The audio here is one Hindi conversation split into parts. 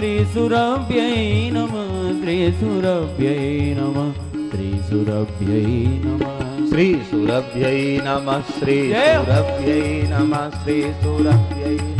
श्रीसुरभ्यै नमः श्रीसुरभ्यै नमः श्रीसुरभ्यै नमः श्रीसुरभ्यै नमः श्रीसुरभ्यै नमः श्रीसुरभ्यै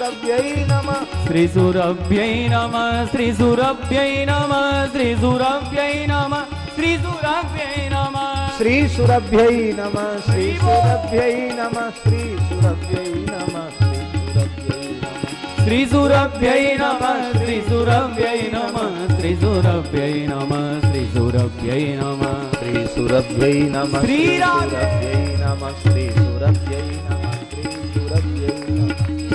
श्रीसुरभ्यै नमः। श्रीसुरभ्यै नमः श्रीसुरभ्यै नमः श्रीसुरभ्यै नमः श्रीसुरभ्यै नमः। श्रीसुरभ्यै नमः श्रीसुरभ्यै नमः श्रीसुरभ्यै नमः श्रीसुरभ्यै नमः। श्रीसुरभ्यै नमः श्रीसुरभ्यै नमः श्रीसुरभ्यै नमः श्रीसुरभ्यै नमः श्रीसुरभ्यै नमः श्रीसुरभ्यै नमः।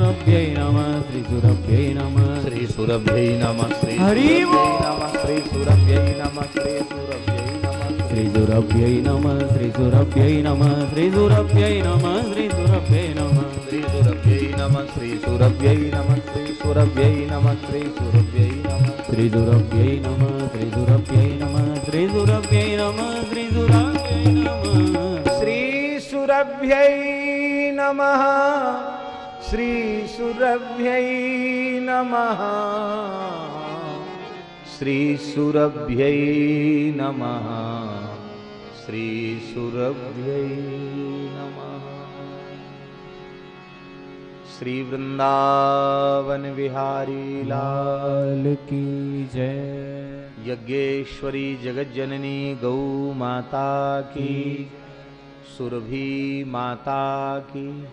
श्रीसुरभ्यै नमः श्रीसुरभ्यै नमः श्रीसुरभ्यै नमः हरि श्रीसुरभ्यै नमः श्रीसुरभ्यै नमः श्रीसुरभ्यै नमः श्रीसुरभ्यै नमः श्रीसुरभ्यै नमः श्रीसुरभ्यै नमः श्रीसुरभ्यै नमः श्रीसुरभ्यै नमः श्रीसुरभ्यै नमः श्रीसुरभ्यै नमः श्रीसुरभ्यै नमः श्रीसुरभ्यै नमः श्रीसुरभ्यै नमः श्रीसुरभ्यै नमः श्रीसुरभ्यै नमः नमः। श्रीसुरभ्यै नमः। श्रीसुरभ्यै नमः। श्री वृंदावन विहारी लाल की जय। यज्ञेश्वरी जगज्जननी गौ माता की। सुरभि माता की।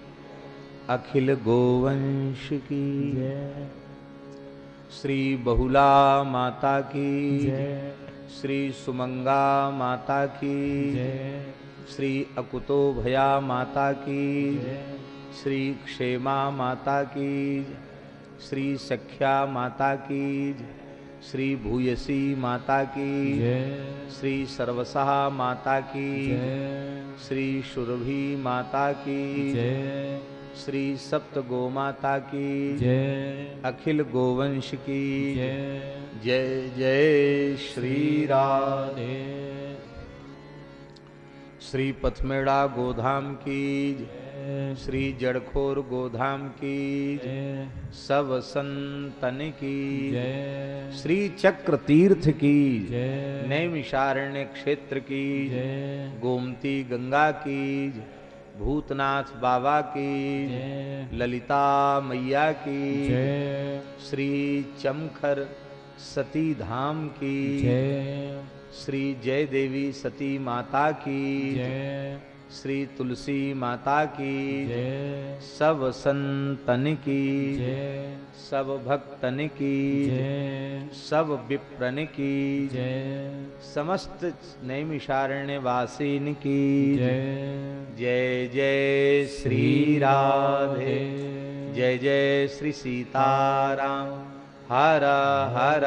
अखिल गोवंश की। जय। श्री बहुला माता की। जय। श्री सुमंगा माता की। जय। श्री अकुतो भया माता की। श्री क्षेमा माता की। श्री सख्या माता की। श्री भूयसी माता की। श्री सर्वसहा माता की। श्री सुरभि माता की। श्री सप्त गो माता की। जय। अखिल गोवंश की। जय। जय जय श्री राधे। श्री पथमेड़ा गोधाम की। श्री जड़खोर गोधाम की। सब संतन की। श्री चक्र तीर्थ की। जय। नैमिषारण्य क्षेत्र की। गोमती गंगा की। भूतनाथ बाबा की ललिता मैया की श्री चमखर सती धाम की श्री जय देवी सती माता की श्री तुलसी माता की। जय। सब संतन की। जय। सब भक्तन की। जय। सब विप्रन की। जय। समस्त नैमिषारण्य वासिन की। जय। जय जय श्री राधे। जय जय श्री सीताराम। हर हर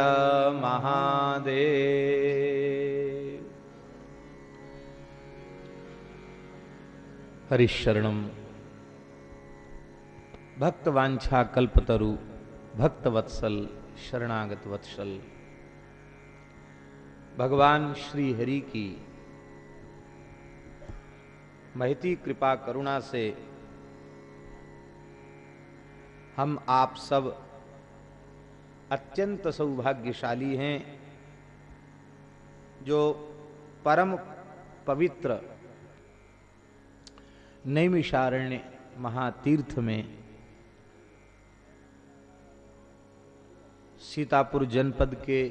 महादेव। हरिशरणम। भक्तवांछा कल्पतरु भक्तवत्सल शरणागत वत्सल भगवान श्री हरि की महती कृपा करुणा से हम आप सब अत्यंत सौभाग्यशाली हैं, जो परम पवित्र नैमिषारण्य महातीर्थ में सीतापुर जनपद के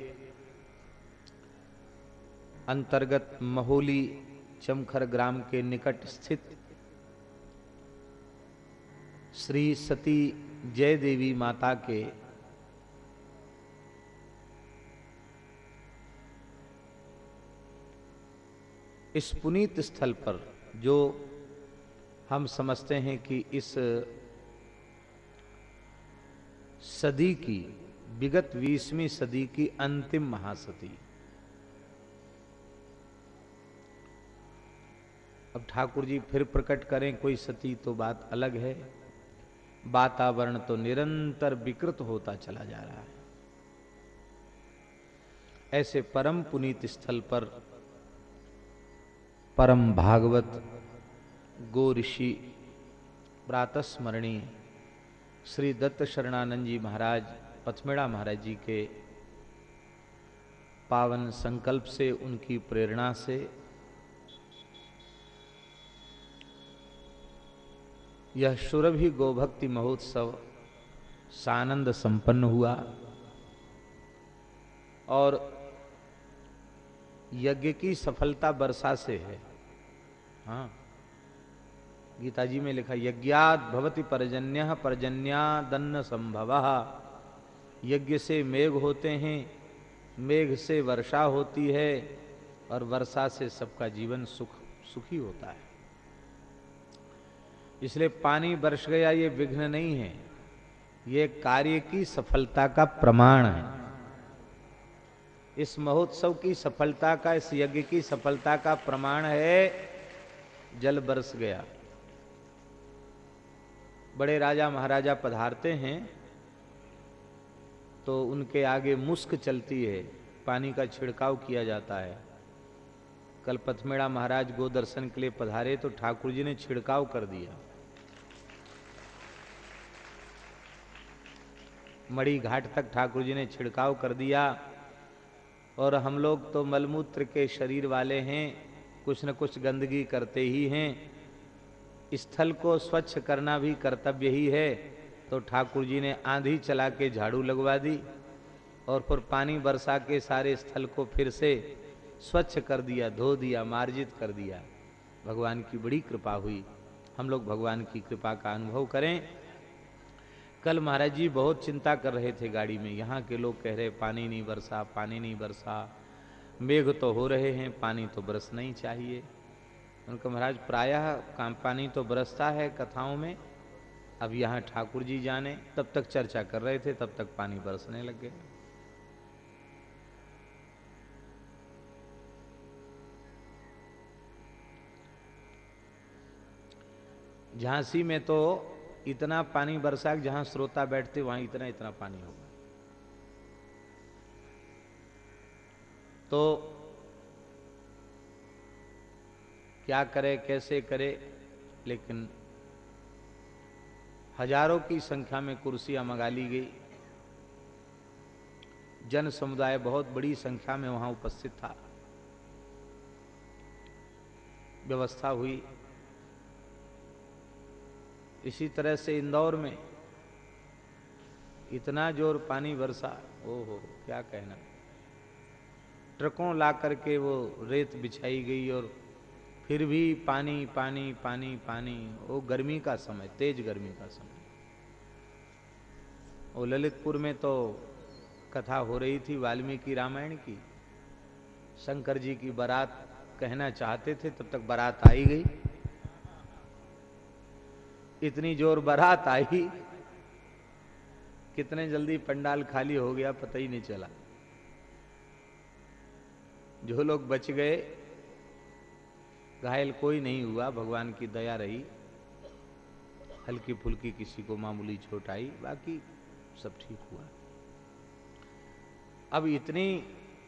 अंतर्गत महोली चमखर ग्राम के निकट स्थित श्री सती जय देवी माता के इस पुनीत स्थल पर जो हम समझते हैं कि इस सदी की, विगत बीसवीं सदी की अंतिम महासती। अब ठाकुर जी फिर प्रकट करें, कोई सती तो बात अलग है। वातावरण तो निरंतर विकृत होता चला जा रहा है। ऐसे परम पुनीत स्थल पर परम भागवत गो ऋषि, प्रातस्मरणीय, श्री दत्त शरणानंद जी महाराज, पथमेड़ा महाराज जी के पावन संकल्प से, उनकी प्रेरणा से, यह सुरभि गोभक्ति महोत्सव सानंद संपन्न हुआ और यज्ञ की सफलता वर्षा से है। हाँ। गीता जी में लिखा यज्ञात भवति पर्जन्य पर्जन्यादन्न संभव। यज्ञ से मेघ होते हैं, मेघ से वर्षा होती है, और वर्षा से सबका जीवन सुख, सुखी होता है। इसलिए पानी बरस गया, ये विघ्न नहीं है। ये कार्य की सफलता का प्रमाण है। इस महोत्सव की सफलता का, इस यज्ञ की सफलता का प्रमाण है, जल बरस गया। बड़े राजा महाराजा पधारते हैं तो उनके आगे मुस्क चलती है, पानी का छिड़काव किया जाता है। कल पथमेड़ा महाराज गो दर्शन के लिए पधारे तो ठाकुर जी ने छिड़काव कर दिया। मड़ी घाट तक ठाकुर जी ने छिड़काव कर दिया, और हम लोग तो मलमूत्र के शरीर वाले हैं, कुछ न कुछ गंदगी करते ही हैं। स्थल को स्वच्छ करना भी कर्तव्य ही है। तो ठाकुर जी ने आंधी चला के झाड़ू लगवा दी और फिर पानी बरसा के सारे स्थल को फिर से स्वच्छ कर दिया, धो दिया, मार्जित कर दिया। भगवान की बड़ी कृपा हुई। हम लोग भगवान की कृपा का अनुभव करें। कल महाराज जी बहुत चिंता कर रहे थे गाड़ी में। यहाँ के लोग कह रहे, पानी नहीं बरसा, पानी नहीं बरसा। मेघ तो हो रहे हैं, पानी तो बरसना ही चाहिए। उनका महाराज प्रायः काम पानी तो बरसता है कथाओं में। अब यहाँ ठाकुर जी जाने, तब तक चर्चा कर रहे थे, तब तक पानी बरसने लग गए। झांसी में तो इतना पानी बरसा कि जहाँ श्रोता बैठते, वहाँ इतना इतना पानी होगा। तो क्या करे, कैसे करे, लेकिन हज़ारों की संख्या में कुर्सियाँ मंगा ली गई। जन समुदाय बहुत बड़ी संख्या में वहाँ उपस्थित था। व्यवस्था हुई। इसी तरह से इंदौर में इतना ज़ोर पानी बरसा, ओहो, क्या कहना। ट्रकों ला करके वो रेत बिछाई गई और फिर भी पानी पानी पानी पानी। वो गर्मी का समय, तेज गर्मी का समय। वो ललितपुर में तो कथा हो रही थी वाल्मीकि रामायण की। शंकर जी की बारात कहना चाहते थे, तब तक बारात आई गई। इतनी ज़ोर बारात आई, कितने जल्दी पंडाल खाली हो गया पता ही नहीं चला। जो लोग बच गए घायल कोई नहीं हुआ, भगवान की दया रही। हल्की फुल्की किसी को मामूली चोट आई, बाकी सब ठीक हुआ। अब इतनी,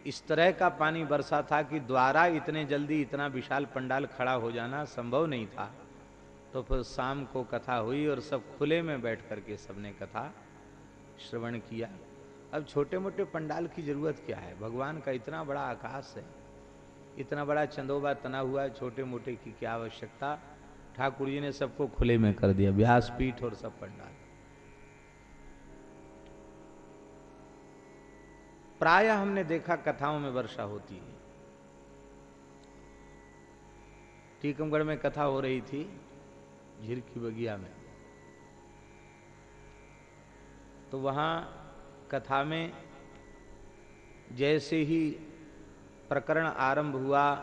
इस तरह का पानी बरसा था कि द्वारा इतने जल्दी इतना विशाल पंडाल खड़ा हो जाना संभव नहीं था। तो फिर शाम को कथा हुई और सब खुले में बैठ करके सबने कथा श्रवण किया। अब छोटे मोटे पंडाल की ज़रूरत क्या है? भगवान का इतना बड़ा आकाश है। इतना बड़ा चंदोबा तना हुआ है छोटे मोटे की क्या आवश्यकता? ठाकुर जी ने सबको खुले में कर दिया, व्यासपीठ और सब पंडाल। प्राय हमने देखा कथाओं में वर्षा होती है। टीकमगढ़ में कथा हो रही थी झिरकी बगिया में। तो वहाँ कथा में जैसे ही प्रकरण आरंभ हुआ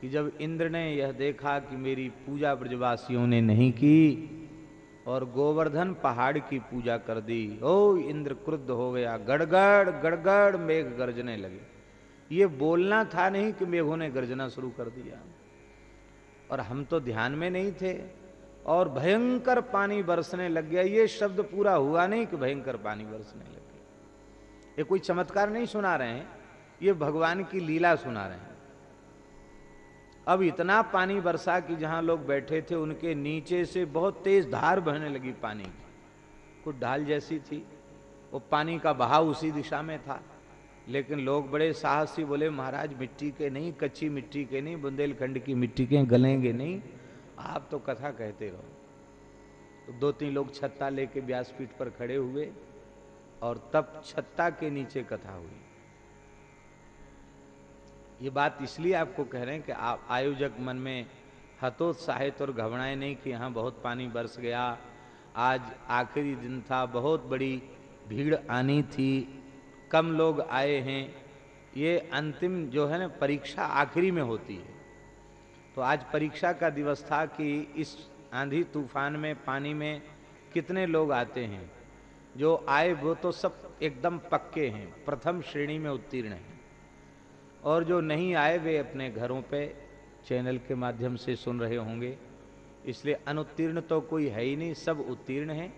कि जब इंद्र ने यह देखा कि मेरी पूजा ब्रजवासियों ने नहीं की और गोवर्धन पहाड़ की पूजा कर दी, ओ इंद्र क्रुद्ध हो गया, गड़गड़ गड़गड़, मेघ गर्जने लगे। ये बोलना था नहीं कि मेघों ने गर्जना शुरू कर दिया। और हम तो ध्यान में नहीं थे और भयंकर पानी बरसने लग गया। ये शब्द पूरा हुआ नहीं कि भयंकर पानी बरसने लग गया। ये कोई चमत्कार नहीं सुना रहे हैं। ये भगवान की लीला सुना रहे हैं। अब इतना पानी बरसा कि जहाँ लोग बैठे थे, उनके नीचे से बहुत तेज धार बहने लगी पानी की। कुछ ढाल जैसी थी। वो पानी का बहाव उसी दिशा में था। लेकिन लोग बड़े साहस साहसी बोले, महाराज, मिट्टी के नहीं, कच्ची मिट्टी के नहीं, बुंदेलखंड की मिट्टी के गलेंगे नहीं। आप तो कथा कहते रहो। तो दो तीन लोग छत्ता लेके व्यासपीठ पर खड़े हुए और तब छत्ता के नीचे कथा हुई। ये बात इसलिए आपको कह रहे हैं कि आप आयोजक मन में हतोत्साहित और घबराए नहीं कि यहाँ बहुत पानी बरस गया। आज आखिरी दिन था, बहुत बड़ी भीड़ आनी थी। कम लोग आए हैं। ये अंतिम जो है ना, परीक्षा आखिरी में होती है। तो आज परीक्षा का दिवस था कि इस आंधी तूफ़ान में, पानी में कितने लोग आते हैं। जो आए वो तो सब एकदम पक्के हैं। प्रथम श्रेणी में उत्तीर्ण हैं। और जो नहीं आए वे अपने घरों पे चैनल के माध्यम से सुन रहे होंगे। इसलिए अनुत्तीर्ण तो कोई है ही नहीं, सब उत्तीर्ण हैं।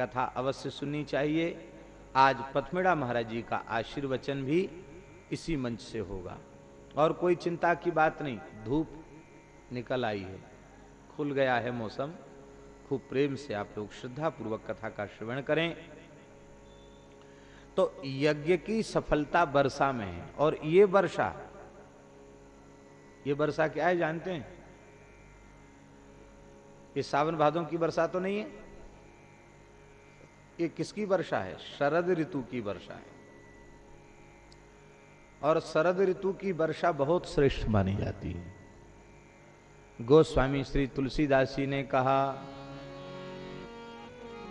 कथा अवश्य सुननी चाहिए। आज पथमेड़ा महाराज जी का आशीर्वचन भी इसी मंच से होगा। और कोई चिंता की बात नहीं, धूप निकल आई है, खुल गया है मौसम। खूब प्रेम से आप लोग श्रद्धापूर्वक कथा का श्रवण करें। तो यज्ञ की सफलता वर्षा में है। और ये वर्षा ये वर्षा क्या है जानते हैं? ये सावन भादों की वर्षा तो नहीं है? ये किसकी वर्षा है? शरद ऋतु की वर्षा है। और शरद ऋतु की वर्षा बहुत श्रेष्ठ मानी जाती है। गोस्वामी श्री तुलसीदास जी ने कहा,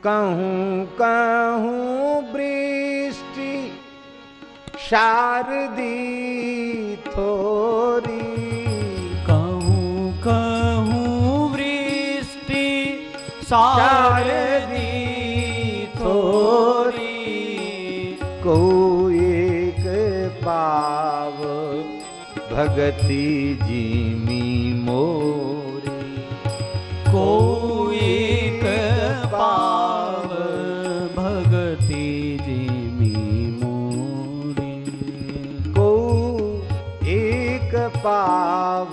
कहूँ कहूँ वृष्टि शारदी थोरी। कहूँ कहूँ वृष्टि शारदी थोरी। को एक पाव भगति जिमी मोरी। को पाव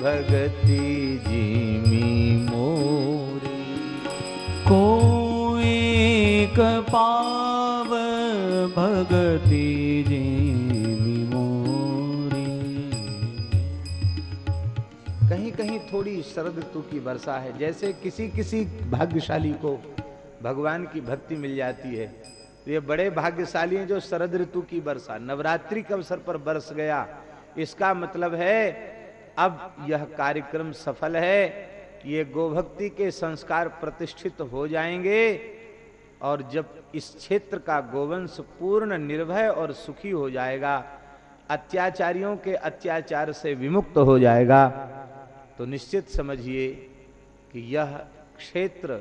भगति जिमी मोरी। को एक पाव भगति जिमी मोरी। कहीं कहीं थोड़ी शरद ऋतु की वर्षा है, जैसे किसी किसी भाग्यशाली को भगवान की भक्ति मिल जाती है। तो ये बड़े भाग्यशाली हैं जो शरद ऋतु की वर्षा, नवरात्रि के अवसर पर बरस गया। इसका मतलब है, अब यह कार्यक्रम सफल है, ये गोभक्ति के संस्कार प्रतिष्ठित हो जाएँगे, और जब इस क्षेत्र का गोवंश पूर्ण निर्भय और सुखी हो जाएगा, अत्याचारियों के अत्याचार से विमुक्त हो जाएगा तो निश्चित समझिए कि यह क्षेत्र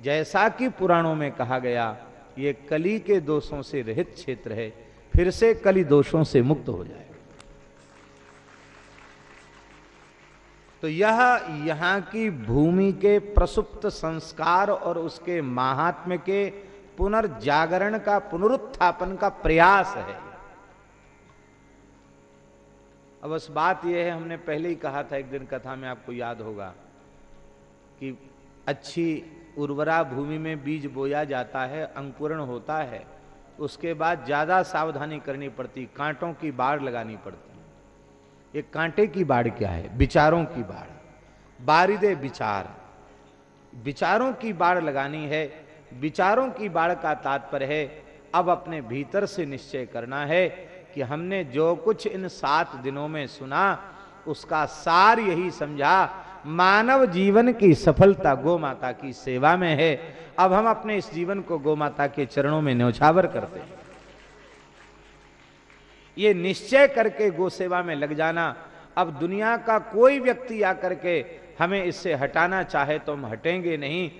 जैसा कि पुराणों में कहा गया, ये कली के दोषों से रहित क्षेत्र है, फिर से कली दोषों से मुक्त हो जाएगा तो यह यहाँ की भूमि के प्रसुप्त संस्कार और उसके महात्म्य के पुनर्जागरण का, पुनरुत्थापन का प्रयास है। अब बस बात यह है, हमने पहले ही कहा था, एक दिन कथा में आपको याद होगा कि अच्छी उर्वरा भूमि में बीज बोया जाता है, अंकुरण होता है, उसके बाद ज़्यादा सावधानी करनी पड़ती, कांटों की बाढ़ लगानी पड़ती। ये कांटे की बाढ़ क्या है? विचारों की बाढ़। बारिदे विचार। विचारों की बाढ़ लगानी है। विचारों की बाढ़ का तात्पर्य है, अब अपने भीतर से निश्चय करना है कि हमने जो कुछ इन सात दिनों में सुना, उसका सार यही समझा, मानव जीवन की सफलता गो माता की सेवा में है। अब हम अपने इस जीवन को गो माता के चरणों में न्यौछावर करते हैं। ये निश्चय करके गो सेवा में लग जाना। अब दुनिया का कोई व्यक्ति आकर के हमें इससे हटाना चाहे तो हम हटेंगे नहीं।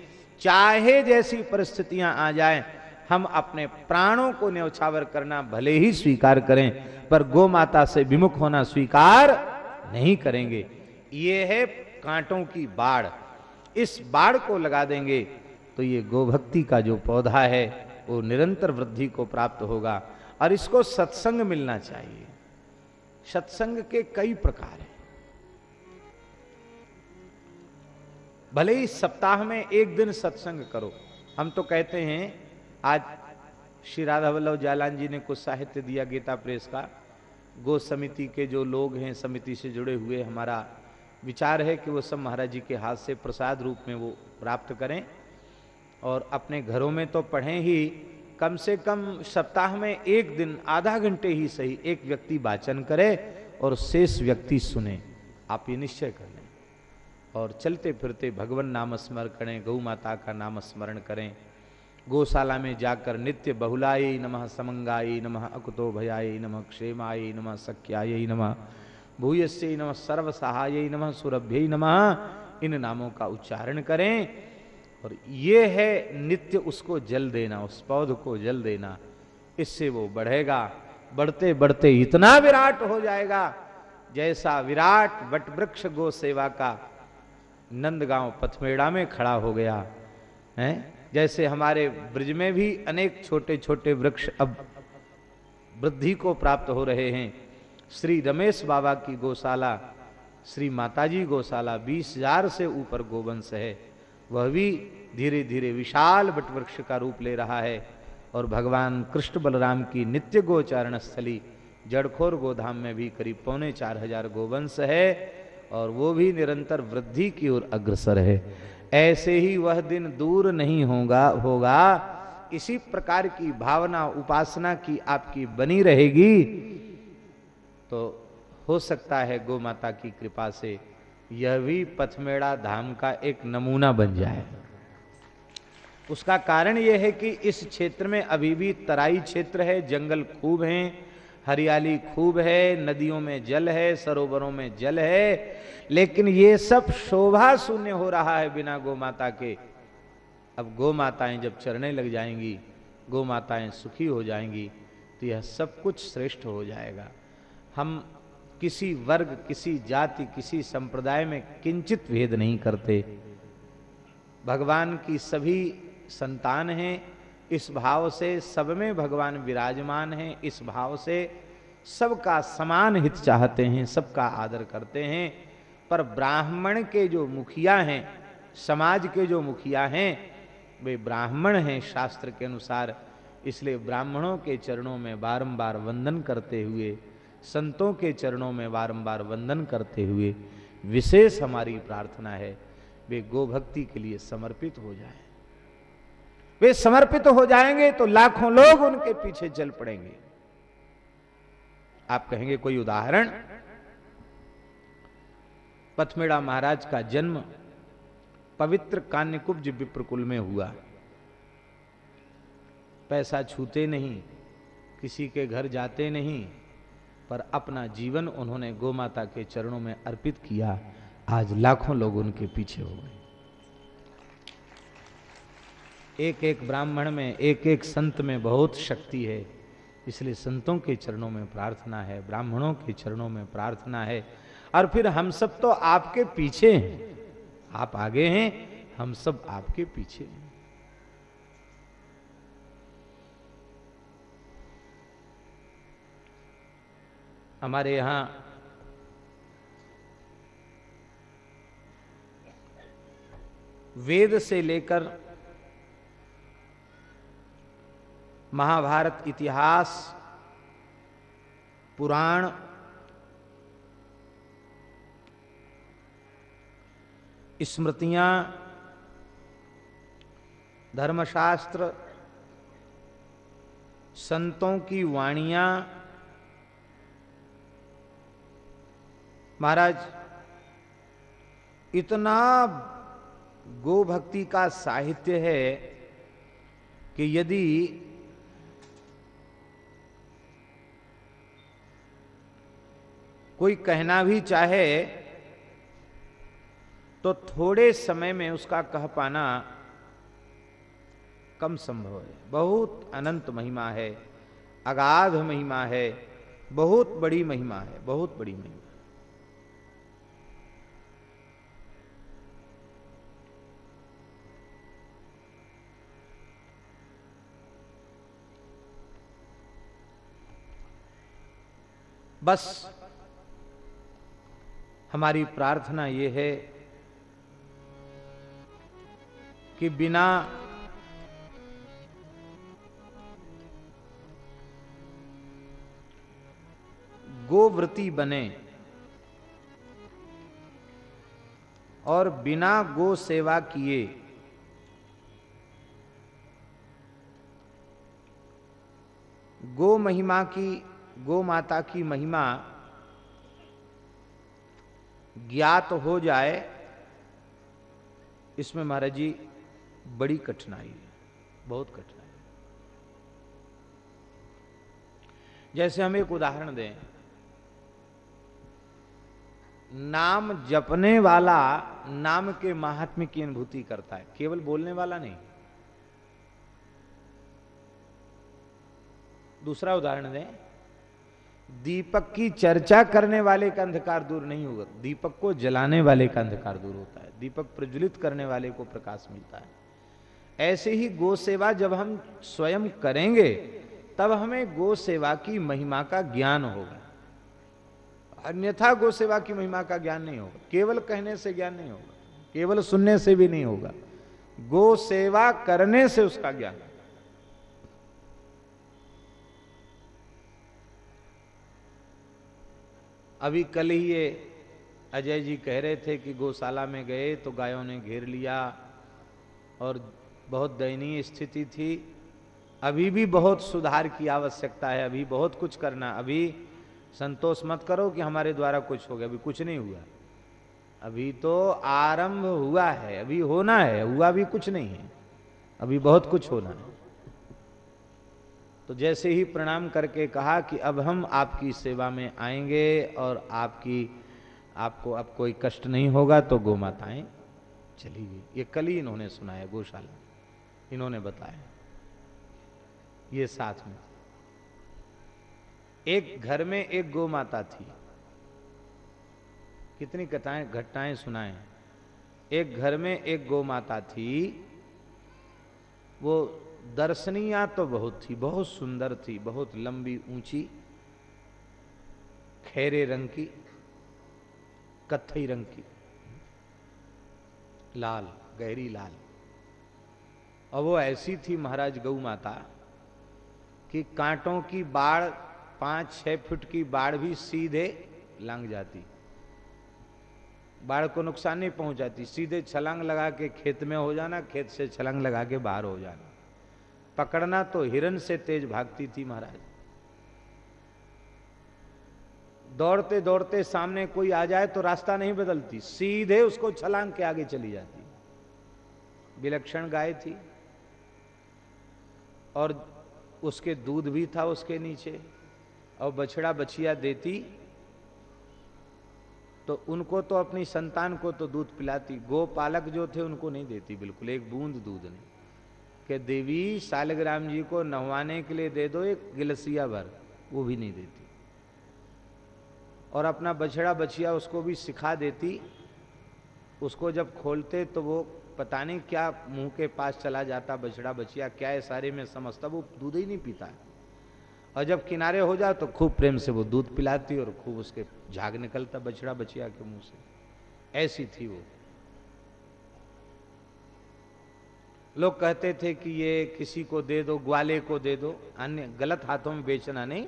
चाहे जैसी परिस्थितियाँ आ जाएँ, हम अपने प्राणों को न्यौछावर करना भले ही स्वीकार करें, पर गो माता से विमुख होना स्वीकार नहीं करेंगे। ये है कांटों की बाढ़ इस बाढ़ को लगा देंगे तो ये गोभक्ति का जो पौधा है, वो निरंतर वृद्धि को प्राप्त होगा। और इसको सत्संग मिलना चाहिए। सत्संग के कई प्रकार हैं। भले ही सप्ताह में एक दिन सत्संग करो। हम तो कहते हैं, आज श्री राधा वल्लभ जालान जी ने कुछ साहित्य दिया गीता प्रेस का। गो समिति के जो लोग हैं, समिति से जुड़े हुए, हमारा विचार है कि वो सब महाराज जी के हाथ से प्रसाद रूप में वो प्राप्त करें। और अपने घरों में तो पढ़ें ही कम से कम सप्ताह में एक दिन, आधा घंटे ही सही, एक व्यक्ति वाचन करे और शेष व्यक्ति सुने। आप ये निश्चय कर लें। और चलते फिरते भगवान नाम स्मरण करें गौ माता का नाम स्मरण करें। गौशाला में जाकर नित्य बहुलाई नमः समंगाई नमः अकुतो भयाई नमः क्षेमाई नमः सख्याय नमः भूयस्य नमः सर्व सहाय नमः सुरभ्य नमः। इन नामों का उच्चारण करें। और ये है नित्य उसको जल देना, उस पौध को जल देना। इससे वो बढ़ेगा बढ़ते बढ़ते इतना विराट हो जाएगा, जैसा विराट वट वृक्ष गो सेवा का नंदगांव पथमेड़ा में खड़ा हो गया, है? जैसे हमारे ब्रज में भी अनेक छोटे छोटे वृक्ष अब वृद्धि को प्राप्त हो रहे हैं। श्री रमेश बाबा की गौशाला, श्री माताजी गौशाला बीस हज़ार से ऊपर गोवंश है। वह भी धीरे धीरे विशाल वटवृक्ष का रूप ले रहा है और भगवान कृष्ण बलराम की नित्य गोचारण स्थली जड़खोर गोधाम में भी करीब पौने चार हज़ार गोवंश है और वो भी निरंतर वृद्धि की ओर अग्रसर है। ऐसे ही वह दिन दूर नहीं होगा होगा। इसी प्रकार की भावना, उपासना की आपकी बनी रहेगी। तो हो सकता है गो माता की कृपा से यह भी पथमेड़ा धाम का एक नमूना बन जाए। उसका कारण यह है कि इस क्षेत्र में अभी भी तराई क्षेत्र है, जंगल खूब हैं, हरियाली खूब है, नदियों में जल है, सरोवरों में जल है, लेकिन ये सब शोभा शून्य हो रहा है बिना गौ माता के। अब गौ माताएँ जब चरने लग जाएँगी गो माताएँ सुखी हो जाएँगी तो यह सब कुछ श्रेष्ठ हो जाएगा। हम किसी वर्ग, किसी जाति, किसी संप्रदाय में किंचित भेद नहीं करते। भगवान की सभी संतान हैं, इस भाव से सब में भगवान विराजमान हैं, इस भाव से सबका समान हित चाहते हैं, सबका आदर करते हैं। पर ब्राह्मण के जो मुखिया हैं, समाज के जो मुखिया हैं, वे ब्राह्मण हैं शास्त्र के अनुसार, इसलिए ब्राह्मणों के चरणों में बारंबार वंदन करते हुए संतों के चरणों में बारंबार वंदन करते हुए विशेष हमारी प्रार्थना है, वे गोभक्ति के लिए समर्पित हो जाए। वे समर्पित हो जाएँगे तो लाखों लोग उनके पीछे चल पड़ेंगे। आप कहेंगे कोई उदाहरण? पथमेड़ा महाराज का जन्म पवित्र कान्यकुब्ज विप्रकुल में हुआ। पैसा छूते नहीं, किसी के घर जाते नहीं पर अपना जीवन उन्होंने गोमाता के चरणों में अर्पित किया, आज लाखों लोग उनके पीछे हो गए। एक एक ब्राह्मण में एक एक संत में बहुत शक्ति है, इसलिए संतों के चरणों में प्रार्थना है, ब्राह्मणों के चरणों में प्रार्थना है। और फिर हम सब तो आपके पीछे हैं। आप आगे हैं, हम सब आपके पीछे हैं। हमारे यहाँ वेद से लेकर महाभारत इतिहास पुराण स्मृतियाँ धर्मशास्त्र संतों की वाणियाँ महाराज, इतना गो भक्ति का साहित्य है कि यदि कोई कहना भी चाहे तो थोड़े समय में उसका कह पाना कम संभव है। बहुत अनंत महिमा है, अगाध महिमा है, बहुत बड़ी महिमा है, बहुत बड़ी महिमा बस हमारी प्रार्थना ये है कि बिना गोव्रती बने और बिना गो सेवा किए गो महिमा की गो माता की महिमा ज्ञात हो जाए, इसमें महाराज जी, बड़ी कठिनाई है, बहुत कठिनाई जैसे हम एक उदाहरण दें, नाम जपने वाला नाम के महात्म्य की अनुभूति करता है, केवल बोलने वाला नहीं। दूसरा उदाहरण दें दीपक की चर्चा करने वाले का अंधकार दूर नहीं होगा। दीपक को जलाने वाले का अंधकार दूर होता है। दीपक प्रज्वलित करने वाले को प्रकाश मिलता है। ऐसे ही गो सेवा जब हम स्वयं करेंगे, तब हमें गो सेवा की महिमा का ज्ञान होगा। अन्यथा गो सेवा की महिमा का ज्ञान नहीं होगा। केवल कहने से ज्ञान नहीं होगा। केवल सुनने से भी नहीं होगा। गो सेवा करने से उसका ज्ञान अभी कल ही ये अजय जी कह रहे थे कि गौशाला में गए तो गायों ने घेर लिया और बहुत दयनीय स्थिति थी। अभी भी बहुत सुधार की आवश्यकता है, अभी बहुत कुछ करना, अभी संतोष मत करो कि हमारे द्वारा कुछ हो गया, अभी कुछ नहीं हुआ। अभी तो आरंभ हुआ है, अभी होना है, हुआ भी कुछ नहीं है, अभी बहुत कुछ होना है। तो जैसे ही प्रणाम करके कहा कि अब हम आपकी सेवा में आएँगे और आपकी, आपको अब कोई कष्ट नहीं होगा तो गौ माताएँ चली गई ये कल ही इन्होंने सुनाया, गौशाला। इन्होंने बताया। ये साथ में। एक घर में एक गौ माता थी। कितनी कथाएँ, घटनाएँ सुनाए। एक घर में एक गौ माता थी। वो दर्शनीया तो बहुत थी, बहुत सुंदर थी, बहुत लंबी ऊँची, खैरे रंग की, कत्थई रंग की, लाल, गहरी लाल। और वो ऐसी थी महाराज गौ माता कि कांटों की बाढ़, पाँच, छह फुट की बाढ़ भी सीधे लंग जाती। बाढ़ को नुकसान नहीं पहुंचाती, सीधे छलांग लगा के खेत में हो जाना, खेत से छलांग लगा के बाहर हो जाना। पकड़ना तो हिरन से तेज भागती थी महाराज। दौड़ते दौड़ते सामने कोई आ जाए तो रास्ता नहीं बदलती, सीधे उसको छलांग के आगे चली जाती। विलक्षण गाय थी और उसके दूध भी था उसके नीचे, और बछड़ा बछिया देती तो उनको तो अपनी संतान को तो दूध पिलाती, गोपालक जो थे उनको नहीं देती, बिल्कुल एक बूंद दूध नहीं। कि देवी सालग्राम जी को नहवाने के लिए दे दो, एक गिलसिया भर, वो भी नहीं देती। और अपना बछड़ा बछिया उसको भी सिखा देती। उसको जब खोलते तो वो पता नहीं क्या मुँह के पास चला जाता, बछड़ा बछिया, क्या है सारे में समझता, वो दूध ही नहीं पीता। और जब किनारे हो जाए तो खूब प्रेम से वो दूध पिलाती और खूब उसके झाग निकलता बछड़ा बछिया के मुँह से। ऐसी थी वो। लोग कहते थे कि ये किसी को दे दो, ग्वाले को दे दो। अन्य गलत हाथों में बेचना नहीं,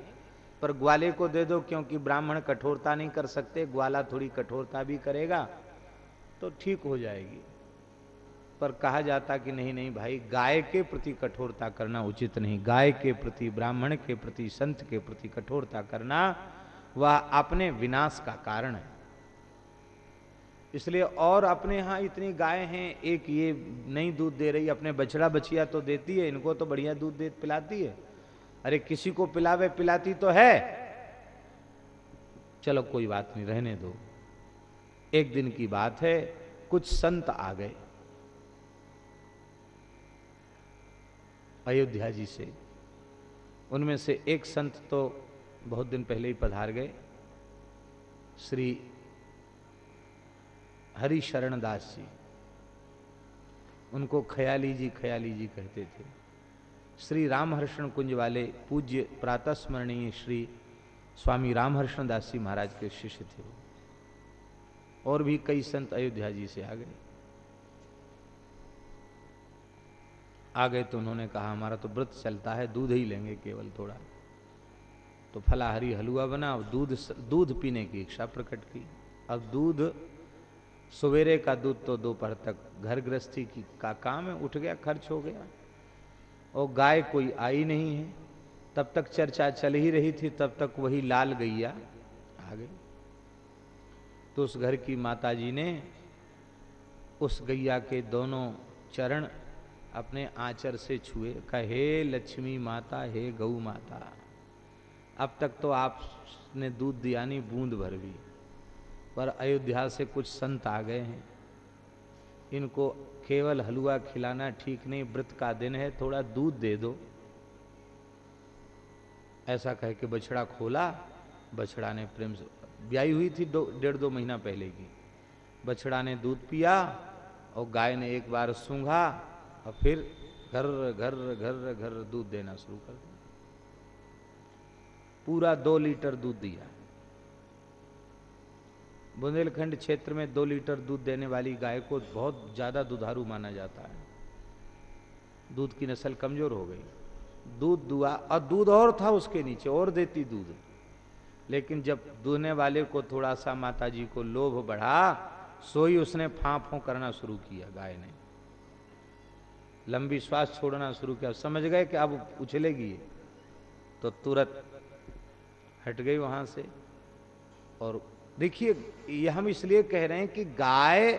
पर ग्वाले को दे दो क्योंकि ब्राह्मण कठोरता नहीं कर सकते, ग्वाला थोड़ी कठोरता भी करेगा तो ठीक हो जाएगी। पर कहा जाता कि नहीं नहीं भाई, गाय के प्रति कठोरता करना उचित नहीं। गाय के प्रति, ब्राह्मण के प्रति, संत के प्रति कठोरता करना वह अपने विनाश का कारण है। इसलिए और अपने यहाँ इतनी गाय हैं, एक ये नहीं दूध दे रही, अपने बछड़ा बछिया तो देती है, इनको तो बढ़िया दूध दे, पिलाती है। अरे किसी को पिलावे, पिलाती तो है। चलो कोई बात नहीं, रहने दो। एक दिन की बात है, कुछ संत आ गए। अयोध्या जी से। उनमें से एक संत तो बहुत दिन पहले ही पधार गए। श्री हरिशरण दास जी। उनको खयाली जी खयाली जी कहते थे। श्री रामहर्षण कुंज वाले पूज्य प्रातः स्मरणीय श्री स्वामी रामहर्षण दास जी महाराज के शिष्य थे। और भी कई संत अयोध्या जी से आ गए। आ गए तो उन्होंने कहा, हमारा तो व्रत चलता है, दूध ही लेंगे केवल थोड़ा। तो फलाहारी हलवा बना और दूध दूध पीने की इच्छा प्रकट की। अब दूध सवेरे का दूध तो दोपहर तक घर गृहस्थी की का काम है, उठ गया, खर्च हो गया। और गाय कोई आई नहीं है। तब तक चर्चा चल ही रही थी, तब तक वही लाल गैया आ गई। तो उस घर की माता जी ने उस गैया के दोनों चरण अपने आचर से छुए, कहे लक्ष्मी माता, हे गऊ माता, अब तक तो आपने दूध दिया नहीं, बूंद भर भी पर अयोध्या से कुछ संत आ गए हैं। इनको केवल हलवा खिलाना ठीक नहीं, व्रत का दिन है, थोड़ा दूध दे दो। ऐसा कह के बछड़ा खोला। बछड़ा ने प्रेम से, ब्याई हुई थी डेढ़ दो महीना पहले की। बछड़ा ने दूध पिया और गाय ने एक बार सूंघा और फिर घर घर घर घर दूध देना शुरू कर दिया। पूरा दो लीटर दूध दिया। बुंदेलखंड क्षेत्र में दो लीटर दूध देने वाली गाय को बहुत ज़्यादा दुधारू माना जाता है। दूध की नस्ल कमज़ोर हो गई। दूध दुआ, और दूध और था उसके नीचे, और देती दूध। लेकिन जब दूहने वाले को थोड़ा सा माता जी को लोभ बढ़ा, सोई उसने फांफों करना शुरू किया गाय ने। लंबी श्वास छोड़ना शुरू किया। समझ गए कि अब उछलेगी तो तुरंत हट गई वहाँ से, और देखिए, ये हम इसलिए कह रहे हैं कि गाय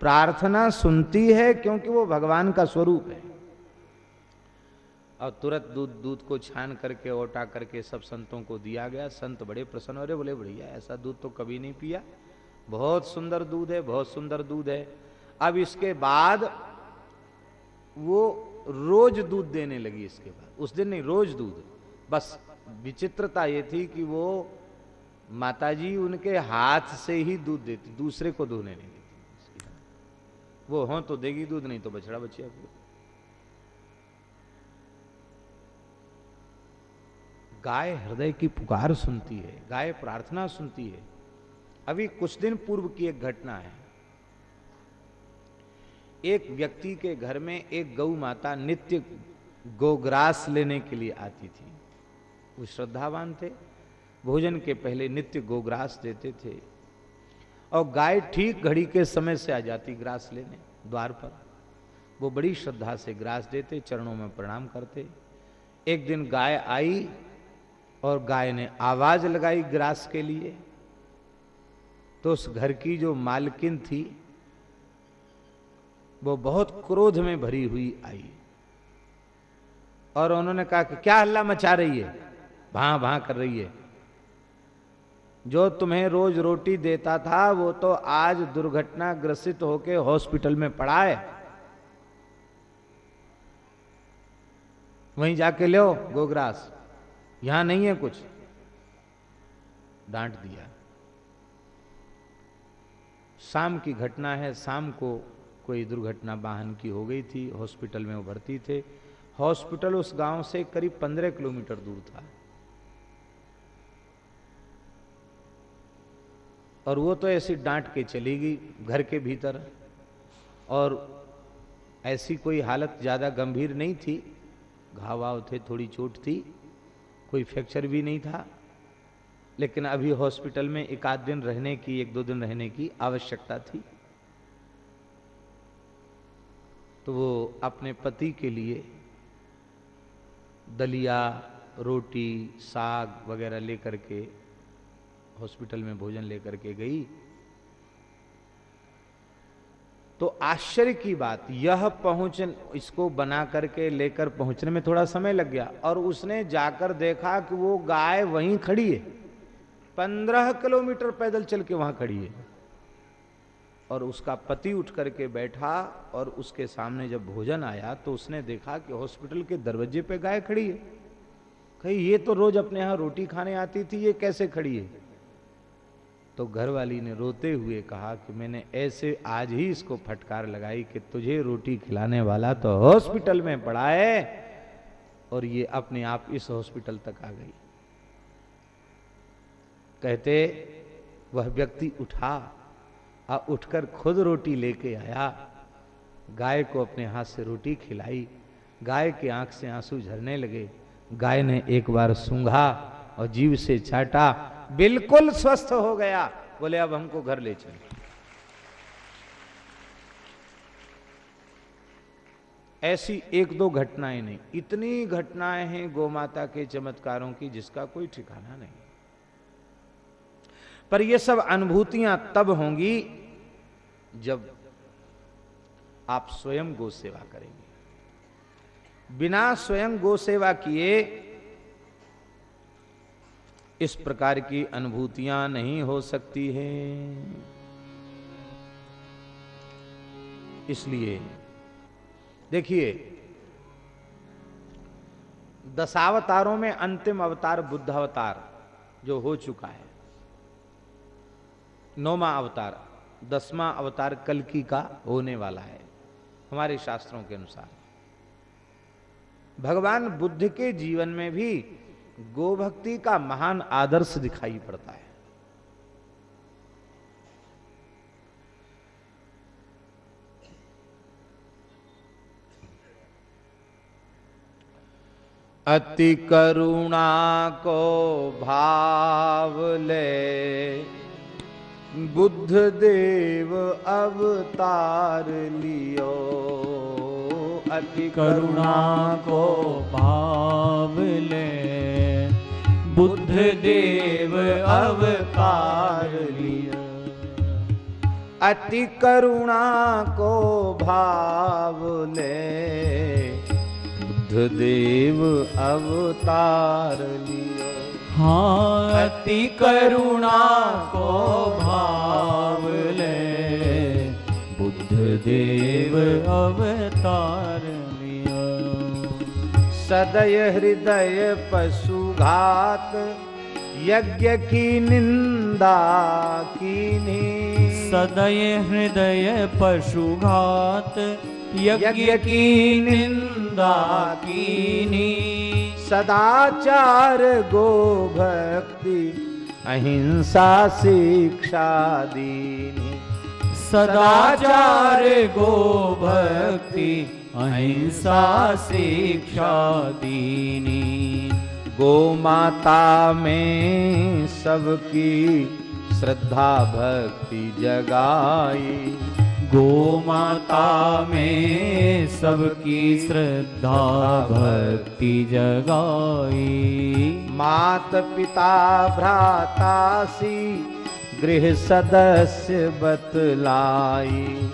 प्रार्थना सुनती है क्योंकि वो भगवान का स्वरूप है। और तुरंत दूध दूध को छान करके, ओटा करके सब संतों को दिया गया। संत बड़े प्रसन्न हो रहे, बोले, बढ़िया, ऐसा दूध तो कभी नहीं पिया। बहुत सुंदर दूध है, बहुत सुंदर दूध है। अब इसके बाद वो रोज दूध देने लगी इसके बाद। उस दिन नहीं, रोज दूध। बस विचित्रता ये थी कि वो माताजी उनके हाथ से ही दूध देती, दूसरे को दूधने नहीं देती। वो हो तो देगी दूध, नहीं तो बछड़ा बचिया को। गाय हृदय की पुकार सुनती है, गाय प्रार्थना सुनती है। अभी कुछ दिन पूर्व की एक घटना है। एक व्यक्ति के घर में एक गौ माता नित्य गोग्रास लेने के लिए आती थी। वो श्रद्धावान थे। भोजन के पहले नित्य गोग्रास देते थे और गाय ठीक घड़ी के समय से आ जाती ग्रास लेने, द्वार पर। वो बड़ी श्रद्धा से ग्रास देते, चरणों में प्रणाम करते। एक दिन गाय आई और गाय ने आवाज़ लगाई ग्रास के लिए। तो उस घर की जो मालकिन थी, वो बहुत क्रोध में भरी हुई आई। और उन्होंने कहा कि क्या हल्ला मचा रही है? भां भां कर रही है। जो तुम्हें रोज रोटी देता था, वो तो आज दुर्घटना ग्रसित होके हॉस्पिटल में पड़ा है। वहीं जाके लो, गोग्रास। यहाँ नहीं है कुछ। डांट दिया। शाम की घटना है, शाम को कोई दुर्घटना वाहन की हो गई थी, हॉस्पिटल में वो भर्ती थे। हॉस्पिटल उस गाँव से करीब पंद्रह किलोमीटर दूर था। और वो तो ऐसी डांट के चली गई घर के भीतर। और ऐसी कोई हालत ज़्यादा गंभीर नहीं थी। घाव वाव थे, थोड़ी चोट थी, कोई फ्रैक्चर भी नहीं था। लेकिन अभी हॉस्पिटल में एक आध दिन रहने की, एक दो दिन रहने की आवश्यकता थी। तो वो अपने पति के लिए दलिया, रोटी, साग वगैरह लेकर के हॉस्पिटल में भोजन लेकर के गई। तो आश्चर्य की बात, यह पहुँच इसको बना करके लेकर पहुँचने में थोड़ा समय लग गया और उसने जाकर देखा कि वो गाय वहीं खड़ी है। पंद्रह किलोमीटर पैदल चल के वहाँ खड़ी है। और उसका पति उठ करके बैठा और उसके सामने जब भोजन आया तो उसने देखा कि हॉस्पिटल के दरवाजे पे गाय खड़ी है। कही, ये तो रोज अपने यहाँ रोटी खाने आती थी, ये कैसे खड़ी है? तो घरवाली ने रोते हुए कहा कि मैंने ऐसे आज ही इसको फटकार लगाई कि तुझे रोटी खिलाने वाला तो हॉस्पिटल में पड़ा है और ये अपने आप इस हॉस्पिटल तक आ गई। कहते, वह व्यक्ति उठा और उठकर खुद रोटी लेके आया। गाय को अपने हाथ से रोटी खिलाई। गाय के आँख से आँसू झरने लगे। गाय ने एक बार सूंघा और जीव से चाटा बिल्कुल स्वस्थ हो गया। बोले, अब हमको घर ले चल। ऐसी एक दो घटनाएँ नहीं, इतनी घटनाएँ हैं गोमाता के चमत्कारों की जिसका कोई ठिकाना नहीं। पर ये सब अनुभूतियाँ तब होंगी जब आप स्वयं गो सेवा करेंगे। बिना स्वयं गो सेवा किए इस प्रकार की अनुभूतियाँ नहीं हो सकती हैं। इसलिए, देखिए, दशावतारों में अंतिम अवतार बुद्ध अवतार जो हो चुका है। नौमा अवतार, दसवां अवतार कलकी का होने वाला है, हमारे शास्त्रों के अनुसार। भगवान बुद्ध के जीवन में भी गोभक्ति का महान आदर्श दिखाई पड़ता है। अति करुणा को भाव ले, बुद्ध देव अवतार लियो। अति करुणा को भाव ले। बुद्ध देव अवतार लिया। अति करुणा को भाव ले। बुद्ध देव अवतार लिया। हाँ। अति करुणा को भाव ले। बुद्ध देव अवतार लिया सदय हृदय पशुघात यज्ञ की निंदा कीनी। सदय हृदय पशुघात यज्ञ की निंदा कीनी। सदाचार गो भक्ति अहिंसा शिक्षा दीनी। सदाचार गो भक्ति, अहिंसा शिक्षा दीनी। गो माता में सबकी श्रद्धा भक्ति जगाई। गो माता में सबकी श्रद्धा भक्ति जगाई। मात पिता भ्राता सी गृह सदस्य बतलाई।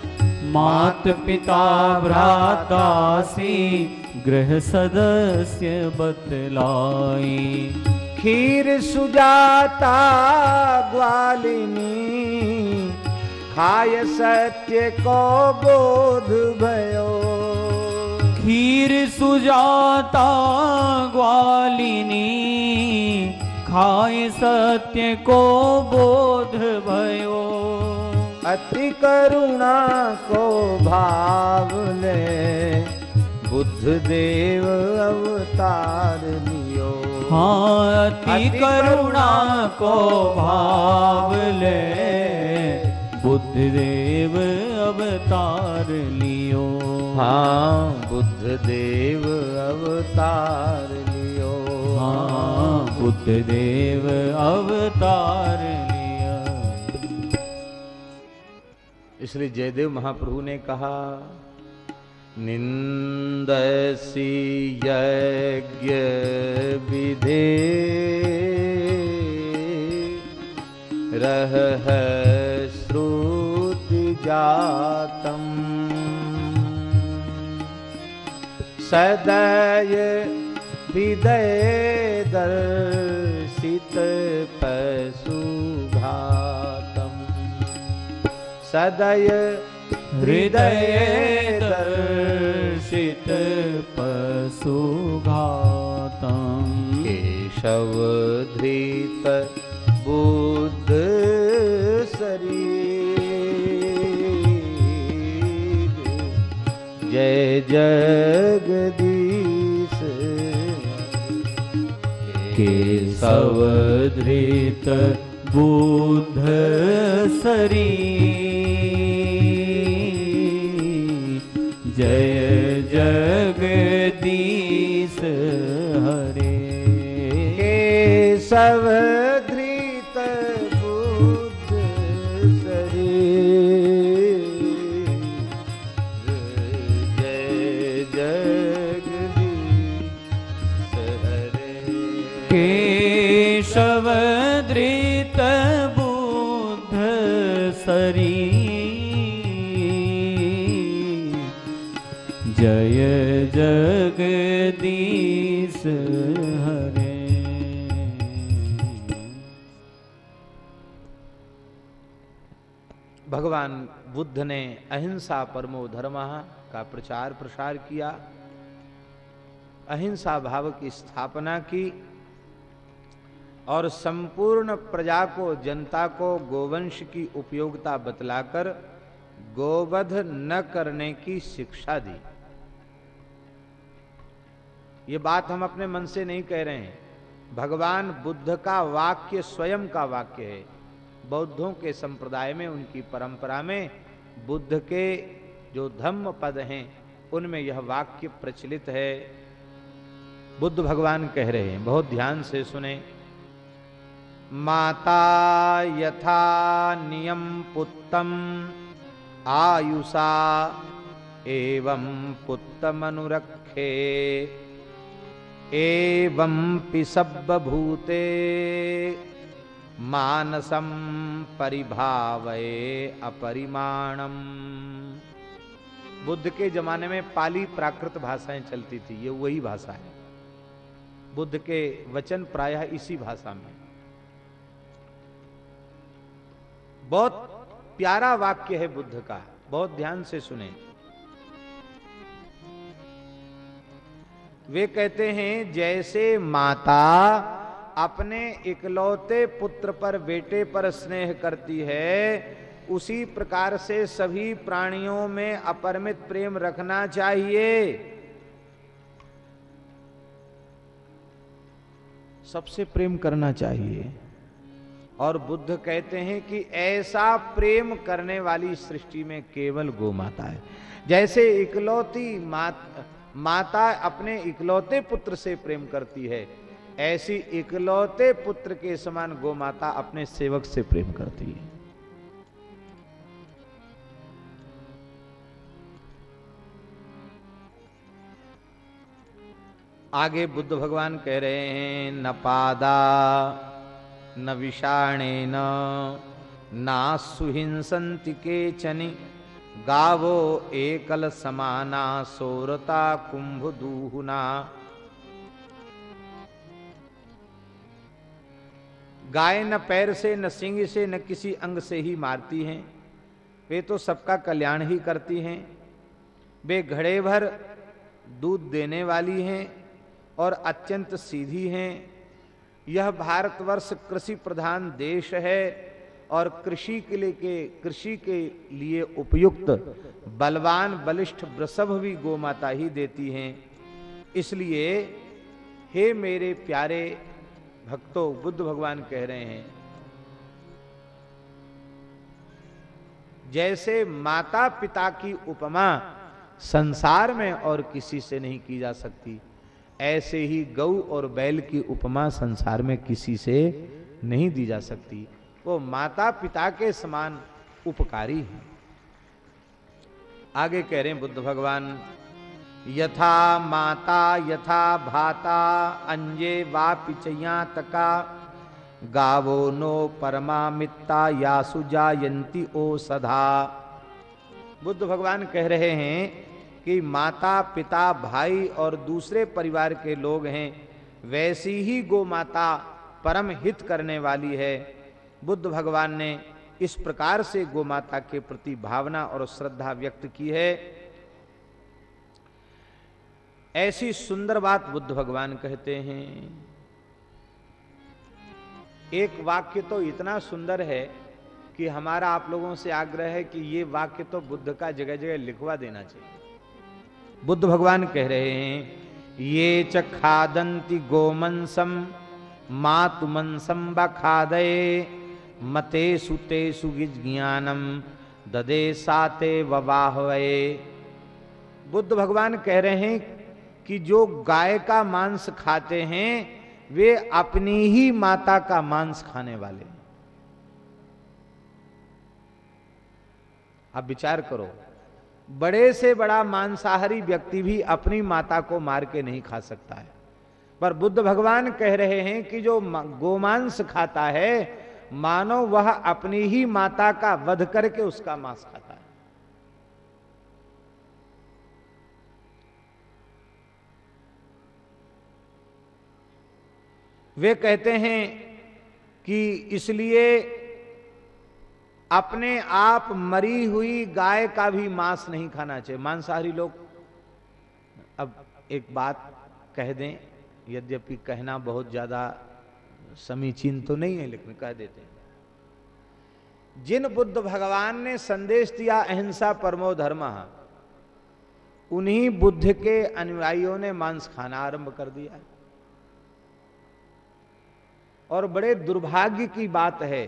मात पिता भ्राता सी गृह सदस्य बतलाई। खीर सुजाता ग्वालिनी, खाय सत्य को बोध भयो। खीर सुजाता ग्वालिनी खाए सत्य को बोध भयो। अति करुणा को भाव ले। बुद्ध देव अवतार लियो। हाँ अति करुणा को भाव ले। बुद्ध देव अवतार लियो। हाँ बुद्ध देव अवतार लियो। हाँ। बुद्ध देव अवतार लिया। जयदेव महाप्रभु ने कहा, निंदसी यज्ञ विधे रह श्रुति जातम। सदय विदय दर्शित पशुघातम। सदय हृदय दर्शित पशुघातम्। केशव धृत बुद्ध शरीर। जय जगदीश केशव सवधृत बुद्ध सरी जय जगदीश हरे। केशव जगदीश हरे। भगवान बुद्ध ने अहिंसा परमो धर्म का प्रचार प्रसार किया। अहिंसा भाव की स्थापना की और संपूर्ण प्रजा को, जनता को, गोवंश की उपयोगिता बतलाकर गोवध न करने की शिक्षा दी। ये बात हम अपने मन से नहीं कह रहे हैं। भगवान बुद्ध का वाक्य स्वयं का वाक्य है। बौद्धों के संप्रदाय में, उनकी परंपरा में, बुद्ध के जो धम्म पद हैं, उनमें यह वाक्य प्रचलित है। बुद्ध भगवान कह रहे हैं, बहुत ध्यान से सुने। माता यथा नियम पुत्तम, आयुषा एवं पुत्तमनुरक्षे एवं पिसब्बभूते मानसम परिभावये अपरिमाणम। बुद्ध के जमाने में पाली प्राकृत भाषाएँ चलती थी, ये वही भाषा है। बुद्ध के वचन प्रायः इसी भाषा में बहुत प्यारा वाक्य है बुद्ध का, बहुत ध्यान से सुने। वे कहते हैं जैसे माता अपने इकलौते पुत्र पर बेटे पर स्नेह करती है उसी प्रकार से सभी प्राणियों में अपरमित प्रेम रखना चाहिए। सबसे प्रेम करना चाहिए। और बुद्ध कहते हैं कि ऐसा प्रेम करने वाली सृष्टि में केवल गो माता है। जैसे इकलौती मात, माता अपने इकलौते पुत्र से प्रेम करती है। ऐसी इकलौते पुत्र के समान गो माता अपने सेवक से प्रेम करती है। आगे बुद्ध भगवान कह रहे हैं, न पादा, न विषाणे न ना सुहिंसंति के चनी गावो एकल समाना सोरता कुंभ दूहना। गाय न पैर से, न सिंह से, न किसी अंग से ही मारती हैं। वे तो सबका कल्याण ही करती हैं। वे घड़े भर दूध देने वाली हैं और अत्यंत सीधी हैं। यह भारतवर्ष कृषि प्रधान देश है। और कृषि के लिए कृषि के लिए उपयुक्त बलवान बलिष्ठ वृषभ भी गोमाता ही देती हैं। इसलिए हे मेरे प्यारे भक्तों, बुद्ध भगवान कह रहे हैं, जैसे माता पिता की उपमा संसार में और किसी से नहीं की जा सकती, ऐसे ही गौ और बैल की उपमा संसार में किसी से नहीं दी जा सकती। वो माता पिता के समान उपकारी हैं। आगे कह रहे हैं बुद्ध भगवान, यथा माता, यथा भाता, अंजे वा पिचया तका, गावो नो परमामिता या सुजायंती ओ सधा। बुद्ध भगवान कह रहे हैं कि माता पिता भाई और दूसरे परिवार के लोग हैं, वैसी ही गो माता परम हित करने वाली है। बुद्ध भगवान ने इस प्रकार से गो माता के प्रति भावना और श्रद्धा व्यक्त की है। ऐसी सुंदर बात बुद्ध भगवान कहते हैं। एक वाक्य तो इतना सुंदर है कि हमारा आप लोगों से आग्रह है कि ये वाक्य तो बुद्ध का जगह जगह लिखवा देना चाहिए। बुद्ध भगवान कह रहे हैं, ये च खादंती गोमंसम, मातुमंसम बखादये। मते सुते सुज्ञानम ददे साते वबाहवे बुद्ध भगवान कह रहे हैं कि जो गाय का मांस खाते हैं, वे अपनी ही माता का मांस खाने वाले अब विचार करो, बड़े से बड़ा मांसाहारी व्यक्ति भी अपनी माता को मार के नहीं खा सकता है। पर बुद्ध भगवान कह रहे हैं कि जो गोमांस खाता है मानो वह अपनी ही माता का वध करके उसका मांस खाता है। वे कहते हैं कि इसलिए अपने आप मरी हुई गाय का भी मांस नहीं खाना चाहिए। मांसाहारी लोग, अब एक बात कह दें, यद्यपि कहना बहुत ज़्यादा समीचीन तो नहीं है, लेकिन कह देते हैं। जिन बुद्ध भगवान ने संदेश दिया, अहिंसा परमो धर्म, उन्हीं बुद्ध के अनुयायियों ने मांस खाना आरंभ कर दिया और बड़े दुर्भाग्य की बात है,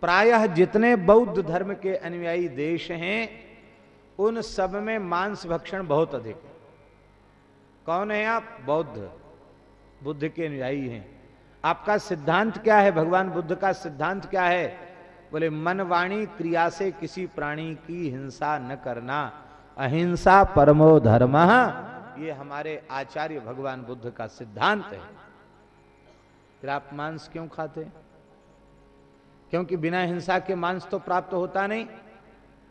प्रायः जितने बौद्ध धर्म के अनुयायी देश हैं, उन सब में मांस भक्षण बहुत अधिक है। कौन है आप? बौद्ध, बुद्ध के अनुयायी हैं। आपका सिद्धांत क्या है? भगवान बुद्ध का सिद्धांत क्या है? बोले मन वाणी क्रिया से किसी प्राणी की हिंसा न करना। अहिंसा परमो धर्म। ये हमारे आचार्य भगवान बुद्ध का सिद्धांत है। फिर आप मांस क्यों खाते? क्योंकि बिना हिंसा के मांस तो प्राप्त होता नहीं।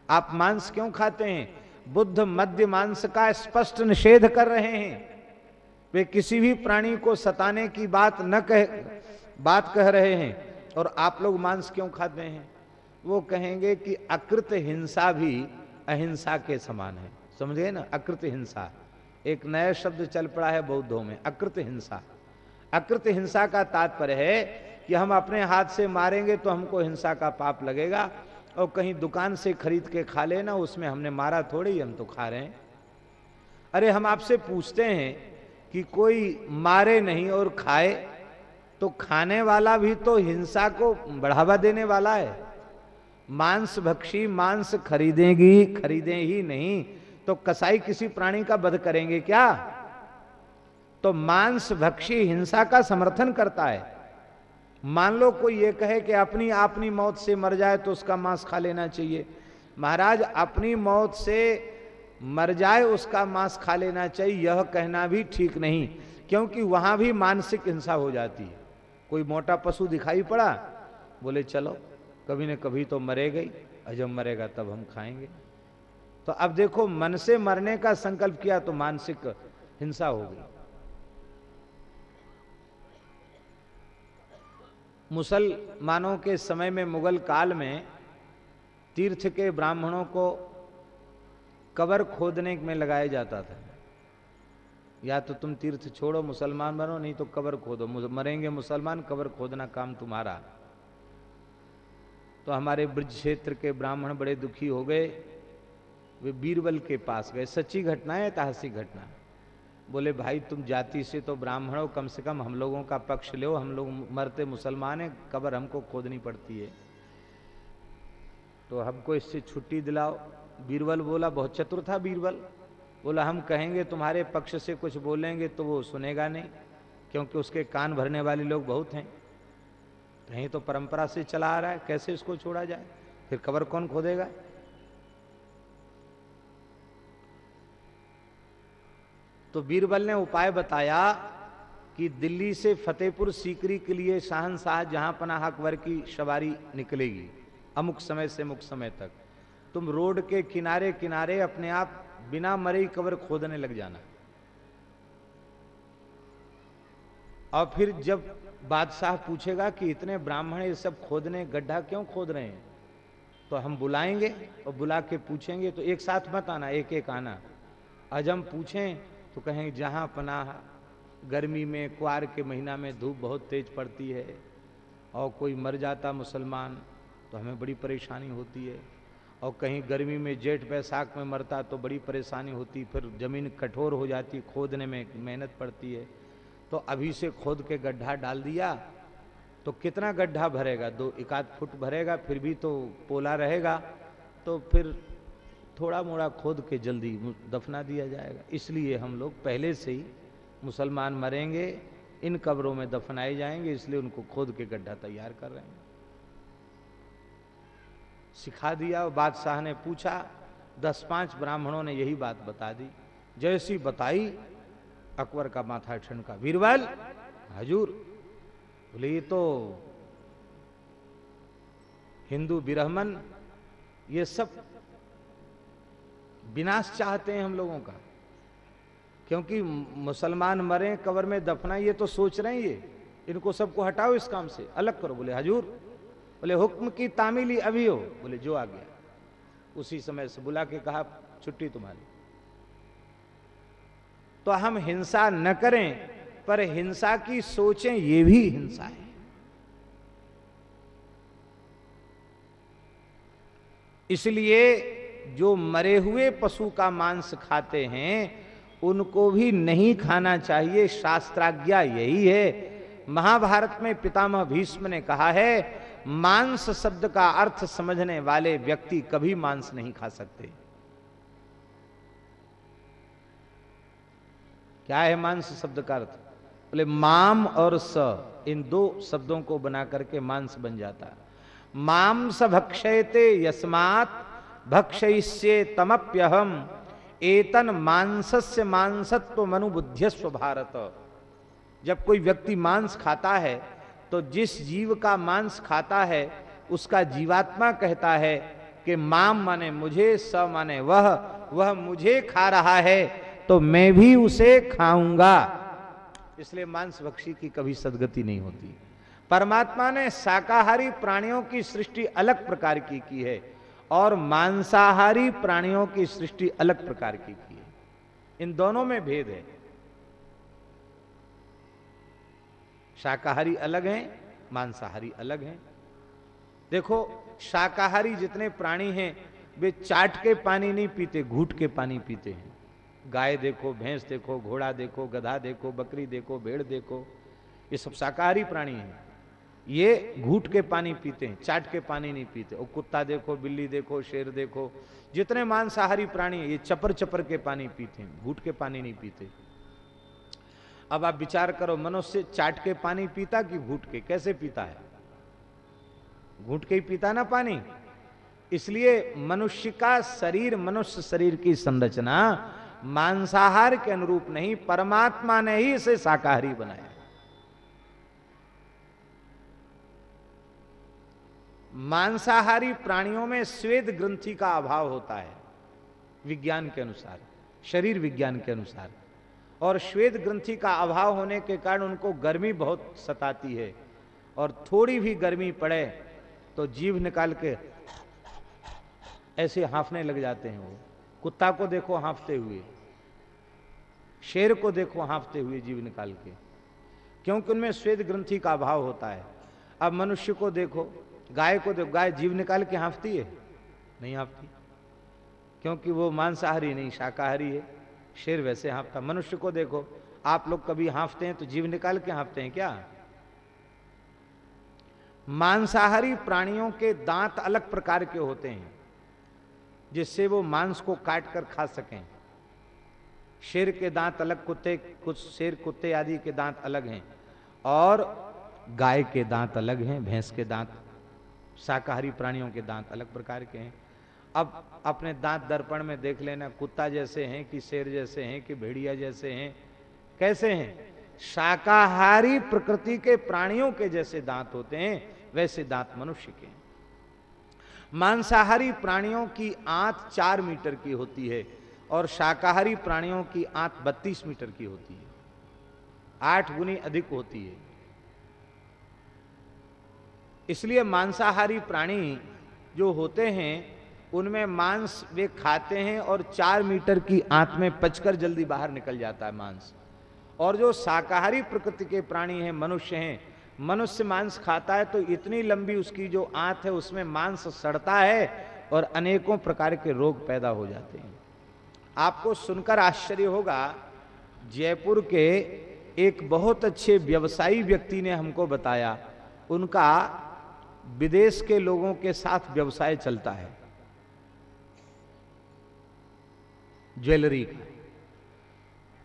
आप मांस क्यों खाते हैं? बुद्ध मध्य मांस का स्पष्ट निषेध कर रहे हैं। वे किसी भी प्राणी को सताने की बात न कह, बात कह रहे हैं। और आप लोग मांस क्यों खाते हैं? वो कहेंगे कि अकृत हिंसा भी अहिंसा के समान है। समझे ना? अकृत हिंसा। एक नया शब्द चल पड़ा है बौद्धों में, अकृत हिंसा। अकृत हिंसा का तात्पर्य है कि हम अपने हाथ से मारेंगे तो हमको हिंसा का पाप लगेगा और कहीं दुकान से खरीद के खा लेना, उसमें हमने मारा थोड़ी हम तो खा रहे हैं। अरे हम आपसे पूछते हैं कि कोई मारे नहीं और खाए तो खाने वाला भी तो हिंसा को बढ़ावा देने वाला है। मांस भक्षी मांस खरीदेगी, खरीदे ही नहीं तो कसाई किसी प्राणी का वध करेंगे क्या? तो मांस भक्षी हिंसा का समर्थन करता है। मान लो कोई ये कहे कि अपनी अपनी मौत से मर जाए तो उसका मांस खा लेना चाहिए। महाराज, अपनी मौत से मर जाए उसका मांस खा लेना चाहिए, यह कहना भी ठीक नहीं, क्योंकि वहाँ भी मानसिक हिंसा हो जाती है। कोई मोटा पशु दिखाई पड़ा, बोले, चलो, कभी न कभी तो मरेगा ही और जब मरेगा, तब हम खाएँगे। तो अब देखो, मन से मरने का संकल्प किया तो मानसिक हिंसा हो गई। मुसलमानों के समय में मुगल काल में तीर्थ के ब्राह्मणों को कबर खोदने में लगाया जाता था। या तो तुम तीर्थ छोड़ो, मुसलमान बनो, नहीं तो कबर खोदो। मरेंगे मुसलमान, कबर खोदना काम तुम्हारा। तो हमारे ब्रज क्षेत्र के ब्राह्मण बड़े दुखी हो गए। वे बीरबल के पास गए। सच्ची घटना है ऐतिहासिक घटना? बोले, भाई, तुम जाति से तो ब्राह्मण हो, कम से कम हम लोगों का पक्ष लो। हम लोग मरते मुसलमान हैं, कबर हमको खोदनी पड़ती है। तो हमको इससे छुट्टी दिलाओ। बीरबल बोला, बहुत चतुर था बीरबल। बोला, हम कहेंगे तुम्हारे पक्ष से कुछ बोलेंगे तो वो सुनेगा नहीं, क्योंकि उसके कान भरने वाले लोग बहुत हैं। कहीं तो परंपरा से चला आ रहा है, कैसे इसको छोड़ा जाए? फिर कबर कौन खोदेगा? तो बीरबल ने उपाय बताया कि दिल्ली से फतेहपुर सीकरी के लिए शाहनशाह जहाँ पना अकबर की सवारी निकलेगी, अमुक समय से मुख समय तक। तुम रोड के किनारे किनारे अपने आप बिना मरे ही कबर खोदने लग जाना। और फिर जब बादशाह पूछेगा कि इतने ब्राह्मण ये सब खोदने, गड्ढा क्यों खोद रहे हैं? तो हम बुलाएँगे और बुला के पूछेंगे तो एक साथ मत आना एक एक आना। आज हम पूछें तो कहें जहाँ पनाह गर्मी में कुआर के महीना में धूप बहुत तेज पड़ती है और कोई मर जाता मुसलमान तो हमें बड़ी परेशानी होती है। और कहीं गर्मी में जेठ बैसाख में मरता तो बड़ी परेशानी होती, फिर ज़मीन कठोर हो जाती, खोदने में मेहनत पड़ती है। तो अभी से खोद के गड्ढा डाल दिया तो कितना गड्ढा भरेगा? दो एक आध फुट भरेगा, फिर भी तो पोला रहेगा तो फिर थोड़ा मोड़ा खोद के जल्दी दफना दिया जाएगा। इसलिए हम लोग पहले से ही मुसलमान मरेंगे, इन कब्रों में दफनाए जाएँगे, इसलिए उनको खोद के गड्ढा तैयार कर रहे हैं। सिखा दिया, बादशाह ने पूछा, दस पाँच ब्राह्मणों ने यही बात बता दी। जैसी बताई, अकबर का माथा ठनका, बीरबल, हजूर, बोले, ये तो हिंदू बिरहमन ये सब विनाश चाहते हैं हम लोगों का। क्योंकि मुसलमान मरे, कबर में दफना ये तो सोच रहे हैं ये। इनको सबको हटाओ इस काम से। अलग करो, बोले, हजूर बोले, हुक्म की तामीली अभी हो। बोले, जो आ गया। उसी समय से बुला के कहा, छुट्टी तुम्हारी। तो हम हिंसा न करें, पर हिंसा की सोचें, ये भी हिंसा है। इसलिए जो मरे हुए पशु का मांस खाते हैं, उनको भी नहीं खाना चाहिए, शास्त्राज्ञा यही है। महाभारत में पितामह भीष्म ने कहा है मांस शब्द का अर्थ समझने वाले व्यक्ति कभी मांस नहीं खा सकते। क्या है मांस शब्द का अर्थ? बोले, माम और स, इन दो शब्दों को बना करके मांस बन जाता। मांस भक्षयते यस्मात, भक्षयिष्ये तमप्यहम, एतन मांसस्य मांसत्व मनुबुद्ध्यस्व भारत। जब कोई व्यक्ति मांस खाता है तो जिस जीव का मांस खाता है, उसका जीवात्मा कहता है कि माम माने मुझे, स माने वह वह मुझे खा रहा है तो मैं भी उसे खाऊँगा। इसलिए मांस भक्षी की कभी सदगति नहीं होती। परमात्मा ने शाकाहारी प्राणियों की सृष्टि अलग प्रकार की की है, और मांसाहारी प्राणियों की सृष्टि अलग प्रकार की की है। इन दोनों में भेद है। शाकाहारी अलग हैं, मांसाहारी अलग हैं। देखो, शाकाहारी जितने प्राणी हैं, वे चाट के पानी नहीं पीते, घूट के पानी पीते हैं। गाय देखो, भैंस देखो, घोड़ा देखो, गधा देखो, बकरी देखो, भेड़ देखो, ये सब शाकाहारी प्राणी हैं। ये घूट के पानी पीते हैं, चाट के पानी नहीं पीते। और कुत्ता देखो, बिल्ली देखो, शेर देखो, जितने मांसाहारी प्राणी हैं, ये चपर चपर के पानी पीते हैं, घूट के पानी नहीं पीते। अब आप विचार करो, मनुष्य चाट के पानी पीता कि घूट के? कैसे पीता है? घूट के ही पीता ना पानी? इसलिए मनुष्य का शरीर, मनुष्य शरीर की संरचना मांसाहार के अनुरूप नहीं, परमात्मा ने ही इसे शाकाहारी बनाया। मांसाहारी प्राणियों में स्वेद ग्रंथि का अभाव होता है, विज्ञान के अनुसार, शरीर विज्ञान के अनुसार। और श्वेत ग्रंथि का अभाव होने के कारण उनको गर्मी बहुत सताती है। और थोड़ी भी गर्मी पड़े तो जीव निकाल के ऐसे हाफने लग जाते हैं वो। कुत्ता को देखो हाफते हुए, शेर को देखो हाफते हुए जीव निकाल के। क्योंकि उनमें श्वेत ग्रंथि का अभाव होता है। अब मनुष्य को देखो, गाय को देखो, गाय जीव निकाल के हाफती है? नहीं हाफती। क्योंकि वो मांसाहारी नहीं, शाकाहारी है। शेर वैसे हाँफता मनुष्य को देखो, आप लोग कभी हाँफते हैं तो जीव निकाल के हाँफते हैं क्या? मांसाहारी प्राणियों के दांत अलग प्रकार के होते हैं, जिससे वो मांस को काट कर खा सकें। शेर के दांत अलग, कुत्ते, कुछ शेर कुत्ते आदि के दांत अलग हैं, और गाय के दांत अलग हैं, भैंस के दांत, शाकाहारी प्राणियों के दांत अलग प्रकार के हैं। अब अपने दांत दर्पण में देख लेना, कुत्ता जैसे हैं कि शेर जैसे हैं कि भेड़िया जैसे हैं, कैसे हैं? शाकाहारी प्रकृति के प्राणियों के जैसे दांत होते हैं, वैसे दांत मनुष्य के मांसाहारी प्राणियों की आंत चार मीटर की होती है और शाकाहारी प्राणियों की आंत बत्तीस मीटर की होती है। आठ गुनी अधिक होती है। इसलिए मांसाहारी प्राणी जो होते हैं उनमें मांस वे खाते हैं और चार मीटर की आंत में पचकर जल्दी बाहर निकल जाता है मांस। और जो शाकाहारी प्रकृति के प्राणी हैं, मनुष्य हैं, मनुष्य मांस खाता है तो इतनी लंबी उसकी जो आंत है, उसमें मांस सड़ता है और अनेकों प्रकार के रोग पैदा हो जाते हैं। आपको सुनकर आश्चर्य होगा, जयपुर के एक बहुत अच्छे व्यवसायी व्यक्ति ने हमको बताया, उनका विदेश के लोगों के साथ व्यवसाय चलता है। ज्वेलरी का।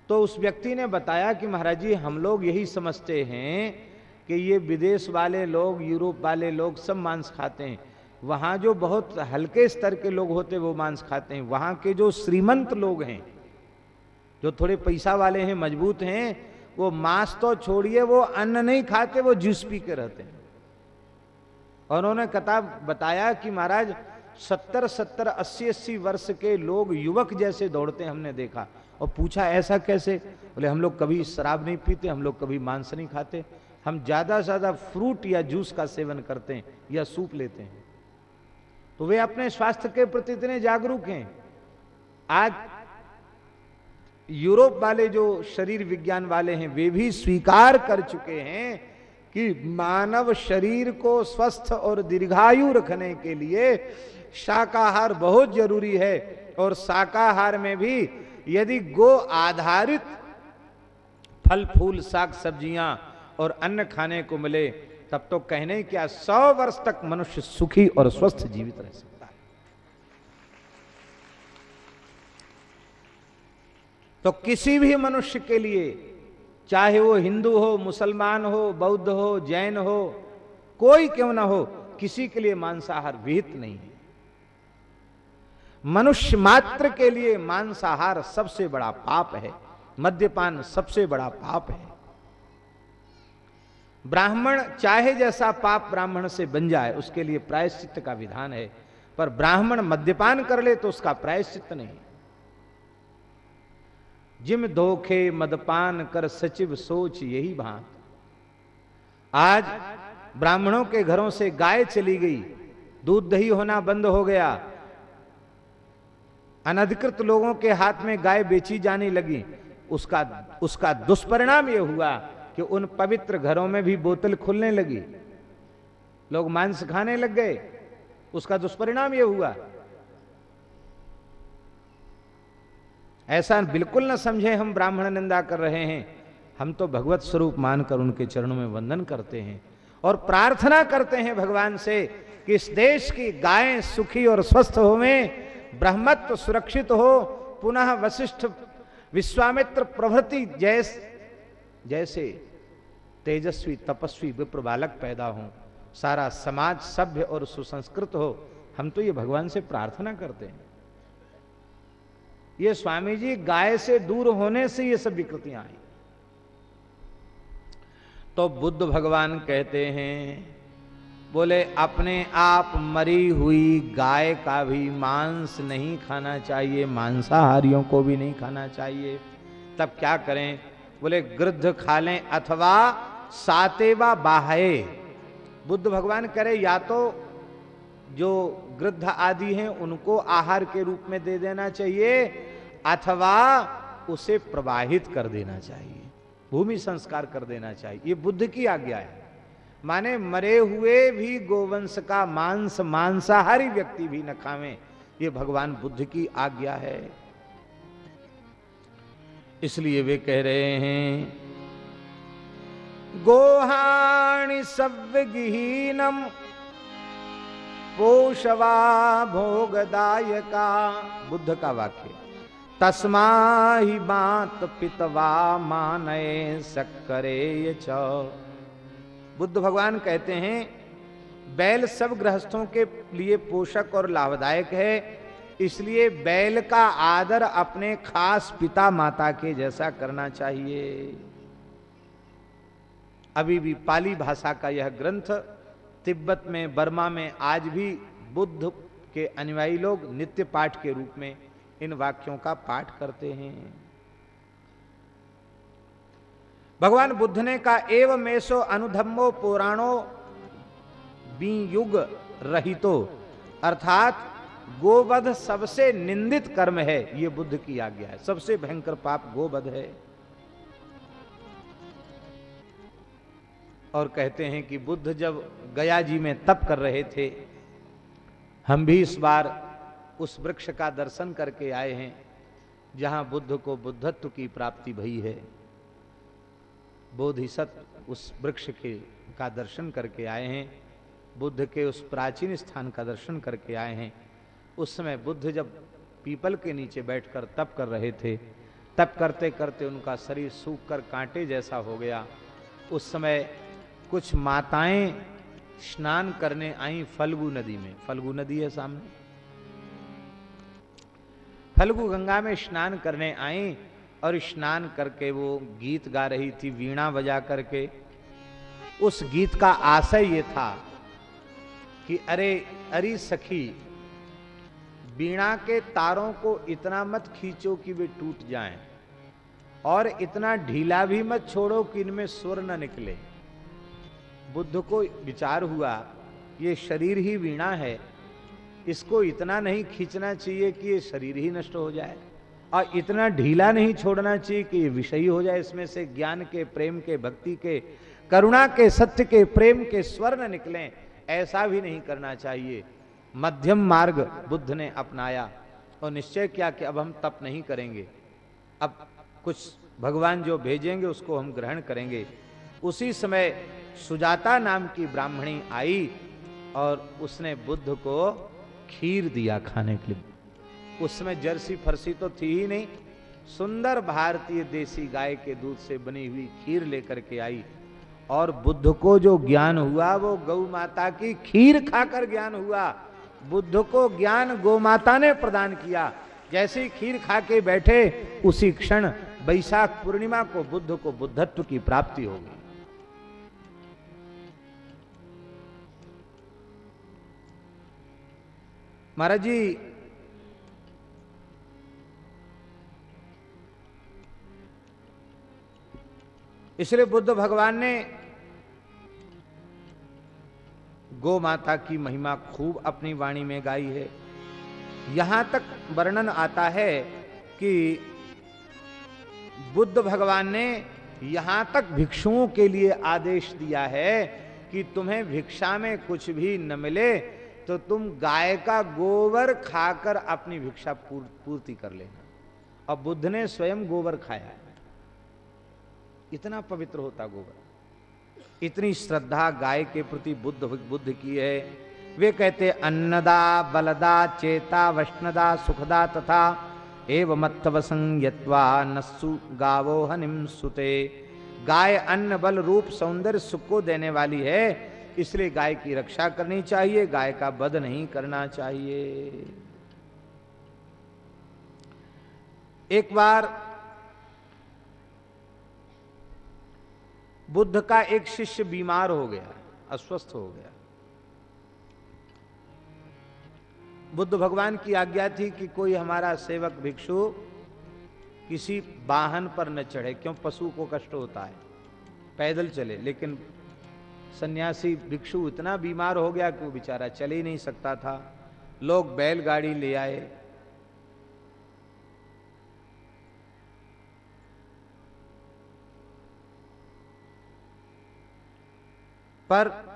तो उस व्यक्ति ने बताया कि महाराज जी, हम लोग यही समझते हैं कि ये विदेश वाले लोग, यूरोप वाले लोग सब मांस खाते हैं। वहाँ जो बहुत हल्के स्तर के लोग होते वो मांस खाते हैं। वहाँ के जो श्रीमंत लोग हैं, जो थोड़े पैसा वाले हैं, मज़बूत हैं, वो मांस तो छोड़िए, वो अन्न नहीं खाते, वो जूस पी के रहते हैं। और उन्होंने कथा बताया कि महाराज सत्तर सत्तर, अस्सी अस्सी वर्ष के लोग युवक जैसे दौड़ते हमने देखा। और पूछा, ऐसा कैसे? बोले, हम लोग कभी शराब नहीं पीते, हम लोग कभी मांस नहीं खाते। हम ज़्यादा से ज़्यादा फ्रूट या जूस का सेवन करते हैं या सूप लेते हैं। तो वे अपने स्वास्थ्य के प्रति इतने जागरूक हैं। आज यूरोप वाले जो शरीर विज्ञान वाले हैं, वे भी स्वीकार कर चुके हैं कि मानव शरीर को स्वस्थ और दीर्घायु रखने के लिए शाकाहार बहुत ज़रूरी है। और शाकाहार में भी यदि गो आधारित फल, फूल, साग, सब्ज़ियाँ और अन्न खाने को मिले, तब तो कहने क्या सौ वर्ष तक मनुष्य सुखी और स्वस्थ जीवित रह सकता है। तो किसी भी मनुष्य के लिए, चाहे वो हिंदू हो, मुसलमान हो, बौद्ध हो, जैन हो, कोई क्यों ना हो, किसी के लिए मांसाहार विहित नहीं है। मनुष्य मात्र के लिए मांसाहार सबसे बड़ा पाप है, मद्यपान सबसे बड़ा पाप है। ब्राह्मण चाहे जैसा पाप ब्राह्मण से बन जाए, उसके लिए प्रायश्चित का विधान है, पर ब्राह्मण मद्यपान कर ले तो उसका प्रायश्चित नहीं। जिम धोखे मदपान कर सचिव सोच यही भांत। आज ब्राह्मणों के घरों से गाय चली गई, दूध दही होना बंद हो गया अनधिकृत लोगों के हाथ में गाय बेची जाने लगी। उसका उसका दुष्परिणाम यह हुआ कि उन पवित्र घरों में भी बोतल खुलने लगी। लोग मांस खाने लग गए। उसका दुष्परिणाम यह हुआ। ऐसा बिल्कुल ना समझे हम ब्राह्मण निंदा कर रहे हैं। हम तो भगवत स्वरूप मानकर उनके चरणों में वंदन करते हैं और प्रार्थना करते हैं भगवान से कि इस देश की गायें सुखी और स्वस्थ होवें। ब्रह्मत्व सुरक्षित हो, पुनः वशिष्ठ विश्वामित्र प्रभृति जैस जैसे तेजस्वी, तपस्वी, विप्र बालक पैदा हो। सारा समाज सभ्य और सुसंस्कृत हो। हम तो ये भगवान से प्रार्थना करते हैं। ये स्वामी जी गाय से दूर होने से ये सब विकृतियाँ आई तो बुद्ध भगवान कहते हैं बोले, अपने आप मरी हुई गाय का भी मांस नहीं खाना चाहिए, मांसाहारियों को भी नहीं खाना चाहिए। तब क्या करें? बोले गृद्ध खा लें अथवा सातेवा बाहे। बुद्ध भगवान करे, या तो जो गृद्ध आदि हैं, उनको आहार के रूप में दे देना चाहिए, अथवा उसे प्रवाहित कर देना चाहिए, भूमि संस्कार कर देना चाहिए। ये बुद्ध की आज्ञा है। माने मरे हुए भी गोवंश का मांस, मांसाहारी व्यक्ति भी न खावे। ये भगवान बुद्ध की आज्ञा है। इसलिए वे कह रहे हैं, गोहाणि सव्यगहीनम पोषवा भोगदायका। बुद्ध का वाक्य। तस्मा ही बात पितवा मानय सक्करे च। बुद्ध भगवान कहते हैं, बैल सब गृहस्थों के लिए पोषक और लाभदायक है, इसलिए बैल का आदर अपने खास पिता माता के जैसा करना चाहिए। अभी भी पाली भाषा का यह ग्रंथ तिब्बत में, बर्मा में आज भी बुद्ध के अनुयायी लोग नित्य पाठ के रूप में इन वाक्यों का पाठ करते हैं। भगवान बुद्ध ने कहा एव मेसो अनुधम्मो पुराणो युग रहितो। अर्थात, गोवध सबसे निंदित कर्म है, ये बुद्ध की आज्ञा है। सबसे भयंकर पाप गोवध है। और कहते हैं कि बुद्ध जब गया जी में तप कर रहे थे, हम भी इस बार उस वृक्ष का दर्शन करके आए हैं, जहाँ बुद्ध को बुद्धत्व की प्राप्ति भई है। बोधिसत उस वृक्ष के का दर्शन करके आए हैं, बुद्ध के उस प्राचीन स्थान का दर्शन करके आए हैं। उस समय बुद्ध जब पीपल के नीचे बैठकर तप कर रहे थे, तप करते करते उनका शरीर सूख कर कांटे जैसा हो गया। उस समय कुछ माताएँ स्नान करने आई फल्गु नदी में। फल्गु नदी है सामने। फल्गु गंगा में स्नान करने आई और स्नान करके वो गीत गा रही थी, वीणा बजा करके। उस गीत का आशय ये था कि अरे अरे सखी, वीणा के तारों को इतना मत खींचो कि वे टूट जाएँ, और इतना ढीला भी मत छोड़ो कि इनमें स्वर न निकले। बुद्ध को विचार हुआ, ये शरीर ही वीणा है, इसको इतना नहीं खींचना चाहिए कि ये शरीर ही नष्ट हो जाए। और इतना ढीला नहीं छोड़ना चाहिए कि ये विषयी हो जाए, इसमें से ज्ञान के, प्रेम के, भक्ति के, करुणा के, सत्य के, प्रेम के स्वर्ण निकलें, ऐसा भी नहीं करना चाहिए। मध्यम मार्ग बुद्ध ने अपनाया, और निश्चय किया कि अब हम तप नहीं करेंगे। अब कुछ भगवान जो भेजेंगे, उसको हम ग्रहण करेंगे। उसी समय सुजाता नाम की ब्राह्मणी आई, और उसने बुद्ध को खीर दिया खाने के लिए। उस समय जर्सी फरसी तो थी ही नहीं। सुंदर भारतीय देसी गाय के दूध से बनी हुई खीर लेकर के आई और बुद्ध को जो ज्ञान हुआ, वो गौ माता की खीर खाकर ज्ञान हुआ। बुद्ध को ज्ञान गौ माता ने प्रदान किया। जैसे खीर खा के बैठे, उसी क्षण बैसाख पूर्णिमा को बुद्ध को बुद्धत्व की प्राप्ति होगी महाराज जी इसलिए बुद्ध भगवान ने गो माता की महिमा खूब अपनी वाणी में गाई है। यहाँ तक वर्णन आता है कि बुद्ध भगवान ने यहाँ तक भिक्षुओं के लिए आदेश दिया है कि तुम्हें भिक्षा में कुछ भी न मिले तो तुम गाय का गोबर खाकर अपनी भिक्षा पूर्ति कर लेना। और बुद्ध ने स्वयं गोबर खाया है। इतना पवित्र होता गोबर। इतनी श्रद्धा गाय के प्रति बुद्ध बुद्ध की है। वे कहते, अन्नदा, बलदा, चेता, वष्णदा, सुखदा तथा एव मत्व संयत्वा नस्सु गावो हनिम सुते। गाय अन्न, बल, रूप, सौंदर्य, सुख को देने वाली है, इसलिए गाय की रक्षा करनी चाहिए, गाय का वध नहीं करना चाहिए। एक बार बुद्ध का एक शिष्य बीमार हो गया, अस्वस्थ हो गया। बुद्ध भगवान की आज्ञा थी कि कोई हमारा सेवक भिक्षु किसी वाहन पर न चढ़े, क्यों? पशु को कष्ट होता है, पैदल चले, लेकिन सन्यासी भिक्षु इतना बीमार हो गया कि वो बेचारा चल ही नहीं सकता था। लोग बैलगाड़ी ले आए पर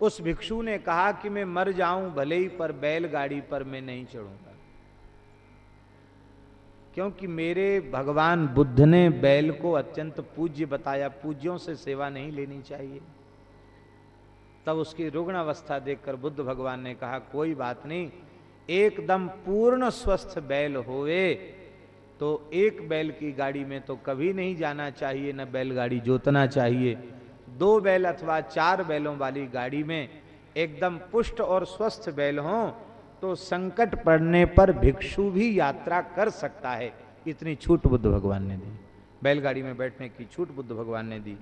उस भिक्षु ने कहा कि मैं मर जाऊँ, भले ही पर बैलगाड़ी पर मैं नहीं चढ़ूँगा। क्योंकि मेरे भगवान बुद्ध ने बैल को अत्यंत पूज्य बताया, पूज्यों से सेवा नहीं लेनी चाहिए। तब उसकी रुग्ण अवस्था देखकर बुद्ध भगवान ने कहा, कोई बात नहीं, एकदम पूर्ण स्वस्थ बैल होवे तो एक बैल की गाड़ी में तो कभी नहीं जाना चाहिए, न बैलगाड़ी जोतना चाहिए। दो बैल अथवा चार बैलों वाली गाड़ी में एकदम पुष्ट और स्वस्थ बैल हों तो संकट पड़ने पर भिक्षु भी यात्रा कर सकता है। इतनी छूट बुद्ध भगवान ने दी। बैलगाड़ी में बैठने की छूट बुद्ध भगवान ने दी।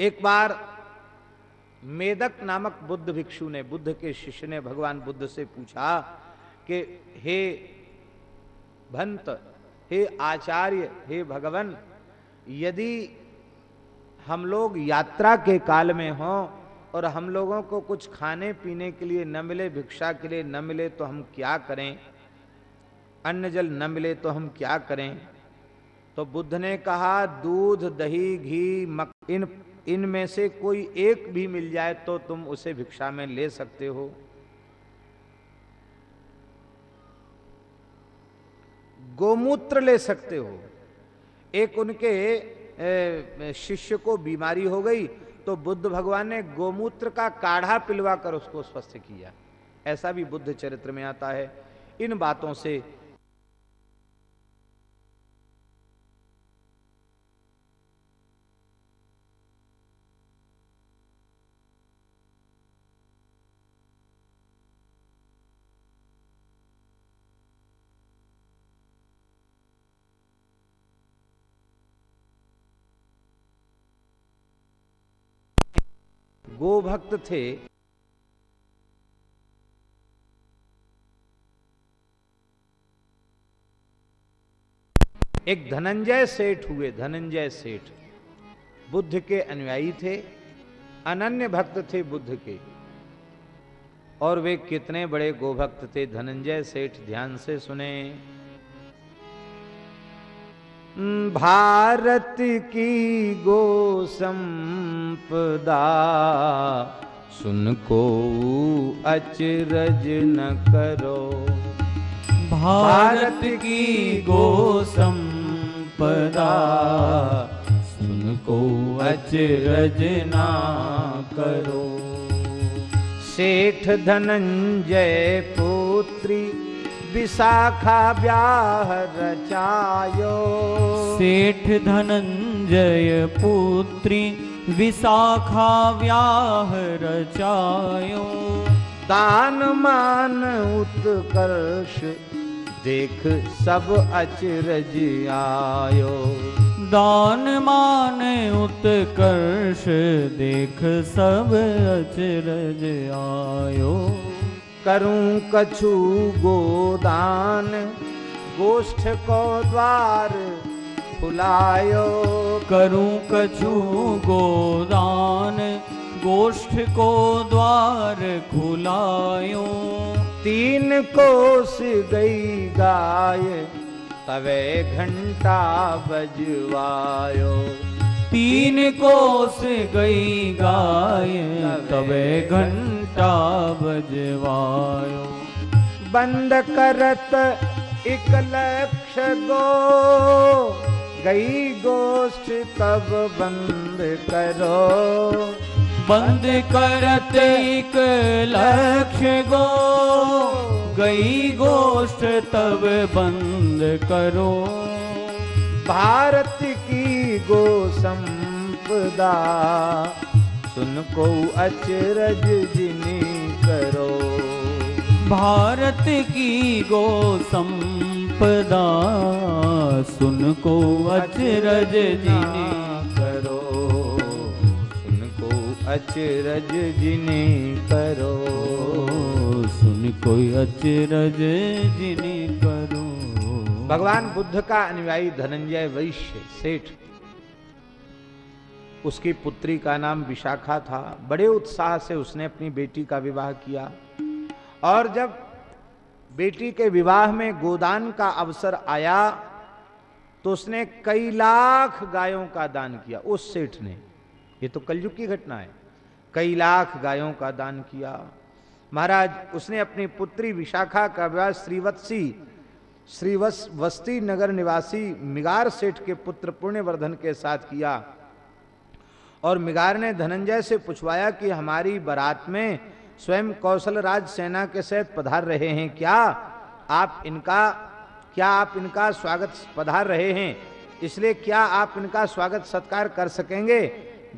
एक बार मेदक नामक बुद्ध भिक्षु ने, बुद्ध के शिष्य ने भगवान बुद्ध से पूछा कि, हे भंत, हे आचार्य, हे भगवान, यदि हम लोग यात्रा के काल में हों और हम लोगों को कुछ खाने पीने के लिए न मिले, भिक्षा के लिए न मिले तो हम क्या करें? अन्न जल न मिले तो हम क्या करें? तो बुद्ध ने कहा, दूध, दही, घी, मक, इन, इनमें से कोई एक भी मिल जाए तो तुम उसे भिक्षा में ले सकते हो। गोमूत्र ले सकते हो। एक उनके शिष्य को बीमारी हो गई तो बुद्ध भगवान ने गोमूत्र का काढ़ा पिलवा कर उसको स्वस्थ किया। ऐसा भी बुद्ध चरित्र में आता है। इन बातों से गोभक्त थे। एक धनंजय सेठ हुए, धनंजय सेठ। बुद्ध के अनुयायी थे, अनन्य भक्त थे बुद्ध के। और वे कितने बड़े गोभक्त थे, धनंजय सेठ ध्यान से सुने। भारत की गो संपदा। सुन को अचरज न करो। भारत की गो संपदा। सुन को अचरज ना करो। सेठ धनंजय पुत्री विशाखा ब्याह रचायो। सेठ धनंजय पुत्री विशाखा व्याह रचायो। दान मान उत्कर्ष देख सब अचरज आयो। दान मान उत्कर्ष देख सब अचरज आयो। करूँ कछु गोदान। गोष्ठ को द्वार खुलायो। करूँ कछु गोदान। गोष्ठ को द्वार खुलायो। तीन कोस गई गाय तवे घंटा बजवायो। तीन कोस गई गाय तवे घंटा बजवायो। बंद करत एक लक्ष गो गई गोष्ठ तब बंद करो। बंद करत एक लक्ष्य गो गई गोष्ठ तब बंद करो। भारत की गो संपदा। सुन को अचरज जिनी करो। भारत की गो संपदा। सुन को अचरज जिने करो। सुन को अचरज जिनी करो। सुन कोई अचरज जिने करो। भगवान बुद्ध का अनुयायी धनंजय वैश्य सेठ उसकी पुत्री का नाम विशाखा था। बड़े उत्साह से उसने अपनी बेटी का विवाह किया। और जब बेटी के विवाह में गोदान का अवसर आया तो उसने कई लाख गायों का दान किया। उस सेठ ने। ये तो कलयुग की घटना है। कई लाख गायों का दान किया। महाराज, उसने अपनी पुत्री विशाखा का विवाह श्रीवत्सी श्रीवस वस्ती नगर निवासी मिगार सेठ के पुत्र पुण्यवर्धन के साथ किया। और मिगार ने धनंजय से पूछवाया कि हमारी बारात में स्वयं कौशल राज सेना के सहित पधार रहे हैं क्या? आप इनका, क्या आप इनका स्वागत पधार रहे हैं? इसलिए क्या आप इनका स्वागत सत्कार कर सकेंगे?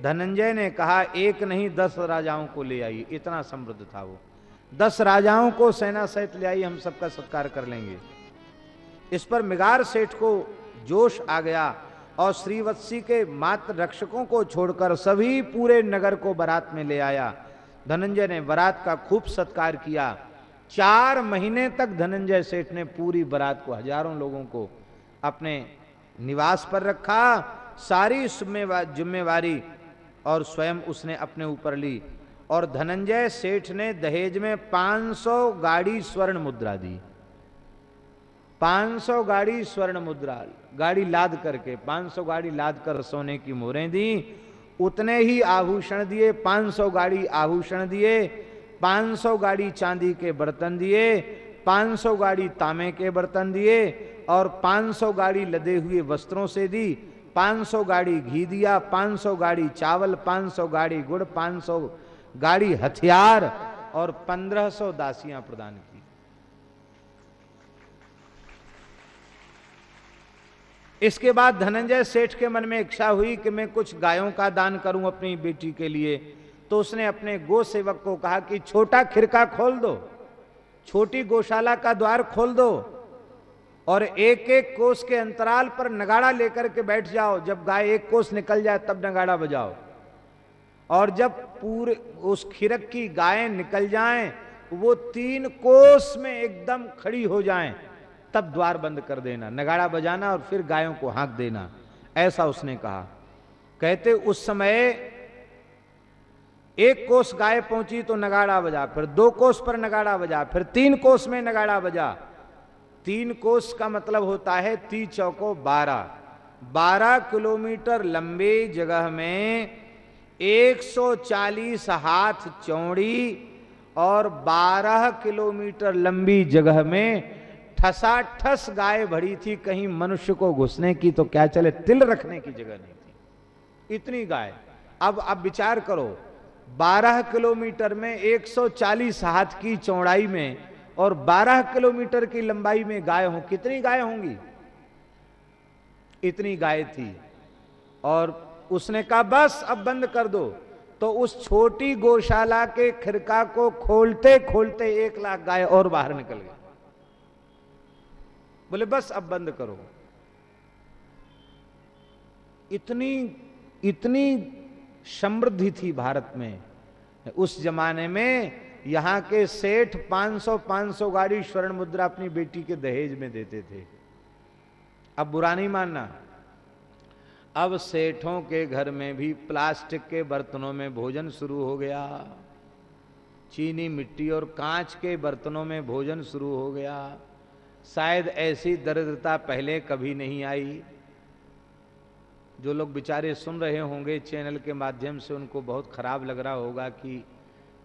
धनंजय ने कहा, एक नहीं, दस राजाओं को ले आइए। इतना समृद्ध था वो। दस राजाओं को सेना सहित ले आइए, हम सबका सत्कार कर लेंगे। इस पर मिगार सेठ को जोश आ गया। और श्रीवत्सी के मात्र रक्षकों को छोड़कर सभी पूरे नगर को बारात में ले आया। धनंजय ने बारात का खूब सत्कार किया। चार महीने तक धनंजय सेठ ने पूरी बारात को हज़ारों लोगों को अपने निवास पर रखा। सारी जिम्मेवारी और स्वयं उसने अपने ऊपर ली और धनंजय सेठ ने दहेज में 500 गाड़ी स्वर्ण मुद्रा दी। 500 गाड़ी स्वर्ण मुद्रा गाड़ी लाद करके 500 गाड़ी लाद कर सोने की मोहरें दी उतने ही आभूषण दिए 500 गाड़ी आभूषण दिए 500 गाड़ी चांदी के बर्तन दिए 500 गाड़ी तांबे के बर्तन दिए और 500 गाड़ी लदे हुए वस्त्रों से दी 500 गाड़ी घी दिया 500 गाड़ी चावल 500 गाड़ी गुड़ 500 गाड़ी हथियार और 1500 दासियाँ प्रदान की इसके बाद धनंजय सेठ के मन में इच्छा हुई कि मैं कुछ गायों का दान करूँ अपनी बेटी के लिए। तो उसने अपने गो सेवक को कहा कि, छोटा खिरका खोल दो, छोटी गौशाला का द्वार खोल दो और एक एक कोस के अंतराल पर नगाड़ा लेकर के बैठ जाओ। जब गाय एक कोस निकल जाए, तब नगाड़ा बजाओ। और जब पूरे उस खिरक की गायें निकल जाएँ, वो तीन कोस में एकदम खड़ी हो जाएँ। तब द्वार बंद कर देना, नगाड़ा बजाना और फिर गायों को हाँक देना, ऐसा उसने कहा। कहते, उस समय एक कोस गाय पहुँची तो नगाड़ा बजा, फिर दो कोस पर नगाड़ा बजा, फिर तीन कोस में नगाड़ा बजा। तीन कोस का मतलब होता है ती चौको बारह। बारह किलोमीटर लंबे जगह में 140 हाथ चौड़ी और 12 किलोमीटर लंबी जगह में ठसा ठस गाय भरी थी, कहीं मनुष्य को घुसने की तो क्या चले? तिल रखने की जगह नहीं थी। इतनी गाय। अब अब विचार करो 12 किलोमीटर में 140 हाथ की चौड़ाई में और 12 किलोमीटर की लंबाई में गाय हो, कितनी गाय होंगी? इतनी गाय थी। और उसने कहा, बस, अब बंद कर दो। तो उस छोटी गौशाला के खिरका को खोलते खोलते एक लाख गाय और बाहर निकल गए बोले, बस अब बंद करो। इतनी इतनी समृद्धि थी भारत में। उस जमाने में यहाँ के सेठ 500 500 गाड़ी स्वर्ण मुद्रा अपनी बेटी के दहेज में देते थे। अब बुरा नहीं मानना। अब सेठों के घर में भी प्लास्टिक के बर्तनों में भोजन शुरू हो गया। चीनी मिट्टी और कांच के बर्तनों में भोजन शुरू हो गया। शायद ऐसी दरिद्रता पहले कभी नहीं आई। जो लोग बेचारे सुन रहे होंगे चैनल के माध्यम से, उनको बहुत खराब लग रहा होगा कि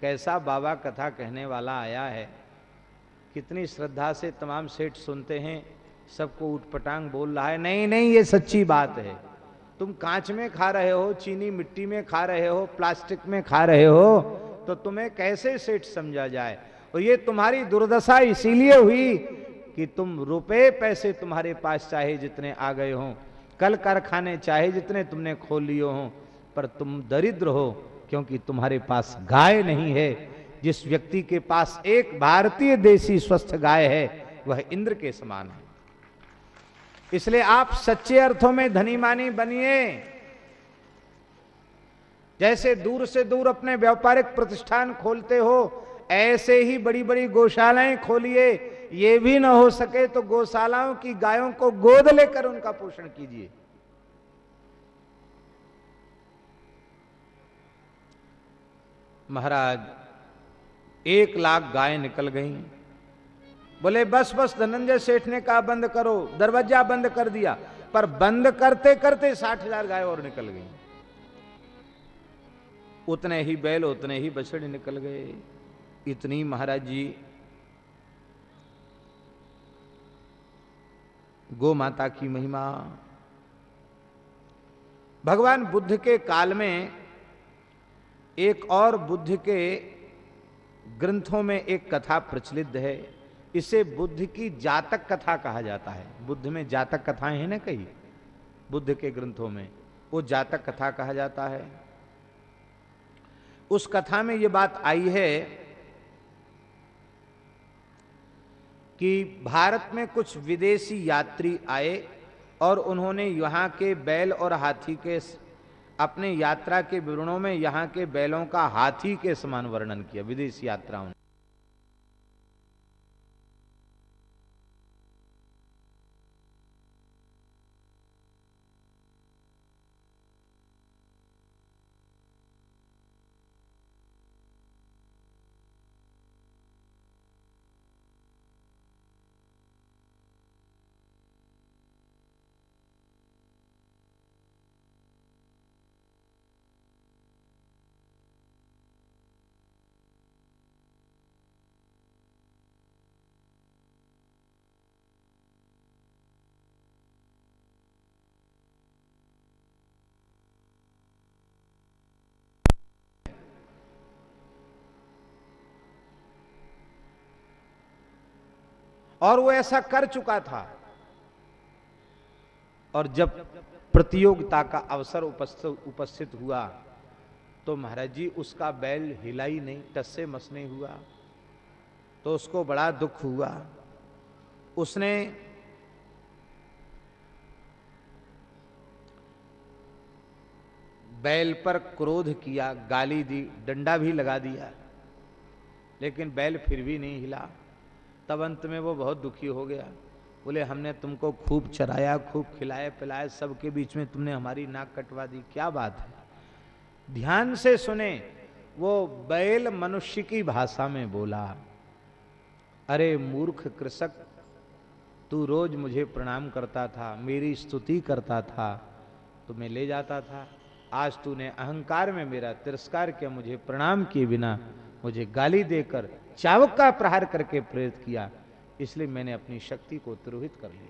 कैसा बाबा कथा कहने वाला आया है। कितनी श्रद्धा से तमाम सेठ सुनते हैं, सबको उठपटांग बोल रहा है, नहीं नहीं, ये सच्ची बात है। तुम कांच में खा रहे हो, चीनी मिट्टी में खा रहे हो, प्लास्टिक में खा रहे हो तो तुम्हें कैसे सेठ समझा जाए? और ये तुम्हारी दुर्दशा इसीलिए हुई कि तुम रुपए पैसे तुम्हारे पास चाहे जितने आ गए हों, कल कारखाने चाहे जितने तुमने खोल लिए हो, पर तुम दरिद्र हो क्योंकि तुम्हारे पास गाय नहीं है। जिस व्यक्ति के पास एक भारतीय देसी स्वस्थ गाय है, वह इंद्र के समान है। इसलिए आप सच्चे अर्थों में धनी मानी बनिए। जैसे दूर से दूर अपने व्यापारिक प्रतिष्ठान खोलते हो, ऐसे ही बड़ी बड़ी गौशालाएँ खोलिए। ये भी ना हो सके तो गौशालाओं की गायों को गोद लेकर उनका पोषण कीजिए। महाराज, एक लाख गाय निकल गई। बोले, बस बस, धनंजय सेठ ने कहा बंद करो, दरवाज़ा बंद कर दिया। पर बंद करते करते साठ हज़ार गाय और निकल गई। उतने ही बैल, उतने ही बछड़े निकल गए। इतनी महाराज जी गो माता की महिमा। भगवान बुद्ध के काल में एक और बुद्ध के ग्रंथों में एक कथा प्रचलित है। इसे बुद्ध की जातक कथा कहा जाता है। बुद्ध में जातक कथाएँ हैं ना कई? बुद्ध के ग्रंथों में वो जातक कथा कहा जाता है। उस कथा में ये बात आई है कि भारत में कुछ विदेशी यात्री आए और उन्होंने यहाँ के बैल और हाथी के अपने यात्रा के विवरणों में यहाँ के बैलों का हाथी के समान वर्णन किया, विदेशी यात्राओं ने। और वो ऐसा कर चुका था। और जब प्रतियोगिता का अवसर उपस्थित हुआ तो महाराज जी, उसका बैल हिला ही नहीं, टस्से मस नहीं हुआ तो उसको बड़ा दुख हुआ। उसने बैल पर क्रोध किया, गाली दी, डंडा भी लगा दिया, लेकिन बैल फिर भी नहीं हिला। तब अंत में वो बहुत दुखी हो गया। बोले, हमने तुमको खूब चराया, खूब खिलाया, पिलाया, सबके बीच में तुमने हमारी नाक कटवा दी। क्या बात है? ध्यान से सुने, वो बैल मनुष्य की भाषा में बोला, अरे मूर्ख कृषक, तू रोज मुझे प्रणाम करता था, मेरी स्तुति करता था तो मैं ले जाता था। आज तूने अहंकार में मेरा तिरस्कार किया, मुझे प्रणाम किए बिना मुझे गाली देकर चावक का प्रहार करके प्रेरित किया, इसलिए मैंने अपनी शक्ति को तिरोहित कर लिया।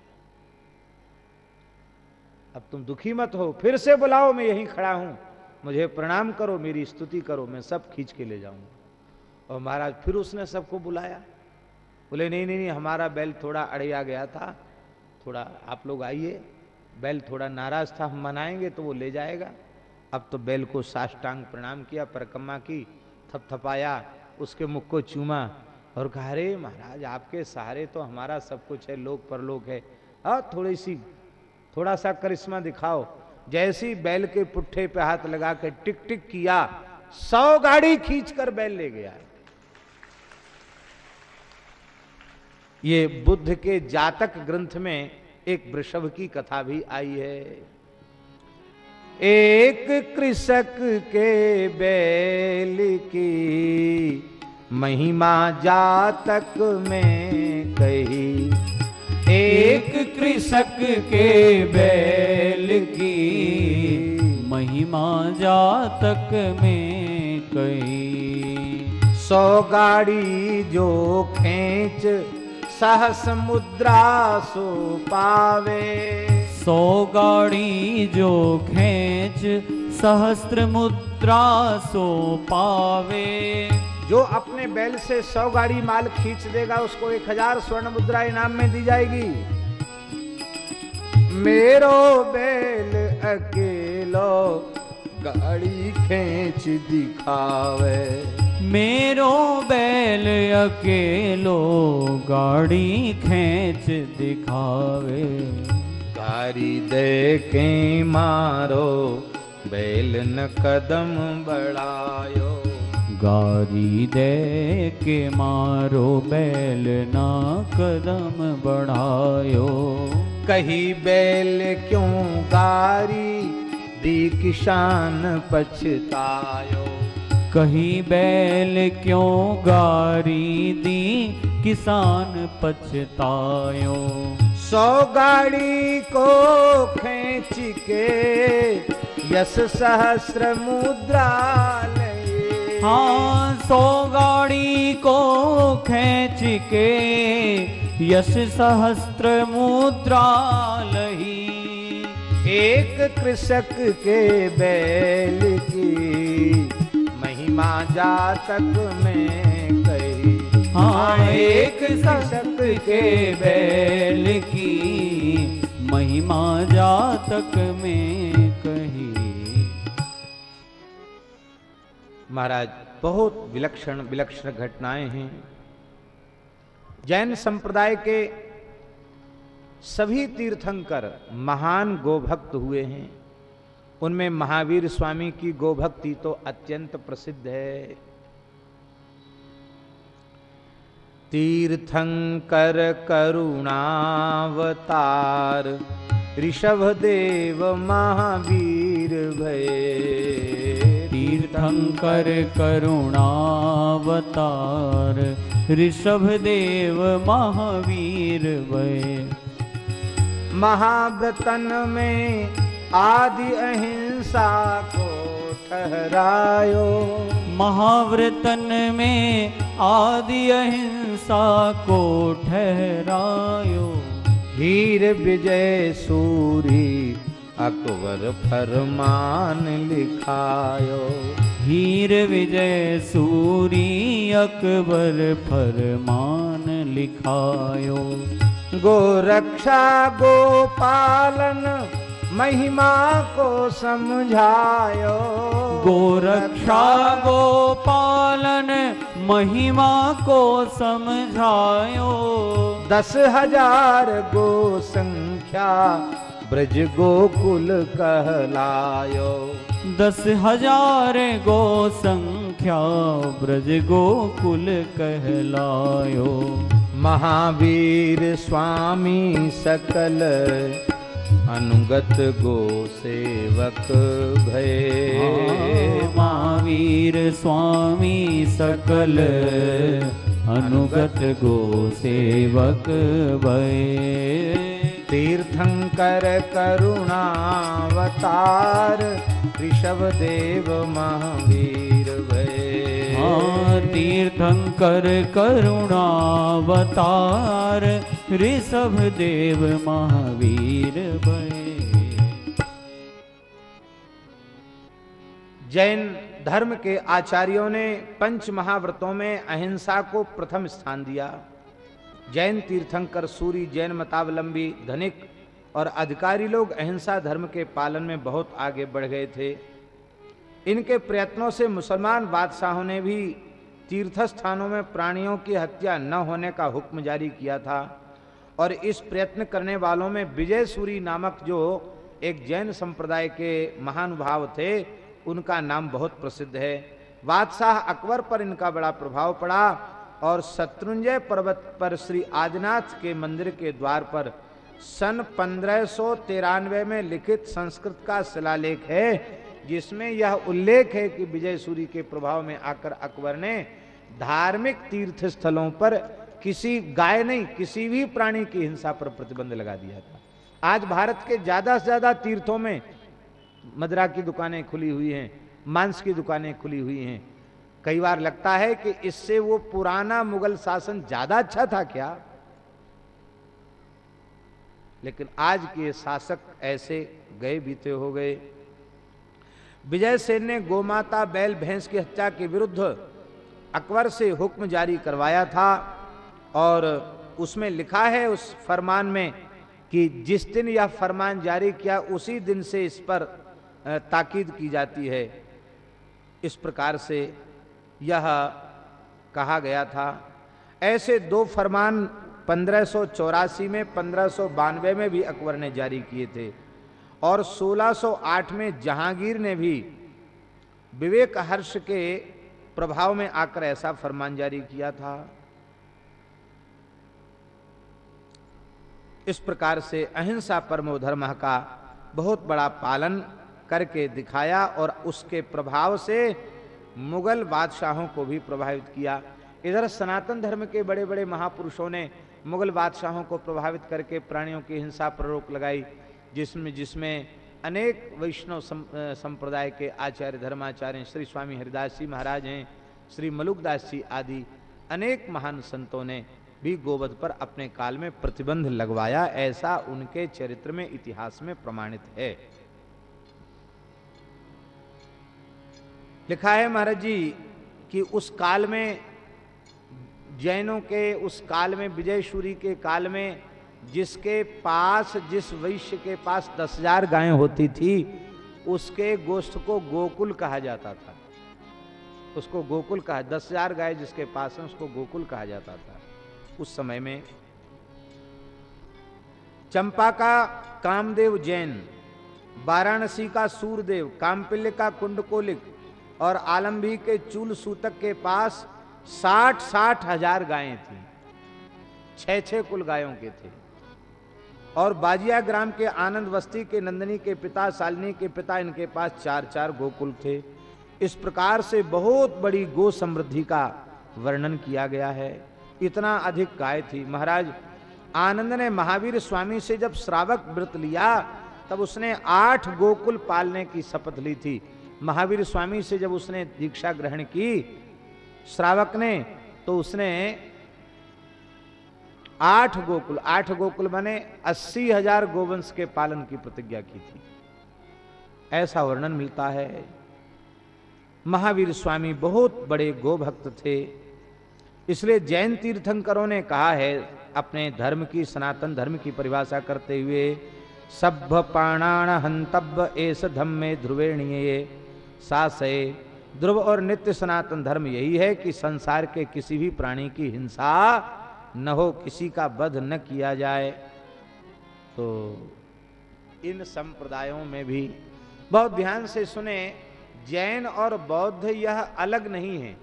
अब तुम दुखी मत हो, फिर से बुलाओ, मैं यहीं खड़ा हूँ। मुझे प्रणाम करो, मेरी स्तुति करो, मैं सब खींच के ले जाऊँगा। और महाराज फिर उसने सबको बुलाया। बोले, नहीं नहीं नहीं, हमारा बैल थोड़ा अड़िया गया था, थोड़ा आप लोग आइए। बैल थोड़ा नाराज़ था, हम मनाएँगे तो वो ले जाएगा। अब तो बैल को साष्टांग प्रणाम किया, परिक्रमा की, थपथपाया उसके मुख को चूमा और कहा, अरे महाराज, आपके सहारे तो हमारा सब कुछ है, लोक परलोक है। और थोड़ी सी, थोड़ा सा करिश्मा दिखाओ। जैसी बैल के पुट्ठे पे हाथ लगा के टिक टिक किया, सौ गाड़ी खींचकर बैल ले गया। ये बुद्ध के जातक ग्रंथ में एक वृषभ की कथा भी आई है। एक कृषक के बैल की महिमा जातक में कही। एक कृषक के बैल की महिमा जातक में कही। सौ गाड़ी जो खेच, सहस मुद्रा सो पावे। सौ गाड़ी जो खेच सहस्त्र मुद्रा सो पावे। जो अपने बैल से सौ गाड़ी माल खींच देगा उसको एक हज़ार स्वर्ण मुद्रा इनाम में दी जाएगी। मेरो बैल अकेलो गाड़ी खेच दिखावे। मेरो बैल अकेलो गाड़ी खेच दिखावे। गाड़ी दे के मारो बैल न कदम बढ़ायो। गारी दे के मारो बैल ना कदम बढ़ायो। कही बैल क्यों गारी दी किसान पछतायो? कही बैल क्यों गारी दी किसान पछतायो? सौ गाड़ी को खेच के यश सहस्र मुद्रा लए। हाँ सौ गाड़ी को खेच के यश सहस्त्र मुद्रा लही एक कृषक के बैल की महिमा जातक में कही हाँ एक कृषक के बैल की महिमा जातक में कही। महाराज, बहुत विलक्षण विलक्षण घटनाएँ हैं। जैन संप्रदाय के सभी तीर्थंकर महान गोभक्त हुए हैं। उनमें महावीर स्वामी की गोभक्ति तो अत्यंत प्रसिद्ध है। तीर्थंकर करुणावतार ऋषभ देव महावीर भय। तीर्थंकर करुणावतार ऋषभ देव महावीर भय। महाव्रतन में आदि अहिंसा को ठहरायो। महाव्रतन में आदि अहिंसा को ठहरायो। हीर विजय सूरी अकबर फरमान लिखायो। हीर विजय सूरी अकबर फरमान लिखायो। गोरक्षा गोपालन महिमा को समझायो। गोरक्षा गोपालन महिमा को समझायो। दस हज़ार गो संख्या ब्रज गोकुल कहलायो। दस हज़ार गो संख्या ब्रज गोकुल कहलायो। महावीर स्वामी सकल अनुगत गो सेवक भय। महावीर स्वामी सकल। अनुगत गो सेवक भय। तीर्थंकर करुणावतार ऋषभ देव महावीर। हाँ तीर्थंकर करुणावतार, ऋषभ देव महावीर जैन धर्म के आचार्यों ने पंच महाव्रतों में अहिंसा को प्रथम स्थान दिया। जैन तीर्थंकर सूरी जैन मतावलंबी, धनिक और अधिकारी लोग अहिंसा धर्म के पालन में बहुत आगे बढ़ गए थे। इनके प्रयत्नों से मुसलमान बादशाहों ने भी तीर्थ स्थानों में प्राणियों की हत्या न होने का हुक्म जारी किया था। और इस प्रयत्न करने वालों में विजय सूरी नामक जो एक जैन संप्रदाय के महानुभाव थे, उनका नाम बहुत प्रसिद्ध है। बादशाह अकबर पर इनका बड़ा प्रभाव पड़ा और शत्रुंजय पर्वत पर श्री आदिनाथ के मंदिर के द्वार पर सन पंद्रह में लिखित संस्कृत का शिलालेख है। जिसमें यह उल्लेख है कि विजय सूरी के प्रभाव में आकर अकबर ने धार्मिक तीर्थ स्थलों पर किसी गाय नहीं, किसी भी प्राणी की हिंसा पर प्रतिबंध लगा दिया था। आज भारत के ज़्यादा से ज़्यादा तीर्थों में मदरा की दुकानें खुली हुई हैं, मांस की दुकानें खुली हुई हैं। कई बार लगता है कि इससे वो पुराना मुगल शासन ज़्यादा अच्छा था क्या? लेकिन आज के शासक ऐसे गए, बीते हो गए विजय सेन ने गोमाता बैल भैंस की हत्या के विरुद्ध अकबर से हुक्म जारी करवाया था और उसमें लिखा है उस फरमान में कि जिस दिन यह फरमान जारी किया, उसी दिन से इस पर ताकीद की जाती है। इस प्रकार से यह कहा गया था। ऐसे दो फरमान पंद्रह में पंद्रह में भी अकबर ने जारी किए थे। और 1608 में जहांगीर ने भी विवेक हर्ष के प्रभाव में आकर ऐसा फरमान जारी किया था। इस प्रकार से अहिंसा परमो धर्म का बहुत बड़ा पालन करके दिखाया और उसके प्रभाव से मुगल बादशाहों को भी प्रभावित किया। इधर सनातन धर्म के बड़े बड़े महापुरुषों ने मुगल बादशाहों को प्रभावित करके प्राणियों की हिंसा पर रोक लगाई। जिसमें जिसमें अनेक वैष्णव संप्रदाय के आचार्य, धर्माचार्य श्री स्वामी हरिदास जी महाराज हैं, श्री मलुकदास जी आदि अनेक महान संतों ने भी गोवध पर अपने काल में प्रतिबंध लगवाया, ऐसा उनके चरित्र में, इतिहास में प्रमाणित है। लिखा है महाराज जी कि उस काल में जैनों के, उस काल में विजय सूरी के काल में जिसके पास, जिस वैश्य के पास दस हज़ार गायें होती थी, उसके गोष्ठ को गोकुल कहा जाता था। उसको गोकुल कहा, दस हज़ार गाय जिसके पास है, उसको गोकुल कहा जाता था। उस समय में चंपा का कामदेव जैन, वाराणसी का सूरदेव, कामपिल्य का कुंडकोलिक और आलम्बी के चूल सूतक के पास साठ साठ हज़ार गायें थी। छह छह कुल गायों के थे। और बाजिया ग्राम के आनंद वस्ती के नंदनी के पिता सालिनी के पिता, इनके पास चार चार गोकुल थे। इस प्रकार से बहुत बड़ी गो समृद्धि का वर्णन किया गया है। इतना अधिक गाय थी। महाराज, आनंद ने महावीर स्वामी से जब श्रावक व्रत लिया, तब उसने आठ गोकुल पालने की शपथ ली थी। महावीर स्वामी से जब उसने दीक्षा ग्रहण की, श्रावक ने तो उसने आठ गोकुल आठ गोकुल बने अस्सी हज़ार गोवंश के पालन की प्रतिज्ञा की थी। ऐसा वर्णन मिलता है। महावीर स्वामी बहुत बड़े गोभक्त थे, इसलिए जैन तीर्थंकरों ने कहा है, अपने धर्म की, सनातन धर्म की परिभाषा करते हुए, सभ्य पाणाण हंतव्य एस धम्मे ध्रुवेणीय, सासय। ध्रुव और नित्य सनातन धर्म यही है कि संसार के किसी भी प्राणी की हिंसा न हो किसी का वध न किया जाए तो इन संप्रदायों में भी बहुत ध्यान से सुने, जैन और बौद्ध यह अलग नहीं है।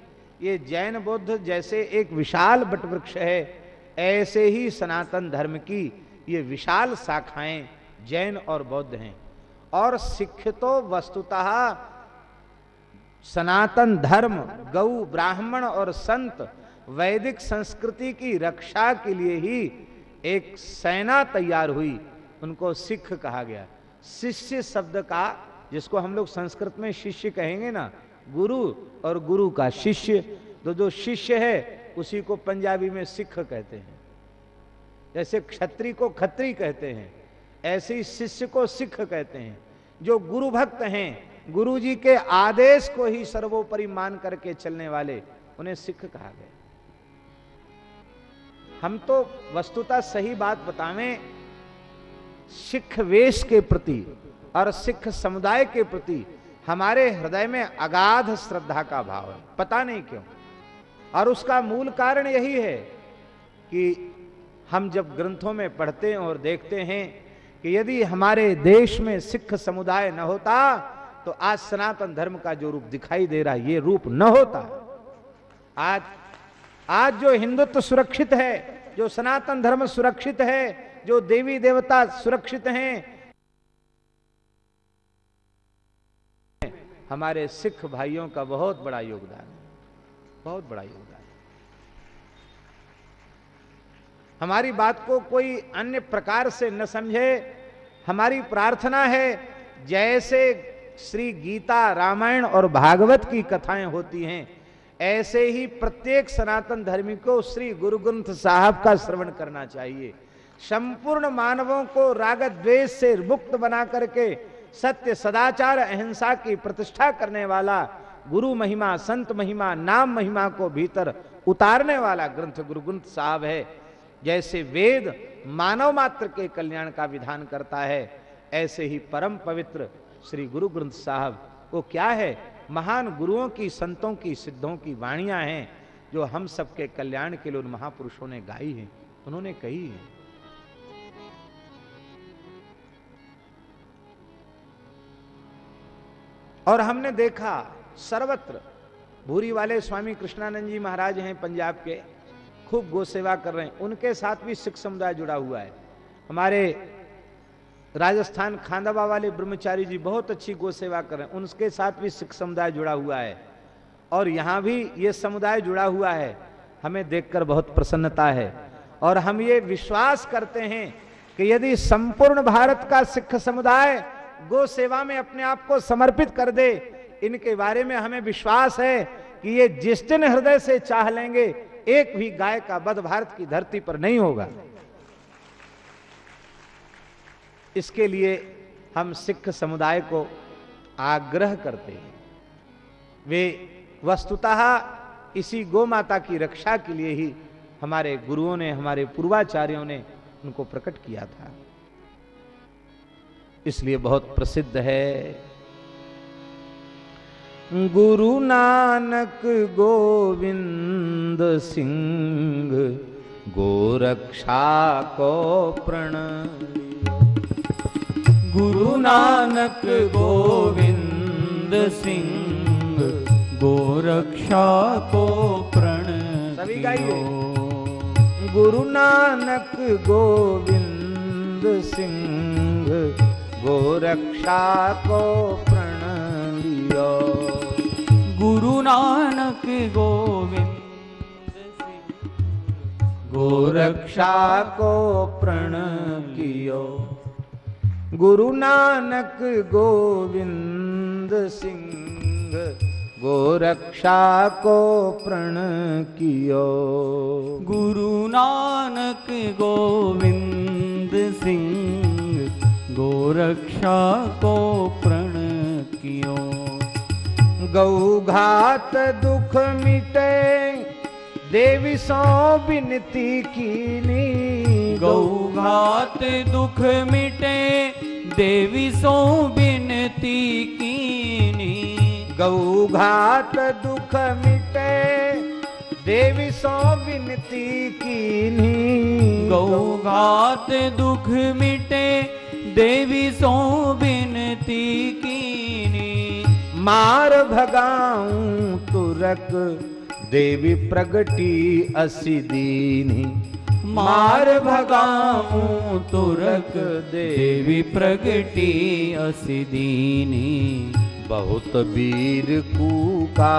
ये जैन बौद्ध जैसे एक विशाल वटवृक्ष है, ऐसे ही सनातन धर्म की ये विशाल शाखाएँ जैन और बौद्ध हैं। और सिख तो वस्तुतः सनातन धर्म गौ ब्राह्मण और संत वैदिक संस्कृति की रक्षा के लिए ही एक सेना तैयार हुई, उनको सिख कहा गया। शिष्य शब्द का, जिसको हम लोग संस्कृत में शिष्य कहेंगे ना, गुरु और गुरु का शिष्य तो जो शिष्य है, उसी को पंजाबी में सिख कहते हैं। जैसे क्षत्रि को खत्री कहते हैं, ऐसे ही शिष्य को सिख कहते हैं। जो गुरु भक्त हैं गुरु जी के आदेश को ही सर्वोपरि मान करके चलने वाले, उन्हें सिख कहा गया। हम तो वस्तुता सही बात बतावें, सिख वेश के प्रति और सिख समुदाय के प्रति हमारे हृदय में अगाध श्रद्धा का भाव है। पता नहीं क्यों। और उसका मूल कारण यही है कि हम जब ग्रंथों में पढ़ते हैं और देखते हैं कि यदि हमारे देश में सिख समुदाय न होता तो आज सनातन धर्म का जो रूप दिखाई दे रहा है, ये रूप न होता। आज आज जो हिंदुत्व सुरक्षित है, जो सनातन धर्म सुरक्षित है, जो देवी देवता सुरक्षित हैं, हमारे सिख भाइयों का बहुत बड़ा योगदान है। बहुत बड़ा योगदान हमारी बात को कोई अन्य प्रकार से न समझे, हमारी प्रार्थना है, जैसे श्री गीता रामायण और भागवत की कथाएँ होती हैं ऐसे ही प्रत्येक सनातन धर्मी को श्री गुरु ग्रंथ साहब का श्रवण करना चाहिए। संपूर्ण मानवों को राग द्वेष से मुक्त बना करके सत्य, सदाचार, अहिंसा की प्रतिष्ठा करने वाला गुरु महिमा, संत महिमा, नाम महिमा को भीतर उतारने वाला ग्रंथ गुरु ग्रंथ साहब है। जैसे वेद मानव मात्र के कल्याण का विधान करता है, ऐसे ही परम पवित्र श्री गुरु ग्रंथ साहब वो क्या है? महान गुरुओं की, संतों की, सिद्धों की वाणियाँ हैं, जो हम सबके कल्याण के लिए उन महापुरुषों ने गाई हैं, उन्होंने कही है। और हमने देखा सर्वत्र, भूरी वाले स्वामी कृष्णानंद जी महाराज हैं पंजाब के, खूब गो सेवा कर रहे हैं, उनके साथ भी सिख समुदाय जुड़ा हुआ है। हमारे राजस्थान खांदाबा वाले ब्रह्मचारी जी बहुत अच्छी गो सेवा कर रहे हैं। उनके साथ भी सिख समुदाय जुड़ा हुआ है। और यहाँ भी ये समुदाय जुड़ा हुआ है। हमें देखकर बहुत प्रसन्नता है। और हम ये विश्वास करते हैं कि यदि संपूर्ण भारत का सिख समुदाय गो सेवा में अपने आप को समर्पित कर दे, इनके बारे में हमें विश्वास है कि ये जिस दिन हृदय से चाह लेंगे, एक भी गाय का बध भारत की धरती पर नहीं होगा। इसके लिए हम सिख समुदाय को आग्रह करते हैं। वे वस्तुतः इसी गो माता की रक्षा के लिए ही हमारे गुरुओं ने, हमारे पूर्वाचार्यों ने उनको प्रकट किया था। इसलिए बहुत प्रसिद्ध है। गुरु नानक गोविंद सिंह गोरक्षा को प्रण गुरु नानक गोविंद सिंह गोरक्षा को प्रण सभी गाइए। गुरु नानक गोविंद सिंह गोरक्षा को प्रण लियो गुरु नानक गोविंद सिंह गोरक्षा को प्रण कियो गुरु नानक गोविंद सिंह गोरक्षा को प्रण कियो। गुरु नानक गोविंद सिंह गोरक्षा को प्रण कियो। गौ घात दुख मिटे देवी सो कीनी गौ घात दुख मिटे देवी सो बिनती कीनी। गौ घात दुख मिटे देवी सो विनती कीनी गौ घात दुख मिटे देवी सो बिनती कीनी। मार भगाऊं तुरक देवी प्रगटी असी दीनी। मार भगाऊं तुरक देवी प्रगटी असी दीनी। बहुत वीर कूका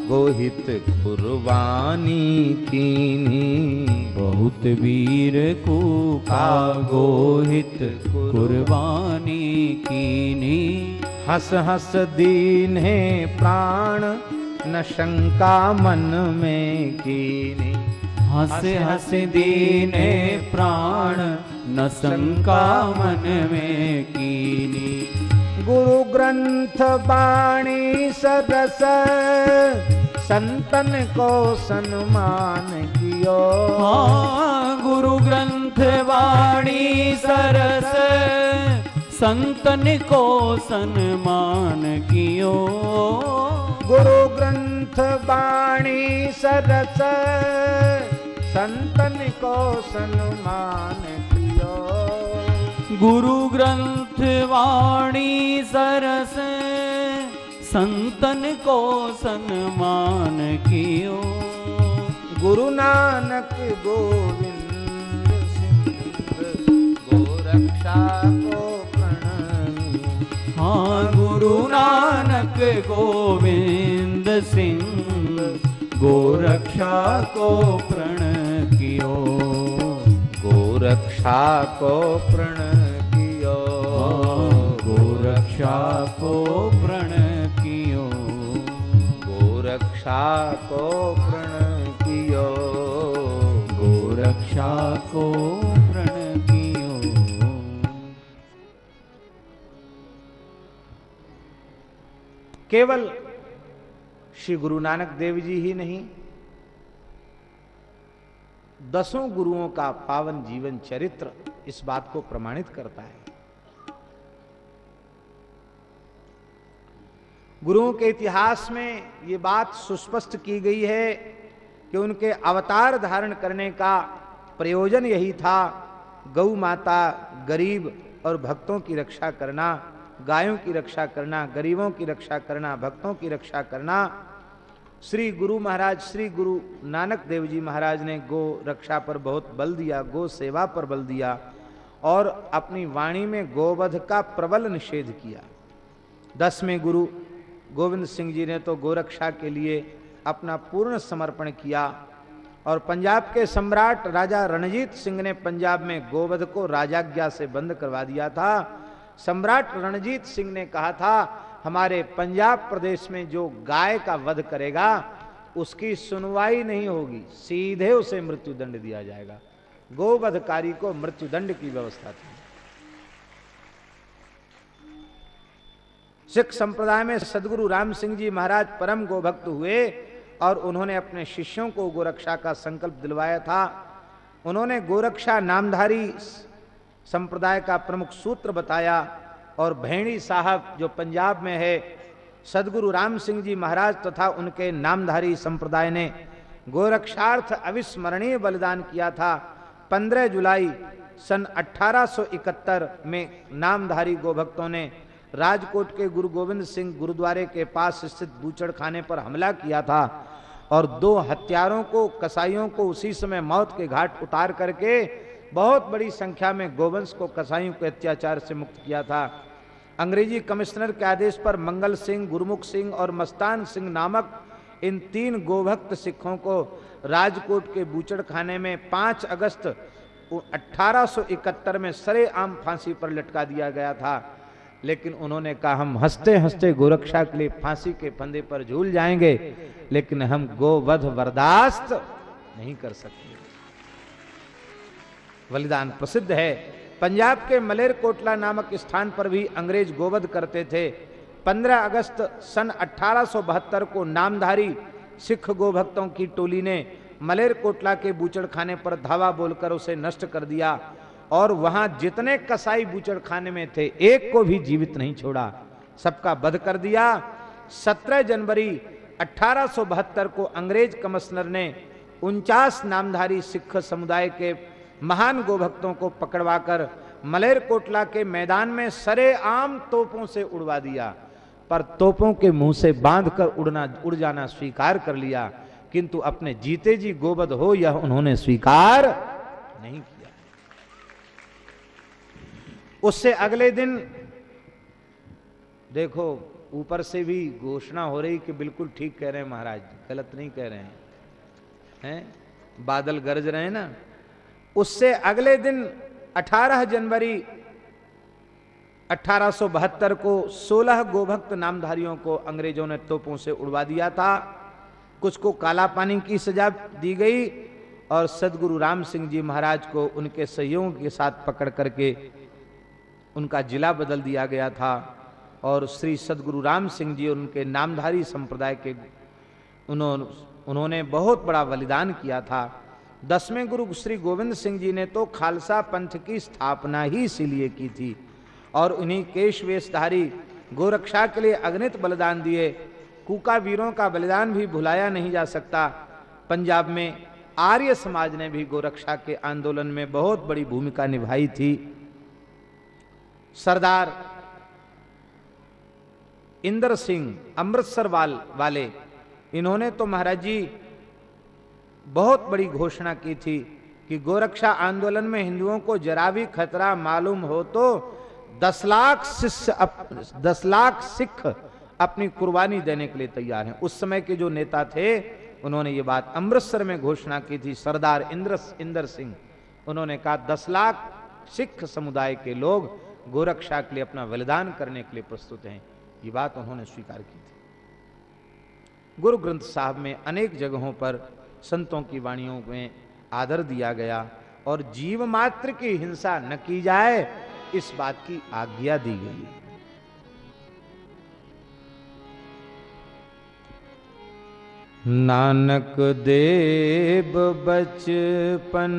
गोहित कुर्बानी कीनी। बहुत वीर कूका गोहित कुर्बानी कीनी। हंस हंस दीन है प्राण न शंका मन में कीनी। हंस हंस दीने प्राण न शंका मन में कीनी। गुरु ग्रंथ बाणी सरस संतन को सन्मान कियो। हाँ गुरु ग्रंथ वाणी सरस संतन को सन्मान कियो। गुरु ग्रंथ बाणी सरस। संतन को सन्मान कियो। गुरु ग्रंथ वाणी सरस। संतन को सन्मान कियो। गुरु नानक गोविंद सिंह गोरक्षा को गुरु नानक गोविंद सिंह गोरक्षा को प्रण कियो। गोरक्षा को प्रण कियो। गोरक्षा को प्रण कियो। गोरक्षा को प्रण कियो। गोरक्षा को केवल श्री गुरु नानक देव जी ही नहीं, दसों गुरुओं का पावन जीवन चरित्र इस बात को प्रमाणित करता है। गुरुओं के इतिहास में ये बात सुस्पष्ट की गई है कि उनके अवतार धारण करने का प्रयोजन यही था, गौ माता गरीब और भक्तों की रक्षा करना। गायों की रक्षा करना, गरीबों की रक्षा करना, भक्तों की रक्षा करना। श्री गुरु महाराज, श्री गुरु नानक देव जी महाराज ने गो रक्षा पर बहुत बल दिया, गो सेवा पर बल दिया और अपनी वाणी में गोवध का प्रबल निषेध किया। दसवें गुरु गोविंद सिंह जी ने तो गोरक्षा के लिए अपना पूर्ण समर्पण किया और पंजाब के सम्राट राजा रणजीत सिंह ने पंजाब में गोवध को राजाज्ञा से बंद करवा दिया था। सम्राट रणजीत सिंह ने कहा था, हमारे पंजाब प्रदेश में जो गाय का वध करेगा, उसकी सुनवाई नहीं होगी, सीधे उसे मृत्यु दंड दिया जाएगा। गोवधकारी को मृत्यु दंड की व्यवस्था थी। सिख संप्रदाय में सदगुरु राम सिंह जी महाराज परम गोभक्त हुए और उन्होंने अपने शिष्यों को गोरक्षा का संकल्प दिलवाया था। उन्होंने गोरक्षा नामधारी संप्रदाय का प्रमुख सूत्र बताया और भेणी साहब जो पंजाब में है, सदगुरु राम सिंह जी महाराज तथा उनके नामधारी संप्रदाय ने गोरक्षार्थ अविस्मरणीय बलिदान किया था। 15 जुलाई सन 1871 में नामधारी गोभक्तों ने राजकोट के गुरु गोविंद सिंह गुरुद्वारे के पास स्थित बूचड़ खाने पर हमला किया था और दो हत्यारों को, कसाईयों को उसी समय मौत के घाट उतार करके बहुत बड़ी संख्या में गोवंश को कसाईयों के अत्याचार से मुक्त किया था। अंग्रेज़ी कमिश्नर के आदेश पर मंगल सिंह, गुरमुख सिंह और मस्तान सिंह नामक इन तीन गोभक्त सिखों को राजकोट के बूचड़ खाने में 5 अगस्त 1871 में सरे आम फांसी पर लटका दिया गया था। लेकिन उन्होंने कहा, हम हँसते हँसते गोरक्षा के लिए फांसी के फंदे पर झूल जाएँगे, लेकिन हम गोवध बर्दाश्त नहीं कर सकते। बलिदान प्रसिद्ध है। पंजाब के मलेर कोटला नामक स्थान पर भी अंग्रेज़ गोवध करते थे। 15 अगस्त सन 1872 को नामधारी सिख गोभक्तों की टोली ने मलेर कोटला के बूचड़ खाने पर धावा बोलकर उसे नष्ट कर दिया और वहाँ जितने कसाई बूचड़ खाने में थे, एक को भी जीवित नहीं छोड़ा। सबका वध कर दिया। 17 जनवरी 1872 को अंग्रेज़ कमिश्नर ने उनचास नामधारी सिख समुदाय के महान गोभक्तों को पकड़वाकर मलेर कोटला के मैदान में सरे आम तोपों से उड़वा दिया, पर तोपों के मुँह से बांधकर उड़ना, उड़ जाना स्वीकार कर लिया। किंतु अपने जीते जी गोबद हो, यह उन्होंने स्वीकार नहीं किया। उससे अगले दिन, देखो, ऊपर से भी घोषणा हो रही कि बिल्कुल ठीक कह रहे हैं महाराज, गलत नहीं कह रहे हैं। हैं? बादल गरज रहे हैं ना? उससे अगले दिन 18 जनवरी 1872 को 16 गोभक्त नामधारियों को अंग्रेज़ों ने तोपों से उड़वा दिया था। कुछ को काला पानी की सजा दी गई और सदगुरु राम सिंह जी महाराज को उनके सहयोग के साथ पकड़ करके उनका जिला बदल दिया गया था और श्री सदगुरु राम सिंह जी उनके नामधारी संप्रदाय के उन्होंने उन्होंने बहुत बड़ा बलिदान किया था। दसवें गुरु श्री गोविंद सिंह जी ने तो खालसा पंथ की स्थापना ही इसीलिए की थी और उन्हीं केश वेशधारी गोरक्षा के लिए अगणित बलिदान दिए। कुका वीरों का बलिदान भी भुलाया नहीं जा सकता। पंजाब में आर्य समाज ने भी गोरक्षा के आंदोलन में बहुत बड़ी भूमिका निभाई थी। सरदार इंद्र सिंह अमृतसर वाल वाले, इन्होंने तो महाराज जी बहुत बड़ी घोषणा की थी कि गोरक्षा आंदोलन में हिंदुओं को जरा भी खतरा मालूम हो तो दस लाख शिष्य दस लाख सिख अपनी कुर्बानी देने के लिए तैयार हैं। उस समय के जो नेता थे, उन्होंने ये बात अमृतसर में घोषणा की थी। सरदार इंद्र, इंदर सिंह, उन्होंने कहा, दस लाख सिख समुदाय के लोग गोरक्षा के लिए अपना बलिदान करने के लिए प्रस्तुत हैं। ये बात उन्होंने स्वीकार की थी। गुरु ग्रंथ साहब में अनेक जगहों पर संतों की वाणियों में आदर दिया गया और जीव मात्र की हिंसा न की जाए, इस बात की आज्ञा दी गई नानक देव बचपन,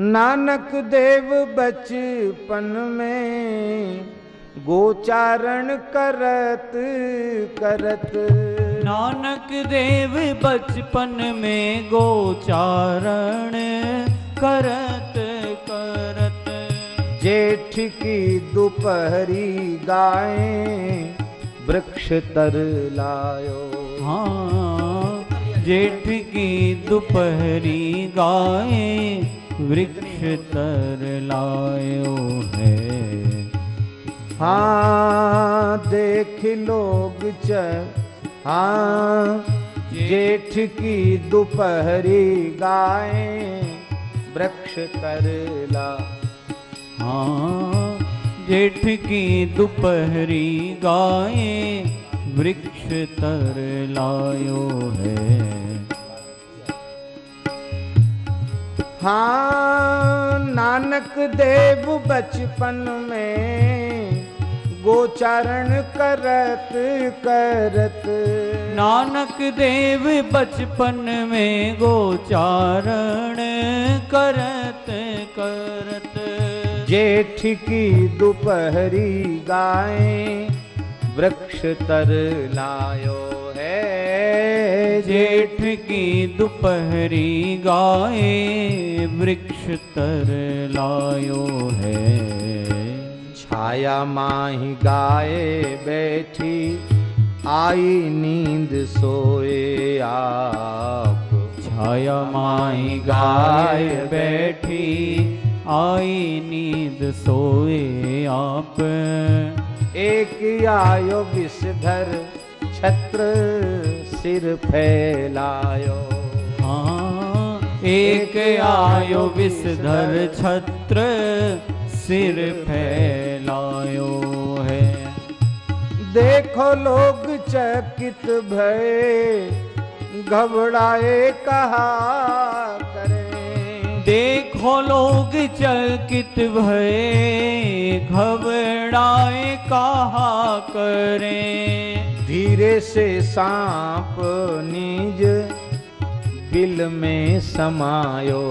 नानक देव बचपन में गोचारण करत करत। नानक देव बचपन में गोचारण करत करत। जेठ की दोपहरी गाय वृक्ष तर लायो। हाँ जेठ की दोपहरी गाय वृक्ष तर लायो है। हाँ देख लोग च हाँ जेठ की दोपहरी गाय वृक्ष कर ला। हाँ जेठ की दोपहरी गाय वृक्ष तर लायो है। हाँ नानक देव बचपन में गोचारण करत करत। नानक देव बचपन में गोचारण करत करत। जेठ की दोपहरी गाय वृक्ष तर लायो है। जेठ की दोपहरी गाय वृक्ष तर लायो है। छाया माही गाय बैठी आई नींद सोए आप। छाया माई गाय बैठी आई नींद सोए आप। एक आयो विषधर छत्र सिर फैलायो। हाँ एक आयो विषधर छत्र सिर फैलायो है। देखो लोग चकित भय घबराए कहा करें? देखो लोग चकित भय घबराए कहा करें? धीरे से सांप निज बिल में समायो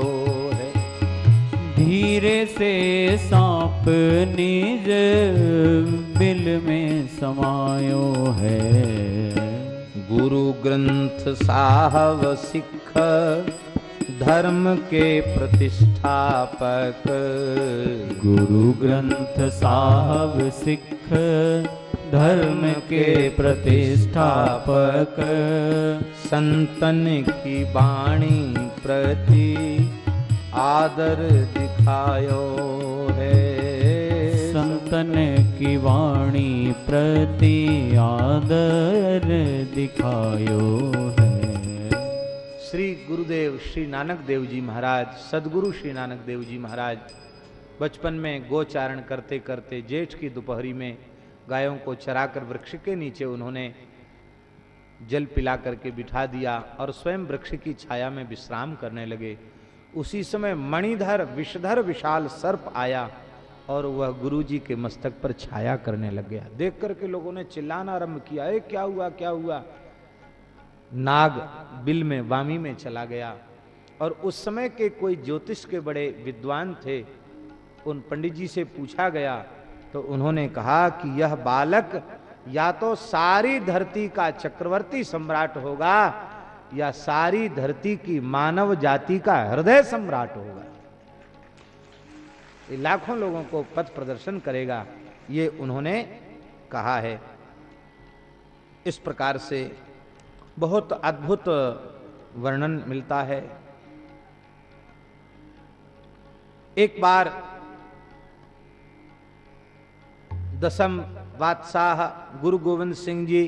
धीरे से सांप निज बिल में समायो है। गुरु ग्रंथ साहब सिख धर्म के प्रतिष्ठापक। गुरु ग्रंथ साहब सिख धर्म के प्रतिष्ठापक। संतन की वाणी प्रति आदर दिखायो है। संतन की वाणी प्रति आदर दिखायो है। श्री गुरुदेव श्री नानक देव जी महाराज सदगुरु श्री नानक देव जी महाराज बचपन में गोचारण करते करते जेठ की दोपहरी में गायों को चराकर वृक्ष के नीचे उन्होंने जल पिला करके बिठा दिया और स्वयं वृक्ष की छाया में विश्राम करने लगे। उसी समय मणिधर विषधर विशाल सर्प आया और वह गुरु जी के मस्तक पर छाया करने लग गया। देख करके लोगों ने चिल्लाना आरंभ किया, ए, क्या हुआ क्या हुआ? नाग बिल में, वामी में चला गया। और उस समय के कोई ज्योतिष के बड़े विद्वान थे, उन पंडित जी से पूछा गया तो उन्होंने कहा कि यह बालक या तो सारी धरती का चक्रवर्ती सम्राट होगा या सारी धरती की मानव जाति का हृदय सम्राट होगा। लाखों लोगों को पथ प्रदर्शन करेगा, ये उन्होंने कहा है। इस प्रकार से बहुत अद्भुत वर्णन मिलता है। एक बार दसम बादशाह गुरु गोविंद सिंह जी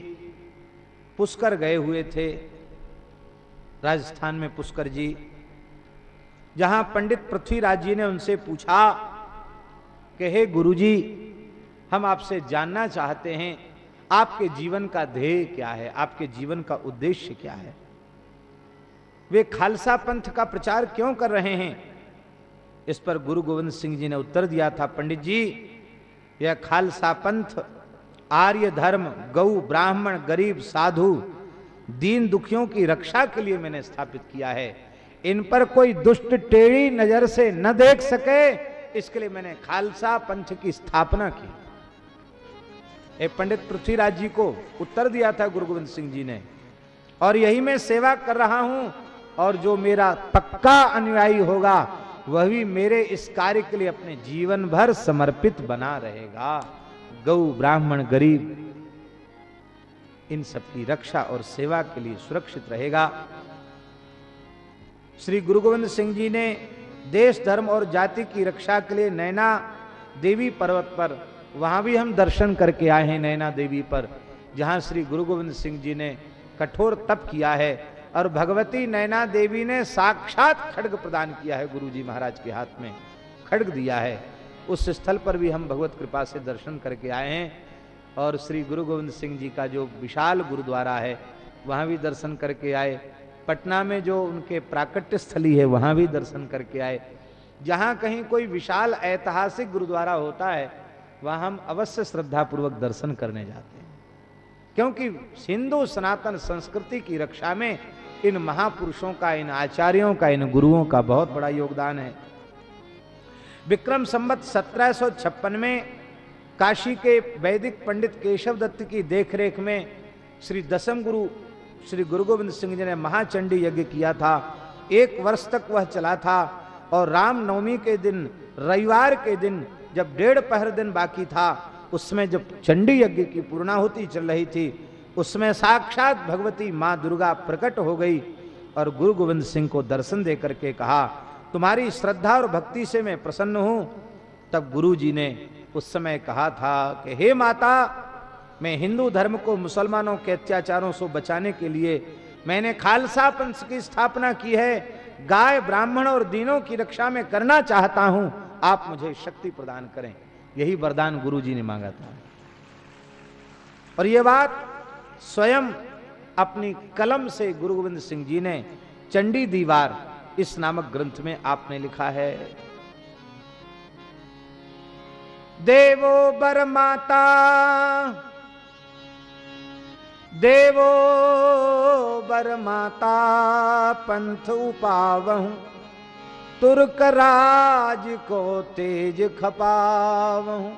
पुष्कर गए हुए थे। राजस्थान में पुष्कर जी, जहाँ पंडित पृथ्वीराज जी ने उनसे पूछा कि, हे गुरुजी, हम आपसे जानना चाहते हैं, आपके जीवन का ध्येय क्या है? आपके जीवन का उद्देश्य क्या है? वे खालसा पंथ का प्रचार क्यों कर रहे हैं? इस पर गुरु गोविंद सिंह जी ने उत्तर दिया था, पंडित जी, यह खालसा पंथ, आर्य धर्म गौ ब्राह्मण, गरीब, साधु दीन दुखियों की रक्षा के लिए मैंने स्थापित किया है। इन पर कोई दुष्ट टेढ़ी नज़र से न देख सके, इसके लिए मैंने खालसा पंथ की स्थापना की। ए, पंडित पृथ्वीराज जी को उत्तर दिया था गुरु गोविंद सिंह जी ने, और यही मैं सेवा कर रहा हूँ, और जो मेरा पक्का अनुयायी होगा, वह भी मेरे इस कार्य के लिए अपने जीवन भर समर्पित बना रहेगा। गौ ब्राह्मण गरीब इन सबकी रक्षा और सेवा के लिए सुरक्षित रहेगा। श्री गुरु गोविंद सिंह जी ने देश, धर्म और जाति की रक्षा के लिए नैना देवी पर्वत पर, वहाँ भी हम दर्शन करके आए हैं नैना देवी पर, जहाँ श्री गुरु गोविंद सिंह जी ने कठोर तप किया है और भगवती नैना देवी ने साक्षात खड्ग प्रदान किया है गुरु जी महाराज के हाथ में, खड्ग दिया है। उस स्थल पर भी हम भगवत कृपा से दर्शन करके आए हैं। और श्री गुरु गोविंद सिंह जी का जो विशाल गुरुद्वारा है, वहाँ भी दर्शन करके आए। पटना में जो उनके प्राकट्य स्थली है, वहाँ भी दर्शन करके आए। जहाँ कहीं कोई विशाल ऐतिहासिक गुरुद्वारा होता है, वहाँ हम अवश्य श्रद्धापूर्वक दर्शन करने जाते हैं। क्योंकि हिंदू सनातन संस्कृति की रक्षा में इन महापुरुषों का, इन आचार्यों का, इन गुरुओं का बहुत बड़ा योगदान है। विक्रम संबत सत्रह में काशी के वैदिक पंडित केशव दत्त की देखरेख में श्री दसम गुरु श्री गुरु गोविंद सिंह जी ने महाचंडी यज्ञ किया था। एक वर्ष तक वह चला था और राम नवमी के दिन, रविवार के दिन, जब डेढ़ पहर दिन बाकी था, उसमें जब चंडी यज्ञ की पूर्णाहुति चल रही थी, उसमें साक्षात भगवती माँ दुर्गा प्रकट हो गई और गुरु गोविंद सिंह को दर्शन दे करके कहा, तुम्हारी श्रद्धा और भक्ति से मैं प्रसन्न हूँ। तब गुरु जी ने उस समय कहा था कि, हे माता, मैं हिंदू धर्म को मुसलमानों के अत्याचारों से बचाने के लिए मैंने खालसा पंथ की स्थापना की है। गाय ब्राह्मण और दीनों की रक्षा में करना चाहता हूँ। आप मुझे शक्ति प्रदान करें। यही वरदान गुरु जी ने मांगा था। और यह बात स्वयं अपनी कलम से गुरु गोविंद सिंह जी ने, चंडी दीवार, इस नामक ग्रंथ में आपने लिखा है। देवो बर माता देवो बर माता पंथ उपावहूं, तुर्क राज को तेज खपावहूं।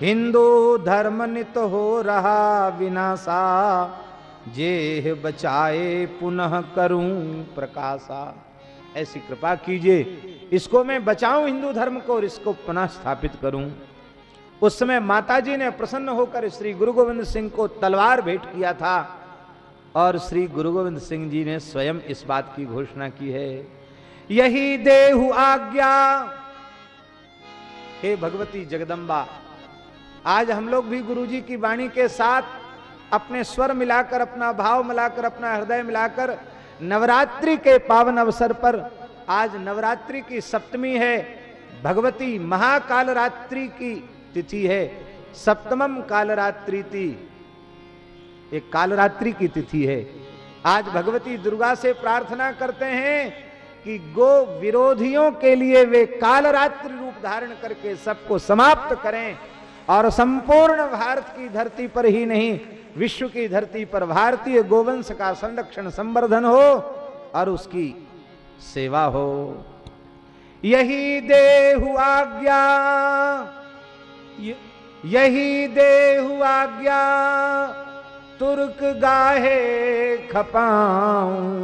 हिंदू धर्म नित हो रहा विनाशा, जेह बचाए पुनः करूँ प्रकाशा। ऐसी कृपा कीजिए। इसको मैं बचाऊं हिंदू धर्म को और इसको पुनः स्थापित करूँ। उस समय माताजी ने प्रसन्न होकर श्री गुरु गोविंद सिंह को तलवार भेंट किया था और श्री गुरु गोविंद सिंह जी ने स्वयं इस बात की घोषणा की है। यही देहु आज्ञा। हे भगवती जगदम्बा, आज हम लोग भी गुरु जी की वाणी के साथ अपने स्वर मिलाकर, अपना भाव मिलाकर, अपना हृदय मिलाकर नवरात्रि के पावन अवसर पर आज नवरात्रि की सप्तमी है, भगवती महाकाल रात्रि की तिथि है सप्तमम कालरात्रि थी एक कालरात्रि की तिथि है। आज भगवती दुर्गा से प्रार्थना करते हैं कि गो विरोधियों के लिए वे कालरात्रि रूप धारण करके सबको समाप्त करें और संपूर्ण भारत की धरती पर ही नहीं, विश्व की धरती पर भारतीय गोवंश का संरक्षण संवर्धन हो और उसकी सेवा हो। यही देहु आज्ञा। यही देहु आज्ञा। तुर्क गाहे खपाऊं।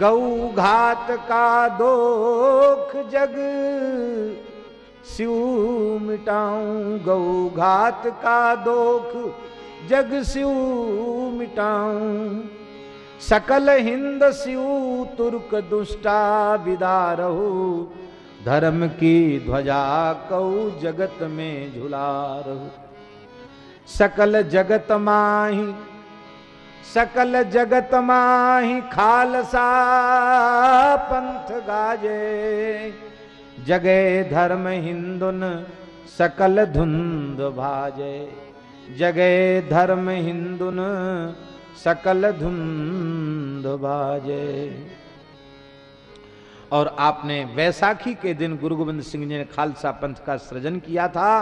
गौ घात का दोख जग शिव मिटाऊं। गौ घात का दोख जग सिउ मिटाऊं। सकल हिंद सिउ तुर्क दुष्टा विदा विदारहु। धर्म की ध्वजा कऊ जगत में झुला रहू सकल जगत माही, सकल जगत माही खालसा पंथ गाजे। जगे धर्म हिंदुन सकल धुंध भाजे। जगे धर्म हिंदुन सकल धुंध बाजे। और आपने वैसाखी के दिन गुरु गोविंद सिंह जी ने खालसा पंथ का सृजन किया था,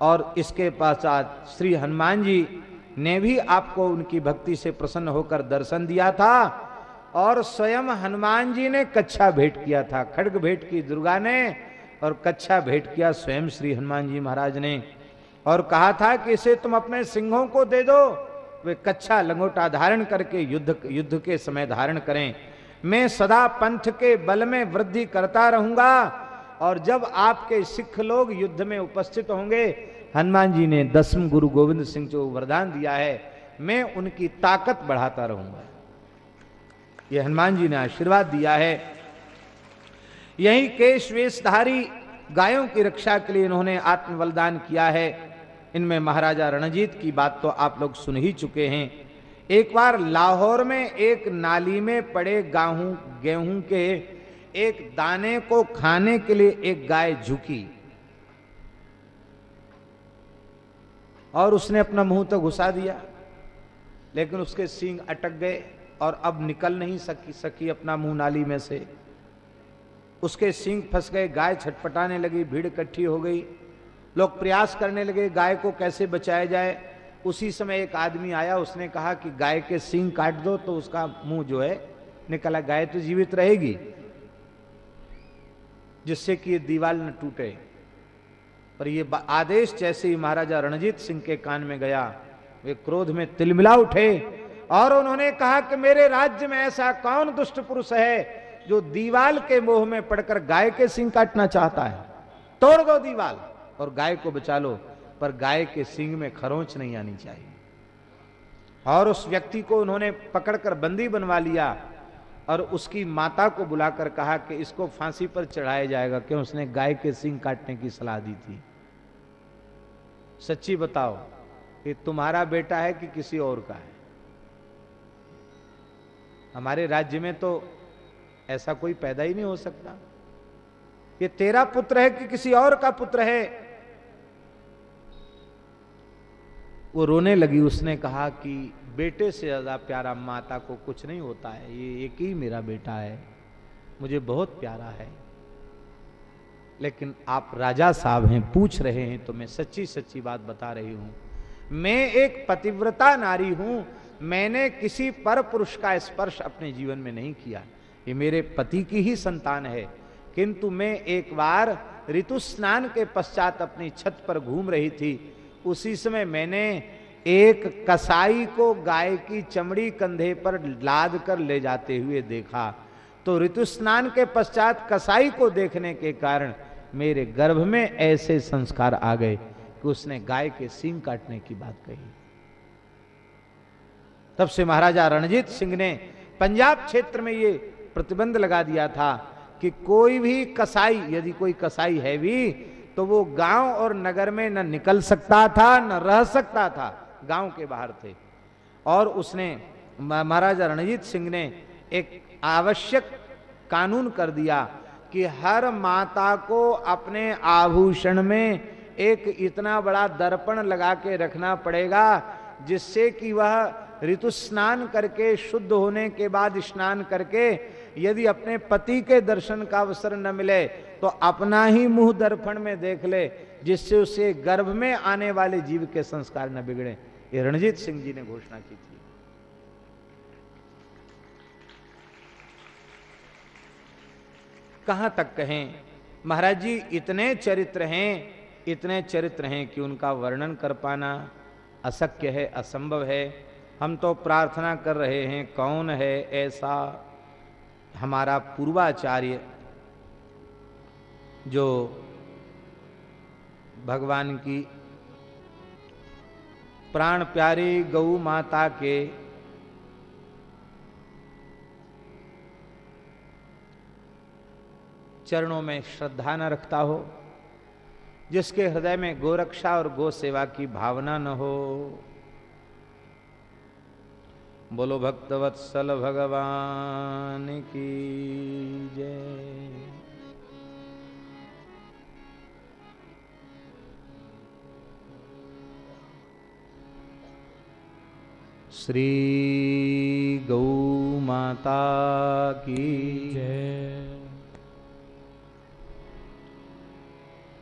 और इसके पश्चात श्री हनुमान जी ने भी आपको उनकी भक्ति से प्रसन्न होकर दर्शन दिया था, और स्वयं हनुमान जी ने कच्छा भेंट किया था। खड़ग भेंट की दुर्गा ने, और कच्छा भेंट किया स्वयं श्री हनुमान जी महाराज ने। और कहा था कि इसे तुम अपने सिंहों को दे दो वे कच्छा लंगोटा धारण करके युद्ध युद्ध के समय धारण करें। मैं सदा पंथ के बल में वृद्धि करता रहूँगा, और जब आपके सिख लोग युद्ध में उपस्थित होंगे, हनुमान जी ने दसम गुरु गोविंद सिंह जो वरदान दिया है, मैं उनकी ताकत बढ़ाता रहूँगा। ये हनुमान जी ने आशीर्वाद दिया है। यही केश वेशधारी गायों की रक्षा के लिए इन्होंने आत्म बलिदान किया है। इनमें महाराजा रणजीत की बात तो आप लोग सुन ही चुके हैं। एक बार लाहौर में एक नाली में पड़े गाहूं, गेहूँ के एक दाने को खाने के लिए एक गाय झुकी। और उसने अपना मुँह तो घुसा दिया, लेकिन उसके सींग अटक गए और अब निकल नहीं सकी सकी अपना मुँह नाली में से। उसके सींग फंस गए, गाय छटपटाने लगी, भीड़ इकट्ठी हो गई। लोग प्रयास करने लगे, गाय को कैसे बचाया जाए? उसी समय एक आदमी आया, उसने कहा कि गाय के सींग काट दो तो उसका मुँह जो है, निकला। गाय तो जीवित रहेगी, जिससे कि ये दीवाल न टूटे। पर ये आदेश जैसे ही महाराजा रणजीत सिंह के कान में गया, वे क्रोध में तिलमिला उठे और उन्होंने कहा कि मेरे राज्य में ऐसा कौन दुष्ट पुरुष है जो दीवाल के मोह में पड़कर गाय के सिंह काटना चाहता है? तोड़ दो दीवाल। और गाय को बचा लो पर गाय के सिंग में खरोंच नहीं आनी चाहिए। और उस व्यक्ति को उन्होंने पकड़कर बंदी बनवा लिया और उसकी माता को बुलाकर कहा कि इसको फांसी पर चढ़ाया जाएगा, क्यों उसने गाय के सिंग काटने की सलाह दी थी। सच्ची बताओ कि तुम्हारा बेटा है कि किसी और का है? हमारे राज्य में तो ऐसा कोई पैदा ही नहीं हो सकता। ये तेरा पुत्र है कि किसी और का पुत्र है? वो रोने लगी, उसने कहा कि बेटे से ज़्यादा प्यारा माता को कुछ नहीं होता है, ये एक ही मेरा बेटा है, मुझे बहुत प्यारा है। लेकिन आप राजा साहब हैं, पूछ रहे हैं तो मैं सच्ची सच्ची बात बता रही हूँ। मैं एक पतिव्रता नारी हूँ, मैंने किसी पर पुरुष का स्पर्श अपने जीवन में नहीं किया। ये मेरे पति की ही संतान है, किंतु मैं एक बार ऋतु स्नान के पश्चात अपनी छत पर घूम रही थी उसी समय मैंने एक कसाई को गाय की चमड़ी कंधे पर लाद कर ले जाते हुए देखा। तो ऋतु स्नान के पश्चात कसाई को देखने के कारण मेरे गर्भ में ऐसे संस्कार आ गए कि उसने गाय के सींग काटने की बात कही। तब से महाराजा रणजीत सिंह ने पंजाब क्षेत्र में ये प्रतिबंध लगा दिया था कि कोई भी कसाई, यदि कोई कसाई है भी तो वो गाँव और नगर में न निकल सकता था, न रह सकता था। गाँव के बाहर थे। और उसने महाराजा रणजीत सिंह ने एक आवश्यक कानून कर दिया कि हर माता को अपने आभूषण में एक इतना बड़ा दर्पण लगा के रखना पड़ेगा, जिससे कि वह ऋतु स्नान करके, शुद्ध होने के बाद स्नान करके, यदि अपने पति के दर्शन का अवसर न मिले तो अपना ही मुँह दर्पण में देख ले, जिससे उसे गर्भ में आने वाले जीव के संस्कार न बिगड़े। ये रणजीत सिंह जी ने घोषणा की थी। कहाँ तक कहें, महाराज जी, इतने चरित्र हैं, इतने चरित्र हैं कि उनका वर्णन कर पाना अशक्य है, असंभव है। हम तो प्रार्थना कर रहे हैं, कौन है ऐसा हमारा पूर्वाचार्य जो भगवान की प्राण प्यारी गौ माता के चरणों में श्रद्धा न रखता हो, जिसके हृदय में गोरक्षा और गो सेवा की भावना न हो। बोलो भक्तवत्सल भगवान की जय। श्री गौ माता की जय।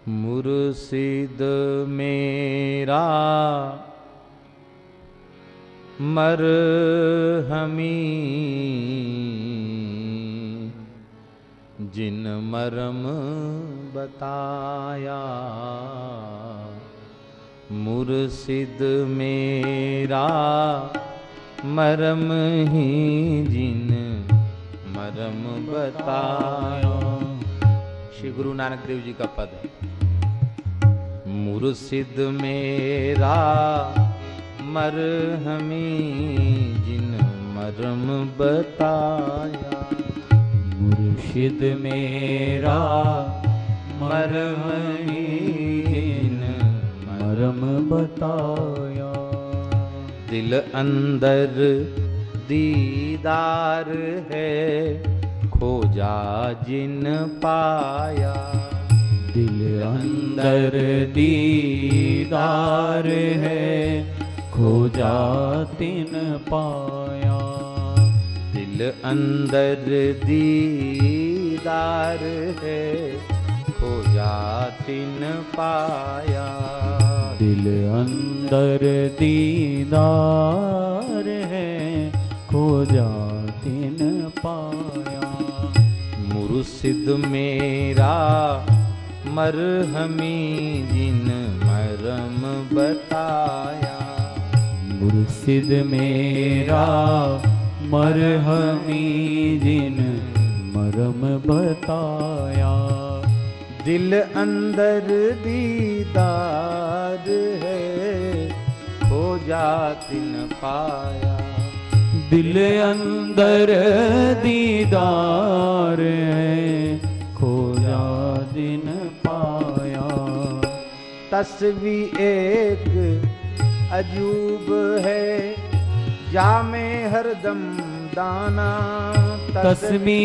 मुर्शिद मेरा मर हमी जिन मरम बताया मुर्शिद मेरा, मरम ही जिन मरम बताया। श्री गुरु नानक देव जी का पद है। मुर्शिद मेरा मरहमी जिन मरम बताया। मुर्शिद मेरा मरमीन मरम बताया। दिल अंदर दीदार है खोजा जिन पाया। दिल अंदर दीदार है खोजा तिन पाया। दिल अंदर दीदार है खोजा तिन पाया। दिल अंदर दीदार है खोजा तिन पाया। मुर्शिद मेरा मरहमी जिन मरम बताया। मुर्शिद मेरा मरहमी जिन मरम बताया। दिल अंदर दीदार है खोजा तिन पाया। दिल अंदर दीदार है खोजा दिन पाया। तस्वी एक अजूब है जामे हरदम दाना तस्मी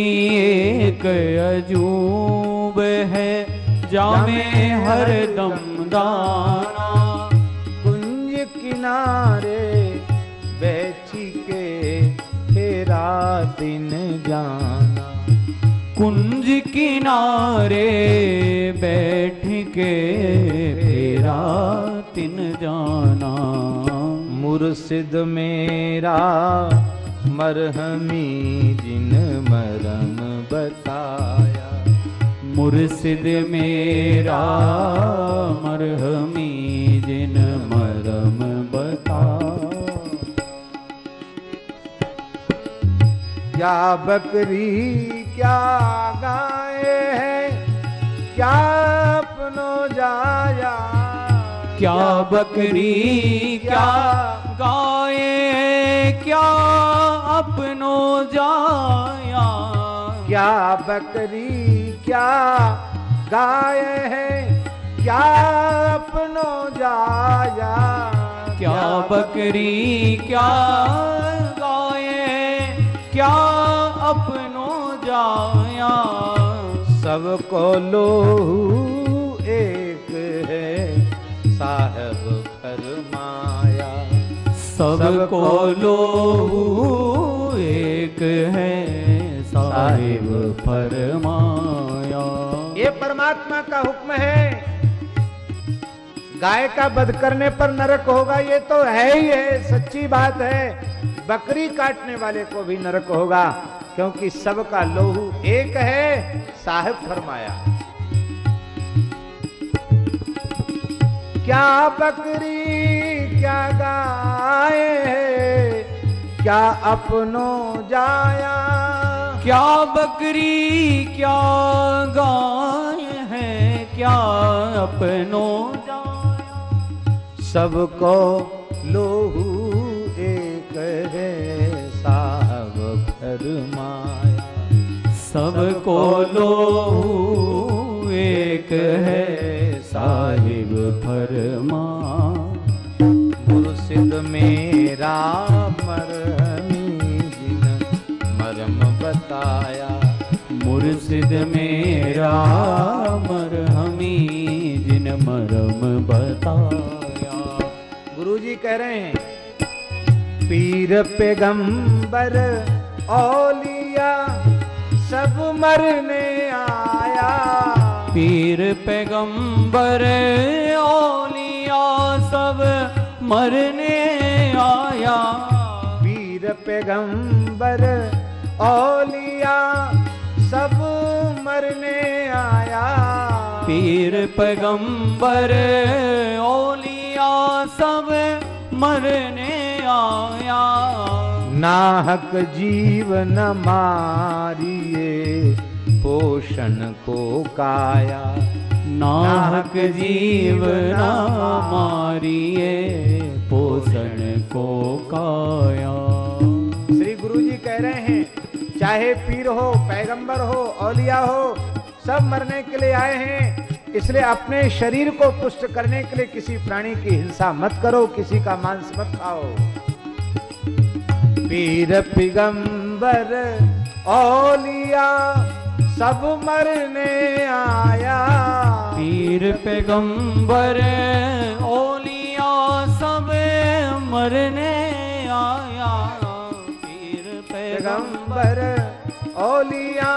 एक अजूब है जामे हर दम दाना। कुंज किनारे बैठी के तेरा दिन जाना। कुंज किनारे बैठ के फेरा दिन जाना। मुर्शिद मेरा मरहमी जिन मरम बताया। मुर्शिद मेरा मरहमी जिन मरम बता क्या बकरी क्या गाय है? क्या अपनो जाया क्या बकरी क्या गाय क्या अपनो जाया? क्या बकरी क्या गाय है क्या अपनो जाया? क्या बकरी क्या गाय क्या अपनो जाया? सबको लोहू एक है। साहब फरमाया। सबको लो एक है साहिब फरमाया। ये परमात्मा का हुक्म है। गाय का बध करने पर नरक होगा ये तो है ही है सच्ची बात है। बकरी काटने वाले को भी नरक होगा क्योंकि सबका लोहू एक है साहिब फरमाया। क्या बकरी क्या गाय क्या अपनों जाया? क्या बकरी क्या गाय है? क्या अपनों जाया? सबको लोहू एक है साहब फरमाया। सबको लो एक है साहिब फरमा मुर्शिद मेरा मरहमी जिन मरम बताया। मुर्शिद मेरा मरहमी जिन मरम बताया। गुरुजी कह रहे हैं, पीर पैगंबर औलिया सब मरने आया। पीर पैगंबर ओलिया सब मरने आया। पीर पैगंबर ओलिया सब मरने आया। पीर पैगंबर ओलिया सब मरने आया। नाहक जीवन मारिए पोषण को काया। नाहक जीव ना मारिए, पोषण को काया। श्री गुरु जी कह रहे हैं, चाहे पीर हो, पैगंबर हो, औलिया हो, सब मरने के लिए आए हैं। इसलिए अपने शरीर को पुष्ट करने के लिए किसी प्राणी की हिंसा मत करो, किसी का मांस मत खाओ। पीर, पिगंबर, औलिया सब मरने आया। पीर पैगंबर ओलिया सब मरने आया। पीर पैगंबर पैगंबर औलिया।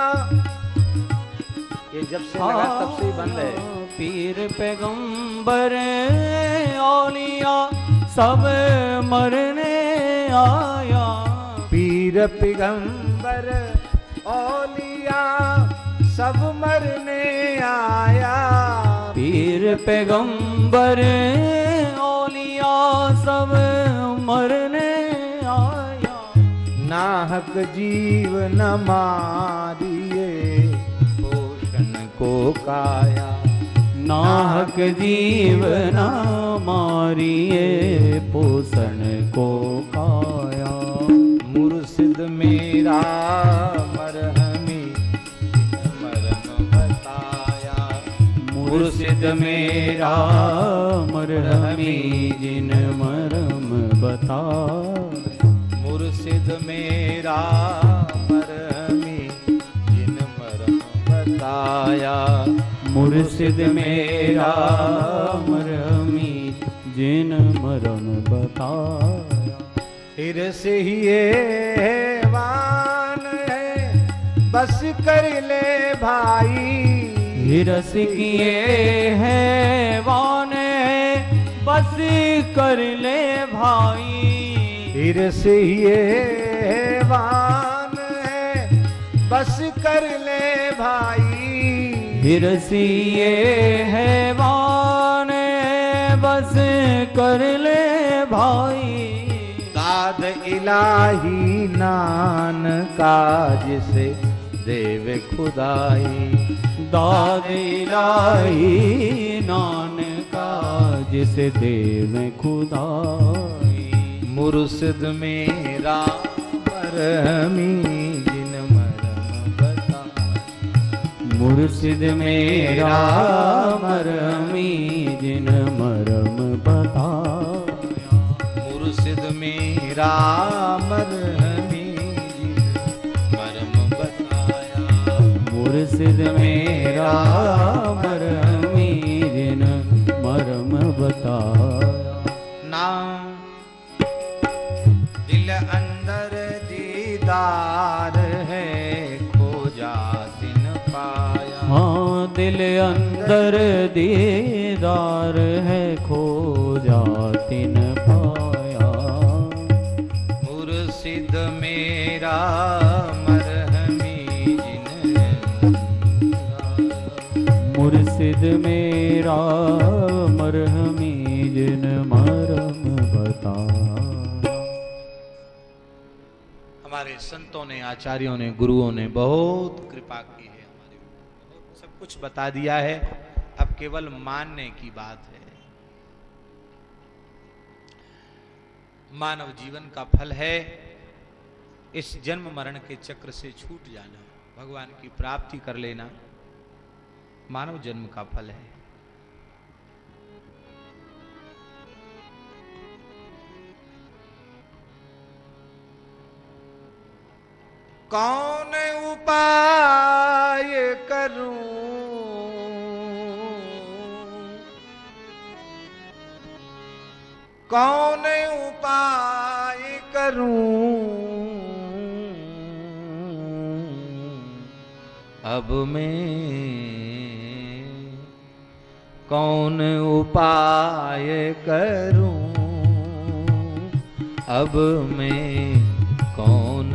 ये जब से लगा तब से बंद है। पीर पैगंबर ओलिया सब मरने आया। पीर पैगंबर औलिया सब मरने आया। पीर पैगंबर ओलिया सब मरने आया। नाहक जीव न मारिए पोषण को काया। नाहक जीव न मारिए पोषण को काया। मुर्शिद मेरा मुर्शिद मेरा, मरहमी जिन मरम बता। मुर्शिद मेरा, मरहमी जिन मरम बताया। मुर्शिद मेरा, मरहमी जिन मरम बताया। फिर से ही ये वान है, बस कर ले भाई। हिरस किए है वाने बस कर ले भाई। फिर से ही ये वान है बस कर ले भाई। हिरसिए है वाने बस कर ले भाई। दाद इलाही नान का जिसे देव खुदाई दाद नान का जिसे देव खुदाई। मुर्शिद मेरा मरहमी जिन मरम बता मुर्शिद मेरा मरमी जिन मरम बताया मुर्शिद मेरा मरहमी मुर्शिद मेरा मरमी जिन मरम बताया। नाम दिल अंदर दीदार है खोजा दिन पाया। हाँ दिल अंदर दीदार है खो जातिन पाया। मुर्शिद मेरा मुर्शिद मेरा मरहमी जिन मरम बताया हमारे संतों ने, आचार्यों ने, गुरुओं ने बहुत कृपा की है हमारे सब कुछ बता दिया है। अब केवल मानने की बात है। मानव जीवन का फल है इस जन्म मरण के चक्र से छूट जाना। भगवान की प्राप्ति कर लेना। मानव जन्म का फल है। कौन उपाय करूँ? कौन उपाय करूँ? अब मैं कौन उपाय करूँ? अब मैं कौन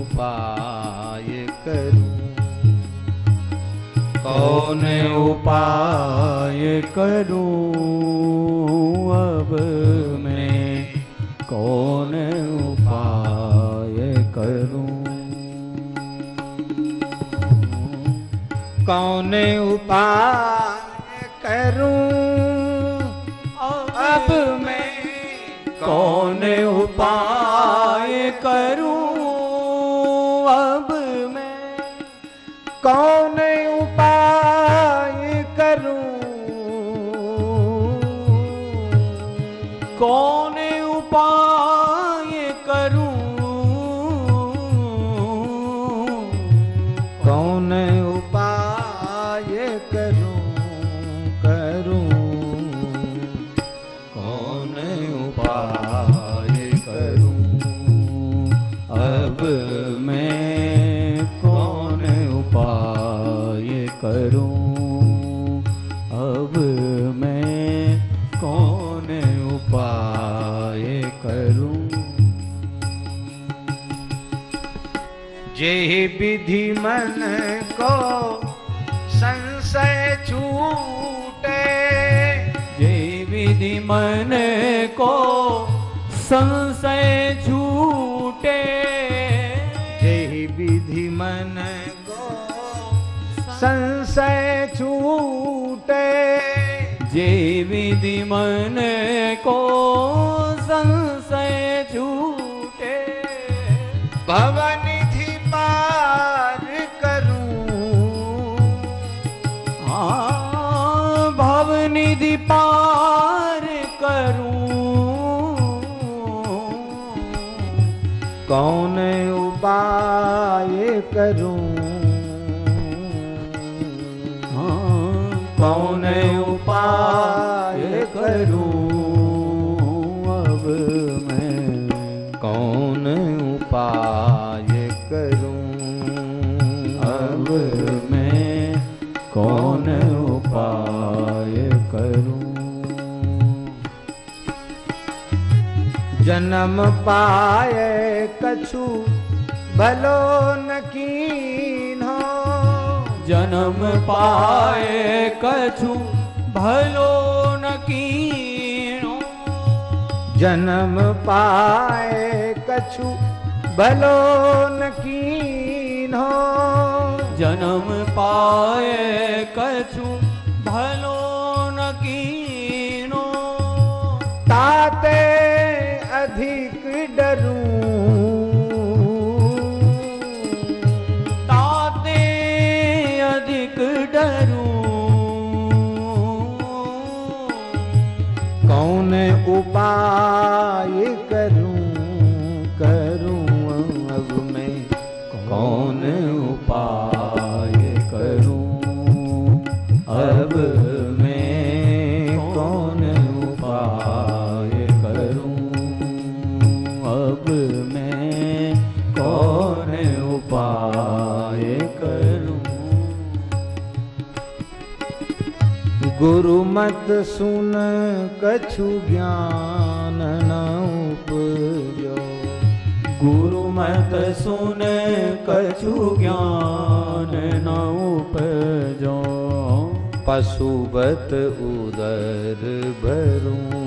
उपाय करूँ? कौन उपाय करूँ? अब मैं कौन उपाय करूँ? कौन उपाय करूँ? अब मैं कौन उपाय विधि मन को संशय छूटे। जे विधि मन को संशय छूटे। जे विधि मन को संशय छूटे। जे विधि मन को करूँ? हाँ कौन उपाय करूँ? अब मैं कौन उपाय करूँ? अब मैं कौन उपाय करूँ? जन्म पाए कछु भलो न कीन्हो जन्म पाए कछु भलो न कीनो जन्म पाए कछु भलो न कीन्हो जन्म पाए कछु भलो न कीनो ताते अधिक डरूं कौन मत सुन, कछु ज्ञान न उपजो। गुरु मत सुन, कछु ज्ञान न उपजो। पशुबत उदर भरूं।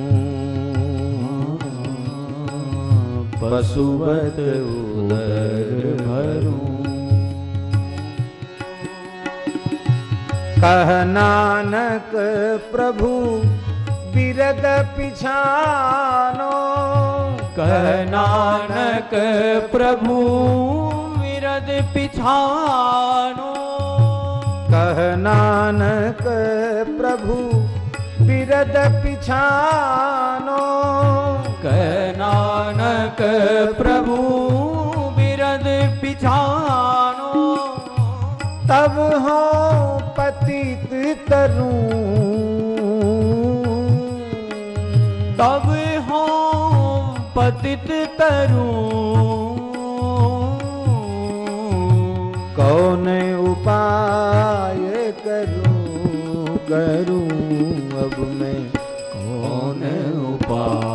पशुवत उदर भरूं। कह नानक प्रभु बिरद पिछानो। कह नानक प्रभु विरद पिछानो। कह नानक प्रभु बिरद पिछानो। कह नानक प्रभु विरद पिछानो। तब हो पतित तरूं तब हो पतित तरूं कौन उपाय करूँ करूँ अब मैं? कौन उपाय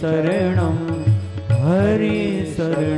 शरणं हरि शरणं।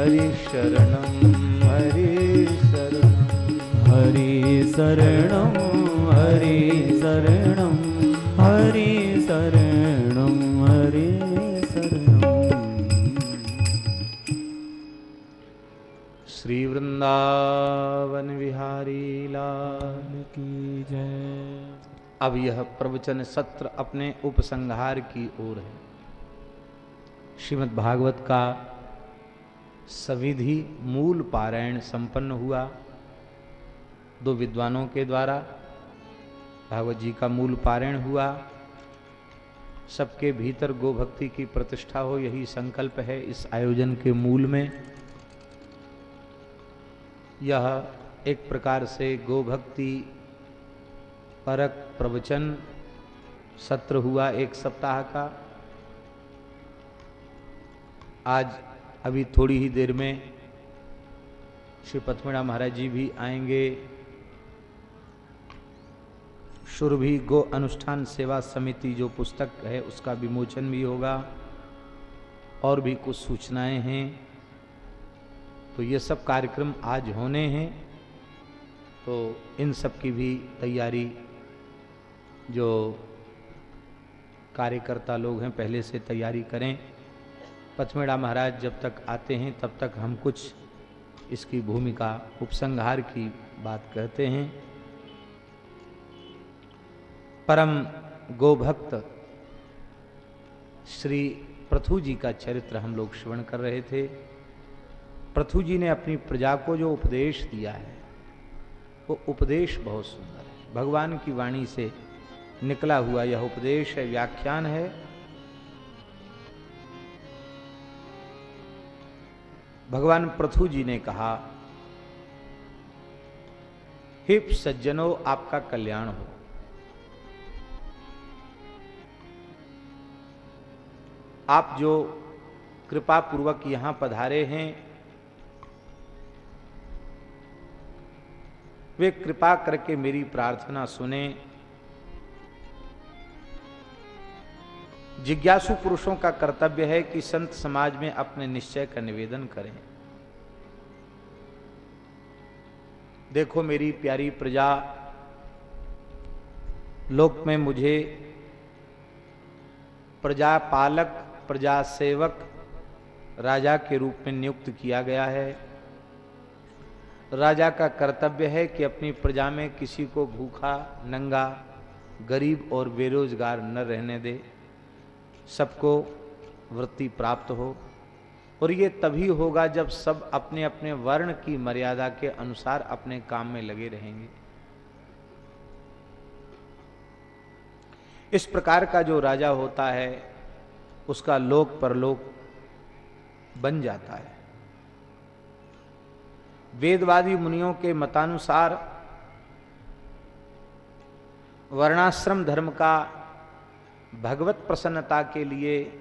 हरि शरणं हरि शरणं हरि शरणं हरि शरणं हरि शरणं हरि शरणं श्री वृंदावन विहारी लाल की जय। अब यह प्रवचन सत्र अपने उपसंहार की ओर है। श्रीमद् भागवत का सविधि मूल पारायण संपन्न हुआ दो विद्वानों के द्वारा। भागवत जी का मूल पारायण हुआ। सबके भीतर गोभक्ति की प्रतिष्ठा हो, यही संकल्प है इस आयोजन के मूल में। यह एक प्रकार से गोभक्ति परक प्रवचन सत्र हुआ एक सप्ताह का। आज अभी थोड़ी ही देर में श्री पथमेड़ा महाराज जी भी आएँगे। सुरभि गो अनुष्ठान सेवा समिति जो पुस्तक है, उसका विमोचन भी होगा। और भी कुछ सूचनाएँ हैं। तो ये सब कार्यक्रम आज होने हैं। तो इन सब की भी तैयारी जो कार्यकर्ता लोग हैं, पहले से तैयारी करें। पचमेड़ा महाराज जब तक आते हैं, तब तक हम कुछ इसकी भूमिका, उपसंहार की बात कहते हैं। परम गोभक्त श्री प्रथु जी का चरित्र हम लोग श्रवण कर रहे थे। प्रथु जी ने अपनी प्रजा को जो उपदेश दिया है, वो उपदेश बहुत सुंदर है। भगवान की वाणी से निकला हुआ यह उपदेश है, व्याख्यान है। भगवान प्रथु जी ने कहा, हे सज्जनों, आपका कल्याण हो। आप जो कृपा पूर्वक यहाँ पधारे हैं, वे कृपा करके मेरी प्रार्थना सुने। जिज्ञासु पुरुषों का कर्तव्य है कि संत समाज में अपने निश्चय का निवेदन करें। देखो मेरी प्यारी प्रजा, लोक में मुझे प्रजा पालक प्रजा सेवक राजा के रूप में नियुक्त किया गया है। राजा का कर्तव्य है कि अपनी प्रजा में किसी को भूखा, नंगा, गरीब और बेरोजगार न रहने दे। सबको वृत्ति प्राप्त हो। और ये तभी होगा जब सब अपने अपने वर्ण की मर्यादा के अनुसार अपने काम में लगे रहेंगे। इस प्रकार का जो राजा होता है, उसका लोक परलोक बन जाता है। वेदवादी मुनियों के मतानुसार वर्णाश्रम धर्म का भगवत प्रसन्नता के लिए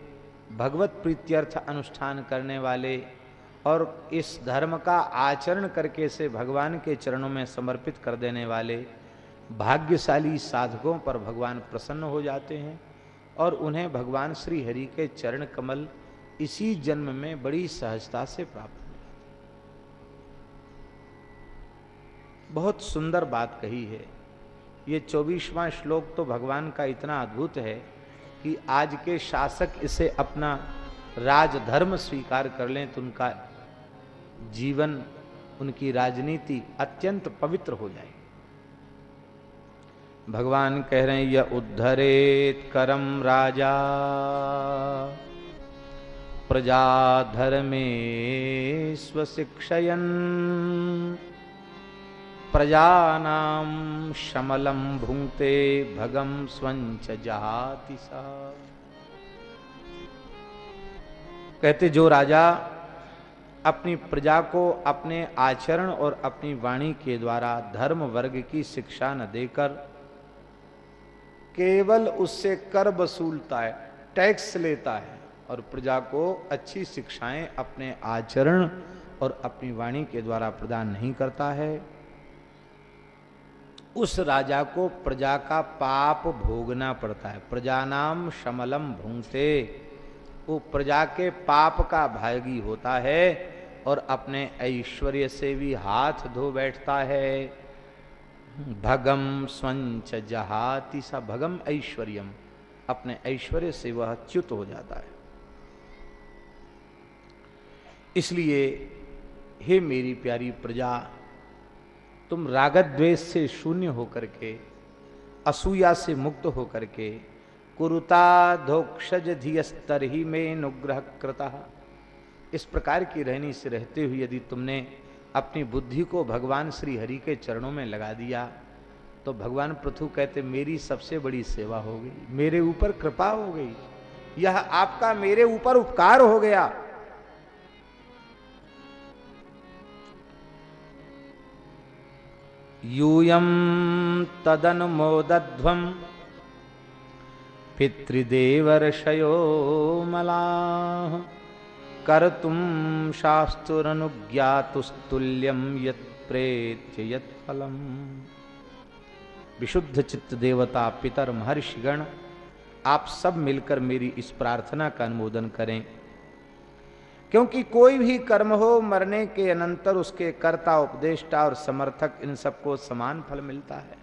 भगवत प्रीत्यर्थ अनुष्ठान करने वाले और इस धर्म का आचरण करके से भगवान के चरणों में समर्पित कर देने वाले भाग्यशाली साधकों पर भगवान प्रसन्न हो जाते हैं और उन्हें भगवान श्री हरि के चरण कमल इसी जन्म में बड़ी सहजता से प्राप्त हो जाते बहुत सुंदर बात कही है। ये चौबीसवां श्लोक तो भगवान का इतना अद्भुत है कि आज के शासक इसे अपना राजधर्म स्वीकार कर लें तो उनका जीवन, उनकी राजनीति अत्यंत पवित्र हो जाए। भगवान कह रहे हैं यह उद्धरेत करम राजा प्रजा धर्मे स्वशिक्षयन प्रजानाम शमलम भुंगते भगम स्वंच जहाति कहते, जो राजा अपनी प्रजा को अपने आचरण और अपनी वाणी के द्वारा धर्म वर्ग की शिक्षा न देकर केवल उससे कर वसूलता है, टैक्स लेता है और प्रजा को अच्छी शिक्षाएँ अपने आचरण और अपनी वाणी के द्वारा प्रदान नहीं करता है उस राजा को प्रजा का पाप भोगना पड़ता है। प्रजा नाम शमलम भूंगते। वो प्रजा के पाप का भागी होता है और अपने ऐश्वर्य से भी हाथ धो बैठता है। भगम स्वंच जहाति सा भगम ऐश्वर्यम। अपने ऐश्वर्य से वह च्युत हो जाता है। इसलिए, हे मेरी प्यारी प्रजा तुम रागत द्वेष से शून्य होकर के, असूया से मुक्त होकर के, कुरुता धोक्षज धियस्तर ही में अनुग्रह कृता। इस प्रकार की रहनी से रहते हुए यदि तुमने अपनी बुद्धि को भगवान श्री हरि के चरणों में लगा दिया तो भगवान पृथु कहते, मेरी सबसे बड़ी सेवा हो गई, मेरे ऊपर कृपा हो गई, यह आपका मेरे ऊपर उपकार हो गया। यूयम तदनुमोदध्वम पितृदेवर्षयो मला। कर्तुम शास्त्रनुज्ञातुस्तुल्यम यत्प्रेत्य यत्फलम विशुद्ध चित्त देवता पितर महर्षिगण आप सब मिलकर मेरी इस प्रार्थना का अनुमोदन करें। क्योंकि कोई भी कर्म हो, मरने के अनंतर उसके कर्ता, उपदेष्टा और समर्थक इन सबको समान फल मिलता है।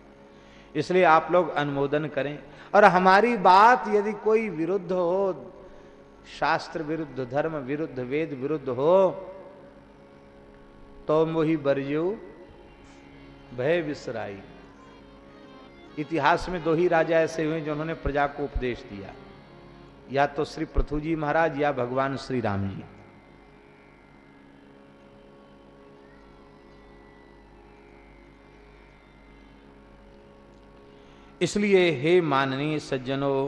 इसलिए आप लोग अनुमोदन करें। और हमारी बात यदि कोई विरुद्ध हो, शास्त्र विरुद्ध, धर्म विरुद्ध, वेद विरुद्ध हो तो मोही बरजू भय विसराई। इतिहास में दो ही राजा ऐसे हुए जिन्होंने प्रजा को उपदेश दिया। या तो श्री पृथ्वी जी महाराज या भगवान श्री राम जी। इसलिए हे माननीय सज्जनों,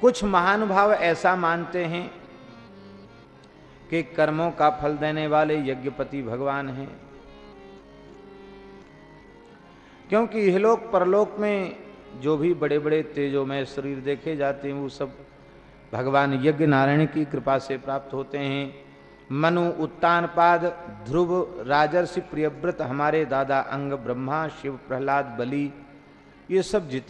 कुछ महानुभाव ऐसा मानते हैं कि कर्मों का फल देने वाले यज्ञपति भगवान हैं। क्योंकि इहलोक परलोक में जो भी बड़े बड़े तेजोमय शरीर देखे जाते हैं, वो सब भगवान यज्ञ नारायण की कृपा से प्राप्त होते हैं। मनु उत्तानपाद, ध्रुव, राजर्षि प्रियव्रत, हमारे दादा अंग ब्रह्मा, शिव प्रहलाद, बलि, ये सब जितने